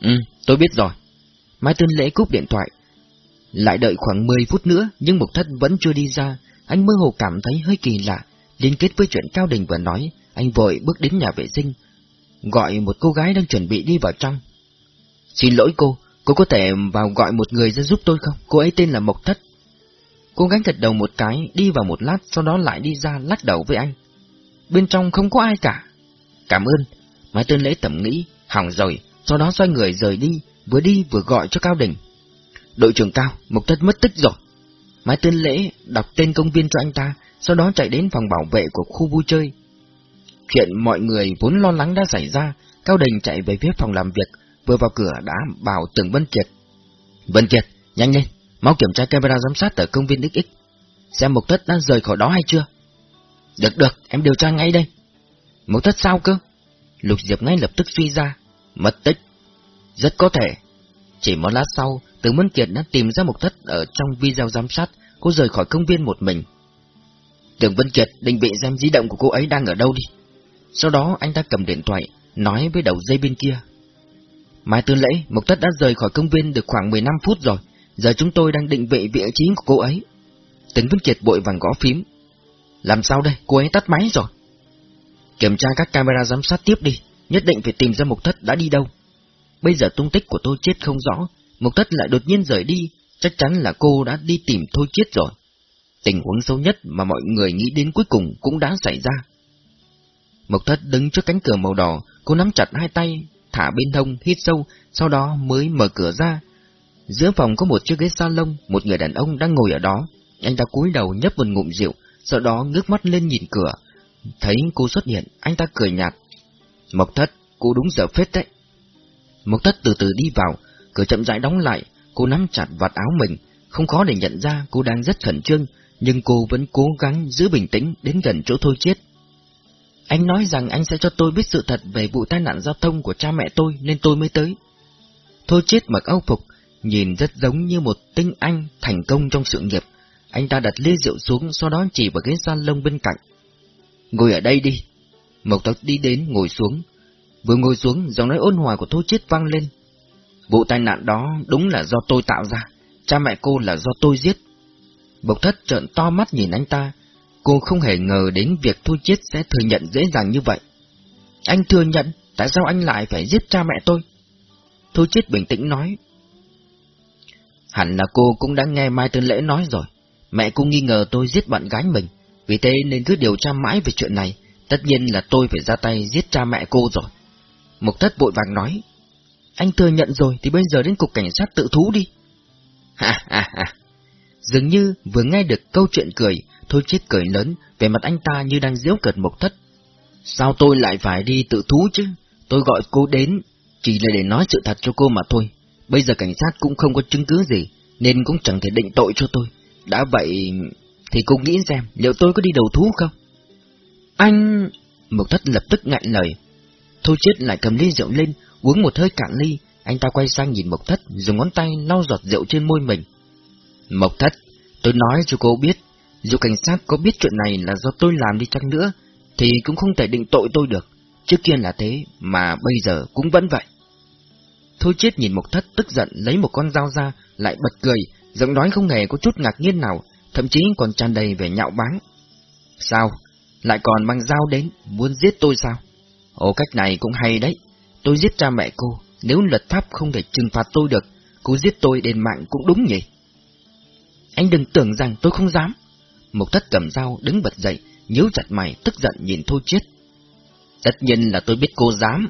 [SPEAKER 1] Ừ, tôi biết rồi. Mai Tân Lễ cúp điện thoại. Lại đợi khoảng 10 phút nữa, nhưng Mộc Thất vẫn chưa đi ra. Anh mơ hồ cảm thấy hơi kỳ lạ, liên kết với chuyện Cao Đình vừa nói, anh vội bước đến nhà vệ sinh, gọi một cô gái đang chuẩn bị đi vào trong. Xin lỗi cô, cô có thể vào gọi một người ra giúp tôi không? Cô ấy tên là Mộc Thất. Cô gái gật đầu một cái, đi vào một lát, sau đó lại đi ra lắc đầu với anh. Bên trong không có ai cả. Cảm ơn. Mai Tân Lễ tẩm nghĩ, hỏng rồi, sau đó xoay người rời đi, vừa đi vừa gọi cho Cao Đình. Đội trưởng Cao, Mộc Thất mất tích rồi. Mai Tân Lễ đọc tên công viên cho anh ta, sau đó chạy đến phòng bảo vệ của khu vui chơi. Chuyện mọi người vốn lo lắng đã xảy ra, Cao Đình chạy về phía phòng làm việc, vừa vào cửa đã bảo Tưởng Vân Kiệt. Vân Kiệt, nhanh lên, mau kiểm tra camera giám sát ở công viên XX. Xem Mộc Thất đã rời khỏi đó hay chưa? Được được, em điều tra ngay đây. Mộc Thất sao cơ? Lục Diệp ngay lập tức suy ra. Mất tích. Rất có thể. Chỉ một lát sau, Tưởng Mân Kiệt đã tìm ra Mộc Thất ở trong video giám sát, cô rời khỏi công viên một mình. Tưởng Vân Kiệt định vị xem di động của cô ấy đang ở đâu đi. Sau đó anh ta cầm điện thoại, nói với đầu dây bên kia. Mai Tư Lễ, Mộc Thất đã rời khỏi công viên được khoảng 15 phút rồi, giờ chúng tôi đang định vị vị trí của cô ấy. Tấn Vân Kiệt bội vàng gõ phím. Làm sao đây, cô ấy tắt máy rồi. Kiểm tra các camera giám sát tiếp đi, nhất định phải tìm ra mục Thất đã đi đâu. Bây giờ tung tích của tôi chết không rõ, mục Thất lại đột nhiên rời đi, chắc chắn là cô đã đi tìm Thôi Chết rồi. Tình huống xấu nhất mà mọi người nghĩ đến cuối cùng cũng đã xảy ra. Mộc Thất đứng trước cánh cửa màu đỏ, cô nắm chặt hai tay, thả bên hông, hít sâu, sau đó mới mở cửa ra. Giữa phòng có một chiếc ghế salon, một người đàn ông đang ngồi ở đó. Anh ta cúi đầu nhấp một ngụm rượu, sau đó ngước mắt lên nhìn cửa. Thấy cô xuất hiện, anh ta cười nhạt. Mộc Thất, cô đúng giờ phết đấy. Mộc Thất từ từ đi vào, cửa chậm rãi đóng lại, cô nắm chặt vạt áo mình, Không khó để nhận ra cô đang rất khẩn trương, nhưng cô vẫn cố gắng giữ bình tĩnh đến gần chỗ Thôi Chết. Anh nói rằng anh sẽ cho tôi biết sự thật về vụ tai nạn giao thông của cha mẹ tôi nên tôi mới tới. Thôi Chết mặc áo phục, nhìn rất giống như một tinh anh thành công trong sự nghiệp. Anh ta đặt ly rượu xuống, sau đó chỉ vào ghế salon bên cạnh. Ngồi ở đây đi. Mộc Tắc đi đến ngồi xuống. Vừa ngồi xuống, giọng nói ôn hòa của Thôi Chiết vang lên. Vụ tai nạn đó đúng là do tôi tạo ra, cha mẹ cô là do tôi giết. Bộc thất trợn to mắt nhìn anh ta, cô không hề ngờ đến việc Thôi Chiết sẽ thừa nhận dễ dàng như vậy. Anh thừa nhận, tại sao anh lại phải giết cha mẹ tôi? Thôi Chiết bình tĩnh nói. Hẳn là cô cũng đã nghe Mai Tân Lễ nói rồi, mẹ cô nghi ngờ tôi giết bạn gái mình, vì thế nên cứ điều tra mãi về chuyện này, tất nhiên là tôi phải ra tay giết cha mẹ cô rồi. Mục thất vội vàng nói, anh thừa nhận rồi thì bây giờ đến cục cảnh sát tự thú đi. Ha ha ha. Dường như vừa nghe được câu chuyện cười, thôi chết cười lớn, về mặt anh ta như đang giễu cợt mục thất. Sao tôi lại phải đi tự thú chứ? Tôi gọi cô đến, chỉ là để nói sự thật cho cô mà thôi. Bây giờ cảnh sát cũng không có chứng cứ gì, nên cũng chẳng thể định tội cho tôi. Đã vậy, thì cô nghĩ xem, liệu tôi có đi đầu thú không? Anh... Mục thất lập tức ngại lời. Thôi chết lại cầm ly rượu lên, Uống một hơi cạn ly, anh ta quay sang nhìn Mộc Thất, dùng ngón tay lau giọt rượu trên môi mình. Mộc Thất, tôi nói cho cô biết, dù cảnh sát có biết chuyện này là do tôi làm đi chăng nữa, thì cũng không thể định tội tôi được. Trước kia là thế, mà bây giờ cũng vẫn vậy. Thôi chết nhìn Mộc Thất tức giận lấy một con dao ra, lại bật cười, giọng nói không hề có chút ngạc nhiên nào, thậm chí còn tràn đầy vẻ nhạo báng. Sao? Lại còn mang dao đến, muốn giết tôi sao? Ồ cách này cũng hay đấy. Tôi giết cha mẹ cô, nếu luật pháp không thể trừng phạt tôi được, cô giết tôi đền mạng cũng đúng nhỉ? Anh đừng tưởng rằng tôi không dám. Mục thất cầm dao đứng bật dậy, nhíu chặt mày, tức giận nhìn Thôi chết Tất nhiên là tôi biết cô dám.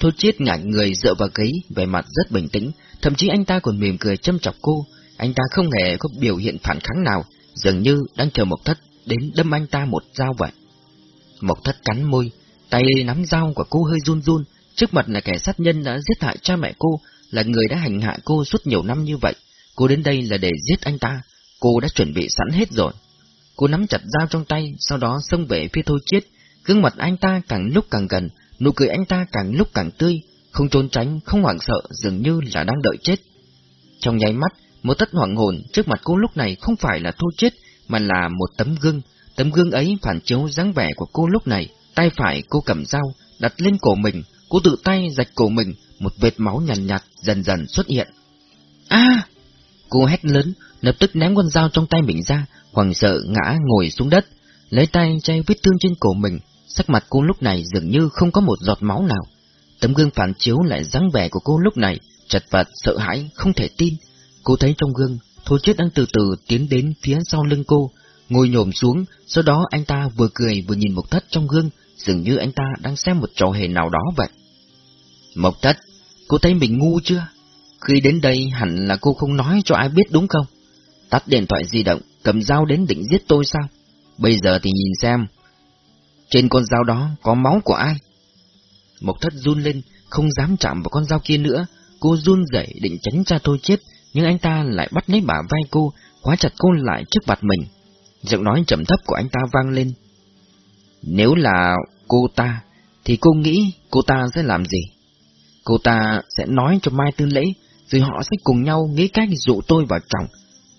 [SPEAKER 1] Thôi chết, ngại người dựa vào ghế, vẻ mặt rất bình tĩnh, thậm chí anh ta còn mỉm cười châm chọc cô. Anh ta không hề có biểu hiện phản kháng nào, dường như đang chờ Mộc Thất đến đâm anh ta một dao vậy. Mộc Thất cắn môi, tay nắm dao của cô hơi run run, Trước mặt là kẻ sát nhân đã giết hại cha mẹ cô, là người đã hành hạ cô suốt nhiều năm như vậy. Cô đến đây là để giết anh ta, cô đã chuẩn bị sẵn hết rồi. Cô nắm chặt dao trong tay, sau đó xông về phía Thôi chết, Gương mặt anh ta càng lúc càng gần, nụ cười anh ta càng lúc càng tươi, không trốn tránh, không hoảng sợ, dường như là đang đợi chết. Trong nháy mắt, một tất hoảng hồn trước mặt cô lúc này không phải là Thôi chết, mà là một tấm gương. Tấm gương ấy phản chiếu dáng vẻ của cô lúc này, tay phải cô cầm dao, đặt lên cổ mình, Cô tự tay rạch cổ mình, một vệt máu nhàn nhạt, nhạt dần dần xuất hiện. A! Cô hét lớn, lập tức ném con dao trong tay mình ra, hoàng sợ ngã ngồi xuống đất, lấy tay chay vết thương trên cổ mình, sắc mặt cô lúc này dường như không có một giọt máu nào. Tấm gương phản chiếu lại dáng vẻ của cô lúc này, chật vật, sợ hãi, không thể tin. Cô thấy trong gương, Thôi Chết đang từ từ tiến đến phía sau lưng cô, ngồi nhổm xuống, sau đó anh ta vừa cười vừa nhìn mộc thất trong gương, dường như anh ta đang xem một trò hề nào đó vậy. Mộc thất, cô thấy mình ngu chưa? Khi đến đây hẳn là cô không nói cho ai biết đúng không? Tắt điện thoại di động, cầm dao đến định giết tôi sao? Bây giờ thì nhìn xem, trên con dao đó có máu của ai? Mộc thất run lên, không dám chạm vào con dao kia nữa, cô run rẩy định tránh cha tôi chết, nhưng anh ta lại bắt lấy bả vai cô, khóa chặt cô lại trước mặt mình. Giọng nói trầm thấp của anh ta vang lên. Nếu là cô ta, thì cô nghĩ cô ta sẽ làm gì? Cô ta sẽ nói cho Mai Tư Lễ, rồi họ sẽ cùng nhau nghĩ cách dụ tôi vào trọng.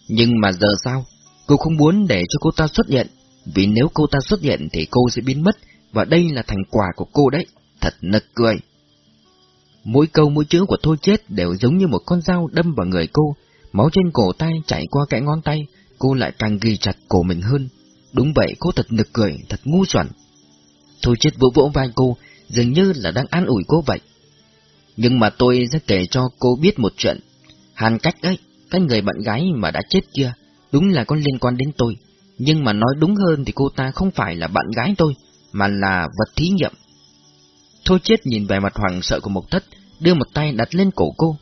[SPEAKER 1] Nhưng mà giờ sao? Cô không muốn để cho cô ta xuất hiện, vì nếu cô ta xuất hiện thì cô sẽ biến mất, và đây là thành quả của cô đấy. Thật nực cười. Mỗi câu mỗi chữ của Thôi Chết đều giống như một con dao đâm vào người cô, máu trên cổ tay chảy qua cái ngón tay, cô lại càng ghi chặt cổ mình hơn. Đúng vậy, cô thật nực cười, thật ngu xuẩn. Thôi Chết vỗ vỗ vai cô, dường như là đang an ủi cô vậy. Nhưng mà tôi sẽ kể cho cô biết một chuyện. Hàn cách ấy, cái người bạn gái mà đã chết kia, đúng là có liên quan đến tôi. Nhưng mà nói đúng hơn thì cô ta không phải là bạn gái tôi, mà là vật thí nghiệm. Thôi chết nhìn vẻ mặt hoàng sợ của Mộc Thất, đưa một tay đặt lên cổ cô.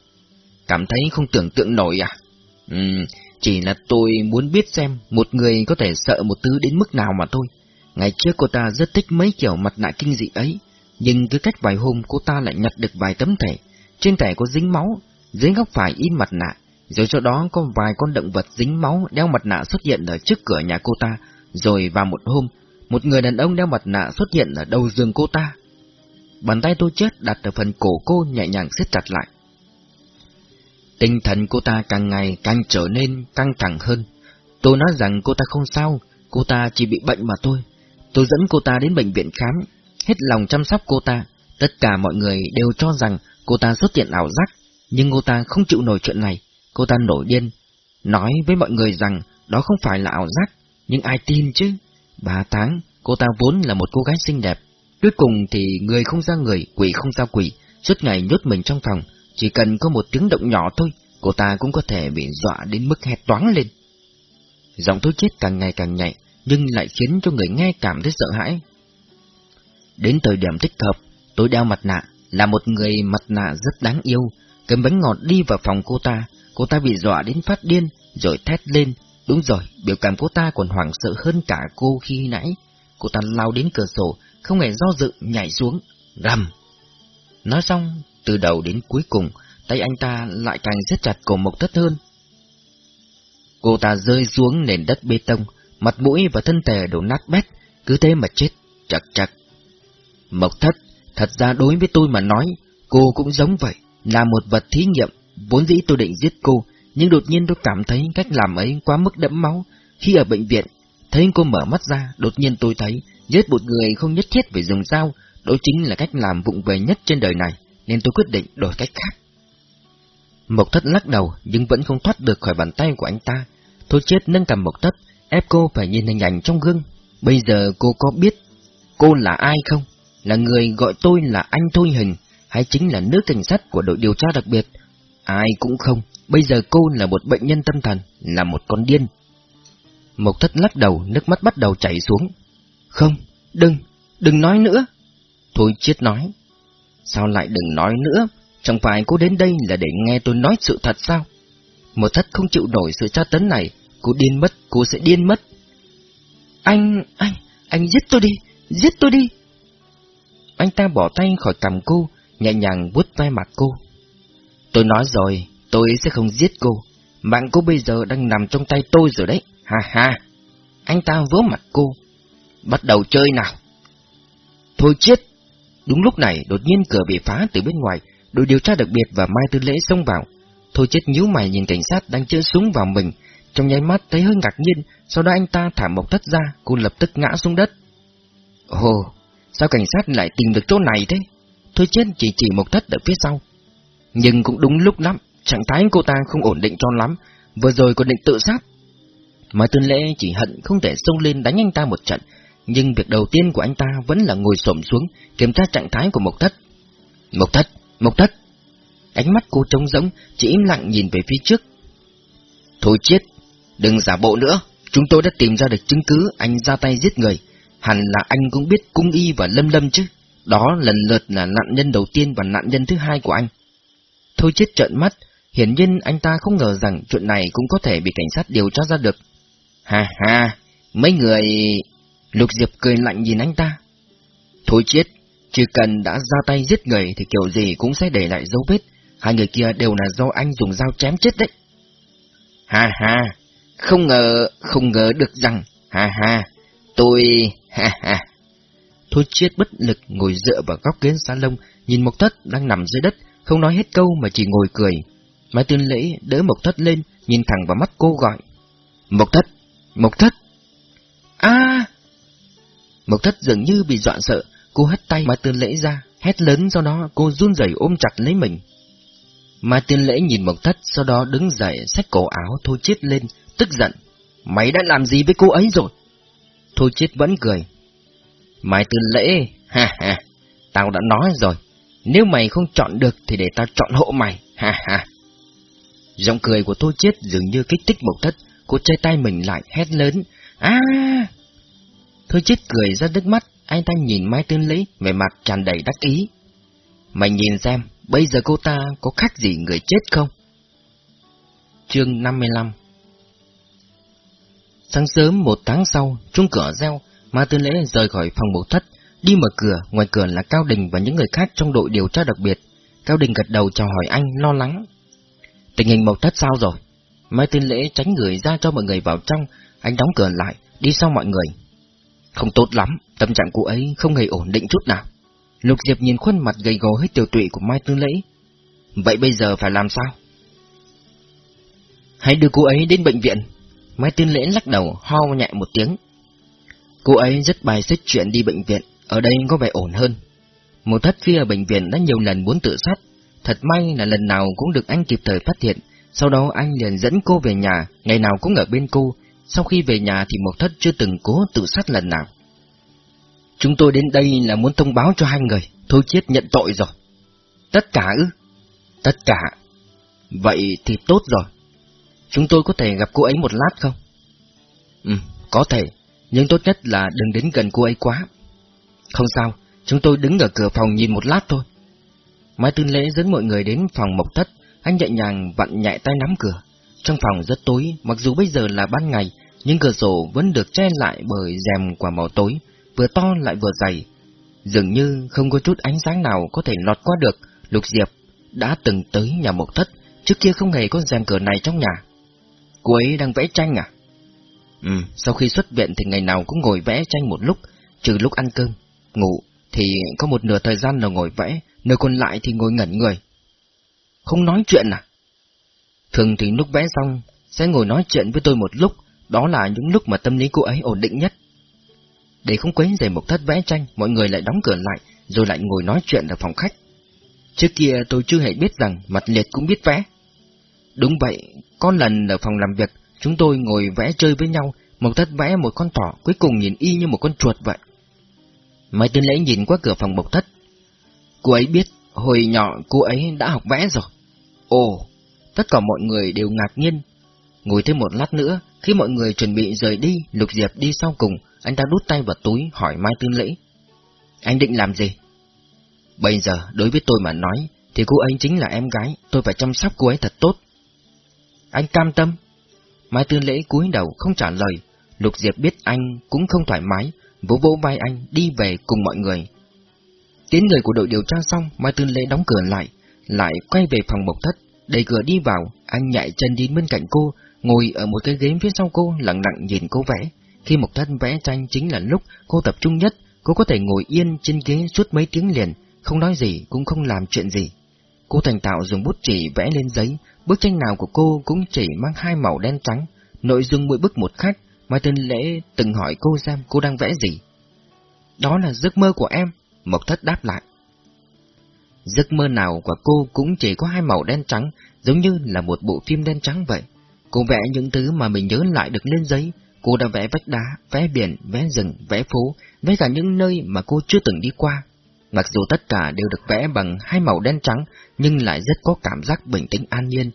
[SPEAKER 1] Cảm thấy không tưởng tượng nổi à? Ừm, chỉ là tôi muốn biết xem một người có thể sợ một thứ đến mức nào mà thôi. Ngày trước cô ta rất thích mấy kiểu mặt nạ kinh dị ấy, nhưng cứ cách vài hôm cô ta lại nhặt được vài tấm thẻ, trên thẻ có dính máu, dưới góc phải in mặt nạ, rồi sau đó có vài con động vật dính máu đeo mặt nạ xuất hiện ở trước cửa nhà cô ta, rồi vào một hôm, một người đàn ông đeo mặt nạ xuất hiện ở đầu giường cô ta. Bàn tay tôi chết đặt ở phần cổ cô nhẹ nhàng siết chặt lại. Tinh thần cô ta càng ngày càng trở nên căng thẳng hơn. Tôi nói rằng cô ta không sao, cô ta chỉ bị bệnh mà thôi. Tôi dẫn cô ta đến bệnh viện khám, hết lòng chăm sóc cô ta. Tất cả mọi người đều cho rằng cô ta xuất hiện ảo giác, nhưng cô ta không chịu nổi chuyện này. Cô ta nổi điên, nói với mọi người rằng đó không phải là ảo giác, nhưng ai tin chứ? Ba tháng, cô ta vốn là một cô gái xinh đẹp. Cuối cùng thì người không ra người, quỷ không ra quỷ, suốt ngày nhốt mình trong phòng. Chỉ cần có một tiếng động nhỏ thôi, cô ta cũng có thể bị dọa đến mức hét toáng lên. Giọng tôi chết càng ngày càng nhạy, nhưng lại khiến cho người nghe cảm thấy sợ hãi. Đến thời điểm thích hợp, tôi đeo mặt nạ, là một người mặt nạ rất đáng yêu, cầm bánh ngọt đi vào phòng cô ta, cô ta bị dọa đến phát điên, rồi thét lên. Đúng rồi, biểu cảm cô ta còn hoảng sợ hơn cả cô khi nãy. Cô ta lao đến cửa sổ, không hề do dự, nhảy xuống, rầm. Nói xong, từ đầu đến cuối cùng, tay anh ta lại càng siết chặt cổ mộc thất hơn. Cô ta rơi xuống nền đất bê tông, mặt mũi và thân thể đổ nát bét, cứ thế mà chết, chặt chặt. Mộc thất, thật ra đối với tôi mà nói, cô cũng giống vậy, là một vật thí nghiệm, vốn dĩ tôi định giết cô, nhưng đột nhiên tôi cảm thấy cách làm ấy quá mức đẫm máu. Khi ở bệnh viện, thấy cô mở mắt ra, đột nhiên tôi thấy giết một người không nhất thiết phải dùng dao, đó chính là cách làm vụng về nhất trên đời này, nên tôi quyết định đổi cách khác. Mộc thất lắc đầu nhưng vẫn không thoát được khỏi bàn tay của anh ta. Thôi chết nâng cầm mộc thất, ép cô phải nhìn hình ảnh trong gương. Bây giờ cô có biết cô là ai không? Là người gọi tôi là anh Thôi Hình, hay chính là nữ cảnh sát của đội điều tra đặc biệt? Ai cũng không, bây giờ cô là một bệnh nhân tâm thần, là một con điên. Mộc thất lắc đầu, nước mắt bắt đầu chảy xuống. Không, đừng, đừng nói nữa. Thôi chết nói. Sao lại đừng nói nữa? Chẳng phải cô đến đây là để nghe tôi nói sự thật sao? mộc thất không chịu nổi sự tra tấn này, cô điên mất, cô sẽ điên mất. Anh, anh, anh giết tôi đi, giết tôi đi. Anh ta bỏ tay khỏi cầm cô, nhẹ nhàng vuốt vai mặt cô. Tôi nói rồi, tôi sẽ không giết cô. Mạng cô bây giờ đang nằm trong tay tôi rồi đấy, ha ha. Anh ta vớ mặt cô. Bắt đầu chơi nào. Thôi chết. Đúng lúc này, đột nhiên cửa bị phá từ bên ngoài, đội điều tra đặc biệt và Mai Tư Lễ xông vào. Thôi chết nhíu mày nhìn cảnh sát đang chữa súng vào mình, trong nháy mắt thấy hơi ngạc nhiên, sau đó anh ta thả mộc thất ra, cô lập tức ngã xuống đất. Ồ, sao cảnh sát lại tìm được chỗ này thế? Thôi chết chỉ chỉ mộc thất ở phía sau. Nhưng cũng đúng lúc lắm, trạng thái cô ta không ổn định cho lắm, vừa rồi còn định tự sát. Mai Tư Lễ chỉ hận không thể xông lên đánh anh ta một trận, nhưng việc đầu tiên của anh ta vẫn là ngồi xổm xuống, kiểm tra trạng thái của Mộc Thất. Mộc Thất, Mộc Thất! Ánh mắt cô trống rỗng, chỉ im lặng nhìn về phía trước. Thôi chết, đừng giả bộ nữa, chúng tôi đã tìm ra được chứng cứ anh ra tay giết người. Hẳn là anh cũng biết cung y và lâm lâm chứ. Đó lần lượt là nạn nhân đầu tiên và nạn nhân thứ hai của anh. Thôi chết trợn mắt, hiển nhiên anh ta không ngờ rằng chuyện này cũng có thể bị cảnh sát điều tra ra được. Ha ha, mấy người... Lục Diệp cười lạnh nhìn anh ta. Thôi chết, chỉ cần đã ra tay giết người thì kiểu gì cũng sẽ để lại dấu vết. Hai người kia đều là do anh dùng dao chém chết đấy. Ha ha, không ngờ, không ngờ được rằng, ha ha, tôi, ha ha. Thôi chết bất lực ngồi dựa vào góc ghế salon, nhìn Mộc Thất đang nằm dưới đất, không nói hết câu mà chỉ ngồi cười. Mai Tuyên Lễ đỡ Mộc Thất lên, nhìn thẳng vào mắt cô gọi. Mộc Thất, Mộc Thất. a Mộc Thất dường như bị dọa sợ, cô hất tay Mai Tuyên Lễ ra, hét lớn sau đó cô run rẩy ôm chặt lấy mình. Mai Tuyên Lễ nhìn Mộc Thất, sau đó đứng dậy xách cổ áo Thôi chết lên, tức giận. Mày đã làm gì với cô ấy rồi? Thôi chết vẫn cười. Mai Tuyên Lễ, ha ha, tao đã nói rồi, nếu mày không chọn được thì để tao chọn hộ mày, ha ha. Giọng cười của Tô Chiết dường như kích thích Mộc Thất, cô chơi tay mình lại hét lớn. À! Thôi Chiết cười ra nước mắt, anh ta nhìn Mai Tiên Lễ, vẻ mặt tràn đầy đắc ý. Mày nhìn xem, bây giờ cô ta có khác gì người chết không? Chương 55 Sáng sớm một tháng sau, trung cửa reo, Ma Tư Lễ rời khỏi phòng mộ thất, đi mở cửa, ngoài cửa là Cao Đình và những người khác trong đội điều tra đặc biệt. Cao Đình gật đầu chào hỏi anh, lo lắng. Tình hình Mộc Thất sao rồi? Mai Tiên Lễ tránh người ra cho mọi người vào trong, anh đóng cửa lại, đi sau mọi người. Không tốt lắm, tâm trạng cô ấy không hề ổn định chút nào. Lục Diệp nhìn khuôn mặt gầy gò hết tiểu tụy của Mai Tư Lễ. Vậy bây giờ phải làm sao? Hãy đưa cô ấy đến bệnh viện. Mai Tư Lễ lắc đầu, ho nhẹ một tiếng. Cô ấy rất bài xích chuyện đi bệnh viện, ở đây có vẻ ổn hơn. Một thất phi ở bệnh viện đã nhiều lần muốn tự sát, thật may là lần nào cũng được anh kịp thời phát hiện, sau đó anh liền dẫn cô về nhà, ngày nào cũng ở bên cô, sau khi về nhà thì một thất chưa từng cố tự sát lần nào. Chúng tôi đến đây là muốn thông báo cho hai người, Thôi Chiết nhận tội rồi. Tất cả ư? Tất cả. Vậy thì tốt rồi. Chúng tôi có thể gặp cô ấy một lát không? Ừ, có thể, nhưng tốt nhất là đừng đến gần cô ấy quá. Không sao, chúng tôi đứng ở cửa phòng nhìn một lát thôi. Mai Tư Lễ dẫn mọi người đến phòng mộc thất, anh nhẹ nhàng vặn nhẹ tay nắm cửa. Trong phòng rất tối, mặc dù bây giờ là ban ngày, nhưng cửa sổ vẫn được che lại bởi rèm quả màu tối, vừa to lại vừa dày. Dường như không có chút ánh sáng nào có thể lọt qua được, Lục Diệp đã từng tới nhà mộc thất, trước kia không hề có rèm cửa này trong nhà. Cô ấy đang vẽ tranh à? Ừ, sau khi xuất viện thì ngày nào cũng ngồi vẽ tranh một lúc, trừ lúc ăn cơm, ngủ, thì có một nửa thời gian là ngồi vẽ, nửa còn lại thì ngồi ngẩn người. Không nói chuyện à? Thường thì lúc vẽ xong, sẽ ngồi nói chuyện với tôi một lúc, đó là những lúc mà tâm lý cô ấy ổn định nhất. Để không quấy rầy một thất vẽ tranh, mọi người lại đóng cửa lại, rồi lại ngồi nói chuyện ở phòng khách. Trước kia tôi chưa hề biết rằng mặt liệt cũng biết vẽ. Đúng vậy, có lần ở phòng làm việc, chúng tôi ngồi vẽ chơi với nhau, một thất vẽ một con thỏ, cuối cùng nhìn y như một con chuột vậy. Mai Tư Lễ nhìn qua cửa phòng bộc thất. Cô ấy biết, hồi nhỏ cô ấy đã học vẽ rồi. Ồ, tất cả mọi người đều ngạc nhiên. Ngồi thêm một lát nữa, khi mọi người chuẩn bị rời đi, Lục Diệp đi sau cùng, anh ta đút tay vào túi hỏi Mai Tư Lễ. Anh định làm gì? Bây giờ, đối với tôi mà nói, thì cô ấy chính là em gái, tôi phải chăm sóc cô ấy thật tốt. Anh cam tâm. Mai Tư Lễ cúi đầu không trả lời, Lục Diệp biết anh cũng không thoải mái, vỗ vỗ vai anh đi về cùng mọi người. Tiến người của đội điều tra xong, Mai Tư Lễ đóng cửa lại, lại quay về phòng mộc thất, đẩy cửa đi vào, anh nhảy chân đi bên cạnh cô, ngồi ở một cái ghế phía sau cô, lặng lặng nhìn cô vẽ. Khi mộc thất vẽ tranh chính là lúc cô tập trung nhất, cô có thể ngồi yên trên ghế suốt mấy tiếng liền, không nói gì cũng không làm chuyện gì. Cô thành tạo dùng bút chỉ vẽ lên giấy, bức tranh nào của cô cũng chỉ mang hai màu đen trắng, nội dung mỗi bức một khác, Mai Tân Lễ từng hỏi cô xem cô đang vẽ gì. Đó là giấc mơ của em, Mộc Thất đáp lại. Giấc mơ nào của cô cũng chỉ có hai màu đen trắng, giống như là một bộ phim đen trắng vậy. Cô vẽ những thứ mà mình nhớ lại được lên giấy, cô đã vẽ vách đá, vẽ biển, vẽ rừng, vẽ phố, vẽ cả những nơi mà cô chưa từng đi qua. Mặc dù tất cả đều được vẽ bằng hai màu đen trắng, nhưng lại rất có cảm giác bình tĩnh an nhiên.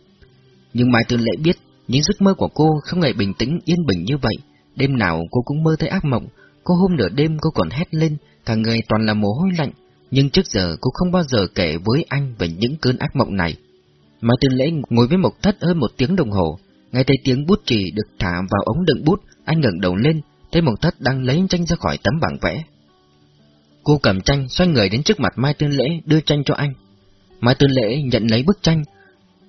[SPEAKER 1] Nhưng Mai Tư Lệ biết, những giấc mơ của cô không hề bình tĩnh yên bình như vậy. Đêm nào cô cũng mơ thấy ác mộng, cô hôm nửa đêm cô còn hét lên, cả người toàn là mồ hôi lạnh, nhưng trước giờ cô không bao giờ kể với anh về những cơn ác mộng này. Mai từ Lễ ngồi với Mộc Thất hơn một tiếng đồng hồ, nghe thấy tiếng bút chì được thả vào ống đựng bút, anh ngẩng đầu lên, thấy Mộc Thất đang lấy tranh ra khỏi tấm bảng vẽ. Cô cầm tranh, xoay người đến trước mặt Mai Tư Lễ, đưa tranh cho anh. Mai Tư Lễ nhận lấy bức tranh.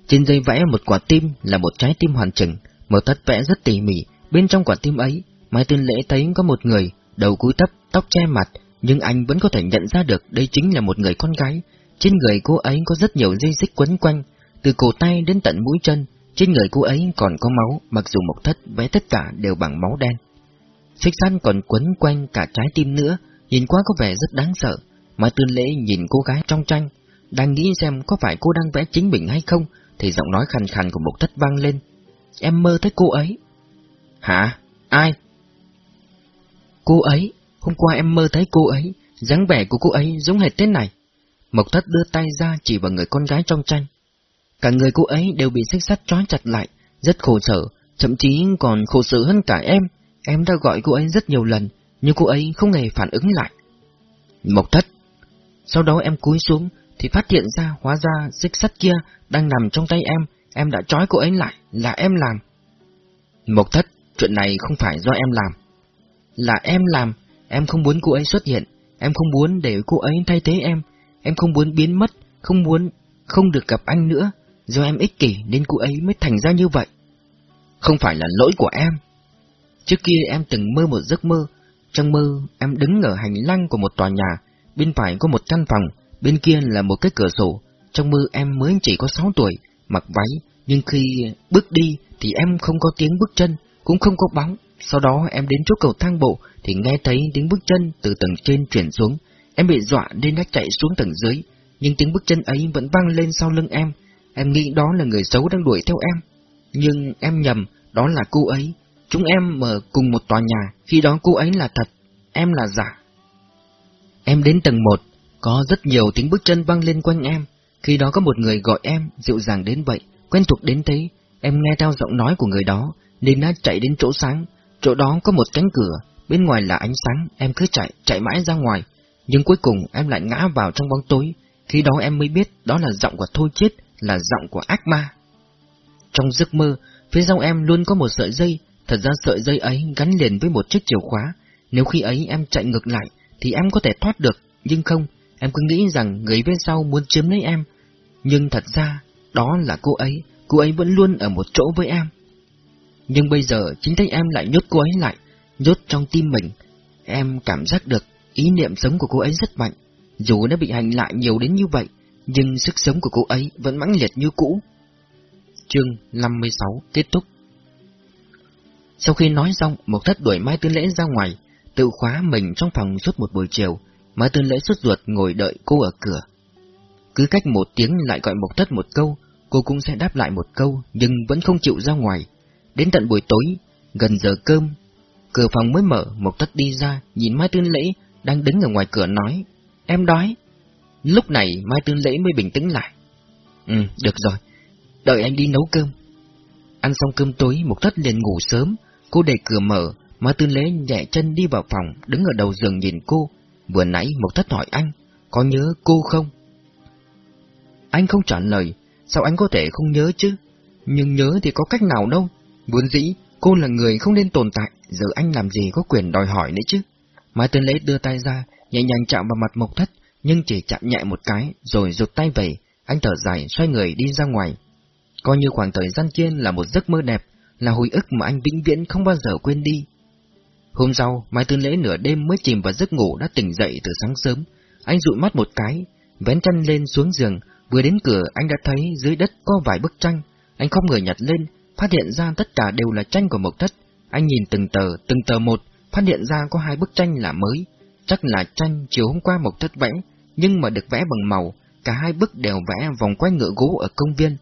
[SPEAKER 1] Trên dây vẽ một quả tim là một trái tim hoàn chỉnh, màu Thất vẽ rất tỉ mỉ, bên trong quả tim ấy, Mai Tuyên Lễ thấy có một người, đầu cúi thấp, tóc che mặt, nhưng anh vẫn có thể nhận ra được đây chính là một người con gái. Trên người cô ấy có rất nhiều dây xích quấn quanh, từ cổ tay đến tận mũi chân, trên người cô ấy còn có máu, mặc dù Mộc Thất vẽ tất cả đều bằng máu đen. Xích săn còn quấn quanh cả trái tim nữa, nhìn qua có vẻ rất đáng sợ. Mai Tuyên Lễ nhìn cô gái trong tranh, đang nghĩ xem có phải cô đang vẽ chính mình hay không, thì giọng nói khàn khàn của Mộc Thất vang lên. Em mơ thấy cô ấy. Hả? Ai? Cô ấy, hôm qua em mơ thấy cô ấy, dáng vẻ của cô ấy giống hệt thế này. Mộc Thất đưa tay ra chỉ vào người con gái trong tranh. Cả người cô ấy đều bị xích sắt trói chặt lại, rất khổ sở, thậm chí còn khổ sở hơn cả em. Em đã gọi cô ấy rất nhiều lần, nhưng cô ấy không hề phản ứng lại. Mộc Thất. Sau đó em cúi xuống, thì phát hiện ra hóa ra xích sắt kia đang nằm trong tay em, em đã trói cô ấy lại, là em làm. Mộc Thất, chuyện này không phải do em làm. Là em làm, em không muốn cô ấy xuất hiện, em không muốn để cô ấy thay thế em, em không muốn biến mất, không muốn không được gặp anh nữa.
[SPEAKER 2] Do em ích kỷ nên cô ấy mới thành ra như vậy. Không phải là lỗi của em. Trước kia em từng mơ một giấc mơ. Trong mơ, em đứng ở hành lang của một tòa nhà. Bên phải có một căn phòng, bên kia là một cái cửa sổ. Trong mơ em mới chỉ có 6 tuổi, mặc váy, nhưng khi bước đi thì em không có tiếng bước chân, cũng không có bóng. Sau đó em đến chỗ cầu thang bộ thì nghe thấy tiếng bước chân từ tầng trên chuyển xuống. Em bị dọa nên đã chạy xuống tầng dưới, nhưng tiếng bước chân ấy vẫn vang lên sau lưng em. Em nghĩ đó là người xấu đang đuổi theo em. Nhưng em nhầm, đó là cô ấy. Chúng em ở cùng một tòa nhà, khi đó cô ấy là thật, em là giả. Em đến tầng 1, có rất nhiều tiếng bước chân vang lên quanh em. Khi đó có một người gọi em, dịu dàng đến vậy, quen thuộc đến thế. Em nghe theo giọng nói của người đó, nên đã chạy đến chỗ sáng. Chỗ đó có một cánh cửa, bên ngoài là ánh sáng, em cứ chạy, chạy mãi ra ngoài. Nhưng cuối cùng em lại ngã vào trong bóng tối, khi đó em mới biết đó là giọng của Thôi Chết, là giọng của ác ma. Trong giấc mơ, phía sau em luôn có một sợi dây, thật ra sợi dây ấy gắn liền với một chiếc chìa khóa. Nếu khi ấy em chạy ngược lại, thì em có thể thoát được, nhưng không, em cứ nghĩ rằng người phía sau muốn chiếm lấy em. Nhưng thật ra, đó là cô ấy, cô ấy vẫn luôn ở một chỗ với em. Nhưng bây giờ chính tay em lại nhốt cô ấy lại, nhốt trong tim mình. Em cảm giác được ý niệm sống của cô ấy rất mạnh, dù đã bị hành lại nhiều đến như vậy, nhưng sức sống của cô ấy vẫn mãnh liệt như cũ. Chương 56 kết thúc Sau khi nói xong, một thất đuổi Mai Tư Lễ ra ngoài, tự khóa mình trong phòng suốt một buổi chiều, Mai Tư Lễ xuất ruột ngồi đợi cô ở cửa. Cứ cách một tiếng lại gọi mộc thất một câu, cô cũng sẽ đáp lại một câu, nhưng vẫn không chịu ra ngoài. Đến tận buổi tối, gần giờ cơm, cửa phòng mới mở, mộc thất đi ra, nhìn Mai Tư Lễ đang đứng ở ngoài cửa nói, em đói. Lúc này Mai Tư Lễ mới bình tĩnh lại. Ừ, được rồi, đợi anh đi nấu cơm. Ăn xong cơm tối, mộc Thất liền ngủ sớm, cô đẩy cửa mở, Mai Tư Lễ nhẹ chân đi vào phòng, đứng ở đầu giường nhìn cô. Vừa nãy mộc Thất hỏi anh, có nhớ cô không? Anh không trả lời, sao anh có thể không nhớ chứ? Nhưng nhớ thì có cách nào đâu, vốn dĩ cô là người không nên tồn tại, giờ anh làm gì có quyền đòi hỏi nữa chứ? Mai tân Lễ đưa tay ra, nhẹ nhàng chạm vào mặt Mộc Thất, nhưng chỉ chạm nhẹ một cái, rồi rụt tay về, anh thở dài xoay người đi ra ngoài. Coi như khoảng thời gian kia là một giấc mơ đẹp, là hồi ức mà anh vĩnh viễn không bao giờ quên đi. Hôm sau, Mai Tư Lễ nửa đêm mới chìm vào giấc ngủ đã tỉnh dậy từ sáng sớm. Anh dụi mắt một cái, vén chân lên xuống giường, vừa đến cửa anh đã thấy dưới đất có vài bức tranh. Anh không ngờ nhặt lên, phát hiện ra tất cả đều là tranh của Mộc Thất. Anh nhìn từng tờ, từng tờ một, phát hiện ra có hai bức tranh là mới. Chắc là tranh chiều hôm qua Mộc Thất vẽ, nhưng mà được vẽ bằng màu, cả hai bức đều vẽ vòng quanh ngựa gỗ ở công viên.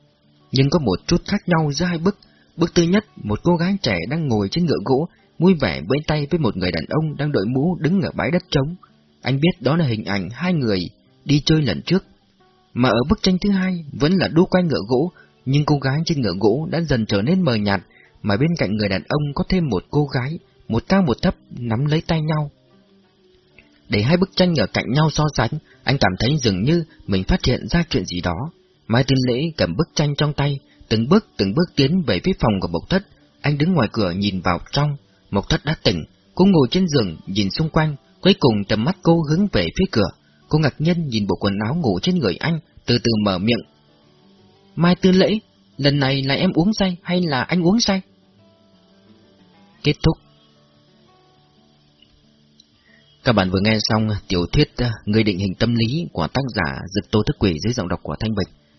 [SPEAKER 2] Nhưng có một chút khác nhau giữa hai bức. Bức thứ nhất, một cô gái trẻ đang ngồi trên ngựa gỗ, vui vẻ với tay với một người đàn ông đang đội mũ đứng ở bãi đất trống. Anh biết đó là hình ảnh hai người đi chơi lần trước. Mà ở bức tranh thứ hai vẫn là đu quanh ngựa gỗ, nhưng cô gái trên ngựa gỗ đã dần trở nên mờ nhạt, mà bên cạnh người đàn ông có thêm một cô gái, một cao một thấp nắm lấy tay nhau. Để hai bức tranh ở cạnh nhau so sánh, anh cảm thấy dường như mình phát hiện ra chuyện gì đó. Mai Tiên Lễ cầm bức tranh trong tay, từng bước từng bước tiến về phía phòng của Bộc Thất. Anh đứng ngoài cửa nhìn vào trong, Mộc Thất đã tỉnh, cô ngồi trên giường nhìn xung quanh, cuối cùng tầm mắt cô hướng về phía cửa. Cô ngạc nhiên nhìn bộ quần áo ngủ trên người anh, từ từ mở miệng. Mai Tư Lễ, lần này là em uống say hay là anh uống say? Kết thúc các bạn vừa nghe xong tiểu thuyết ờ, Người định hình tâm lý của tác giả Dực Tô Thức Quỷ dưới giọng đọc của Thanh Bạch.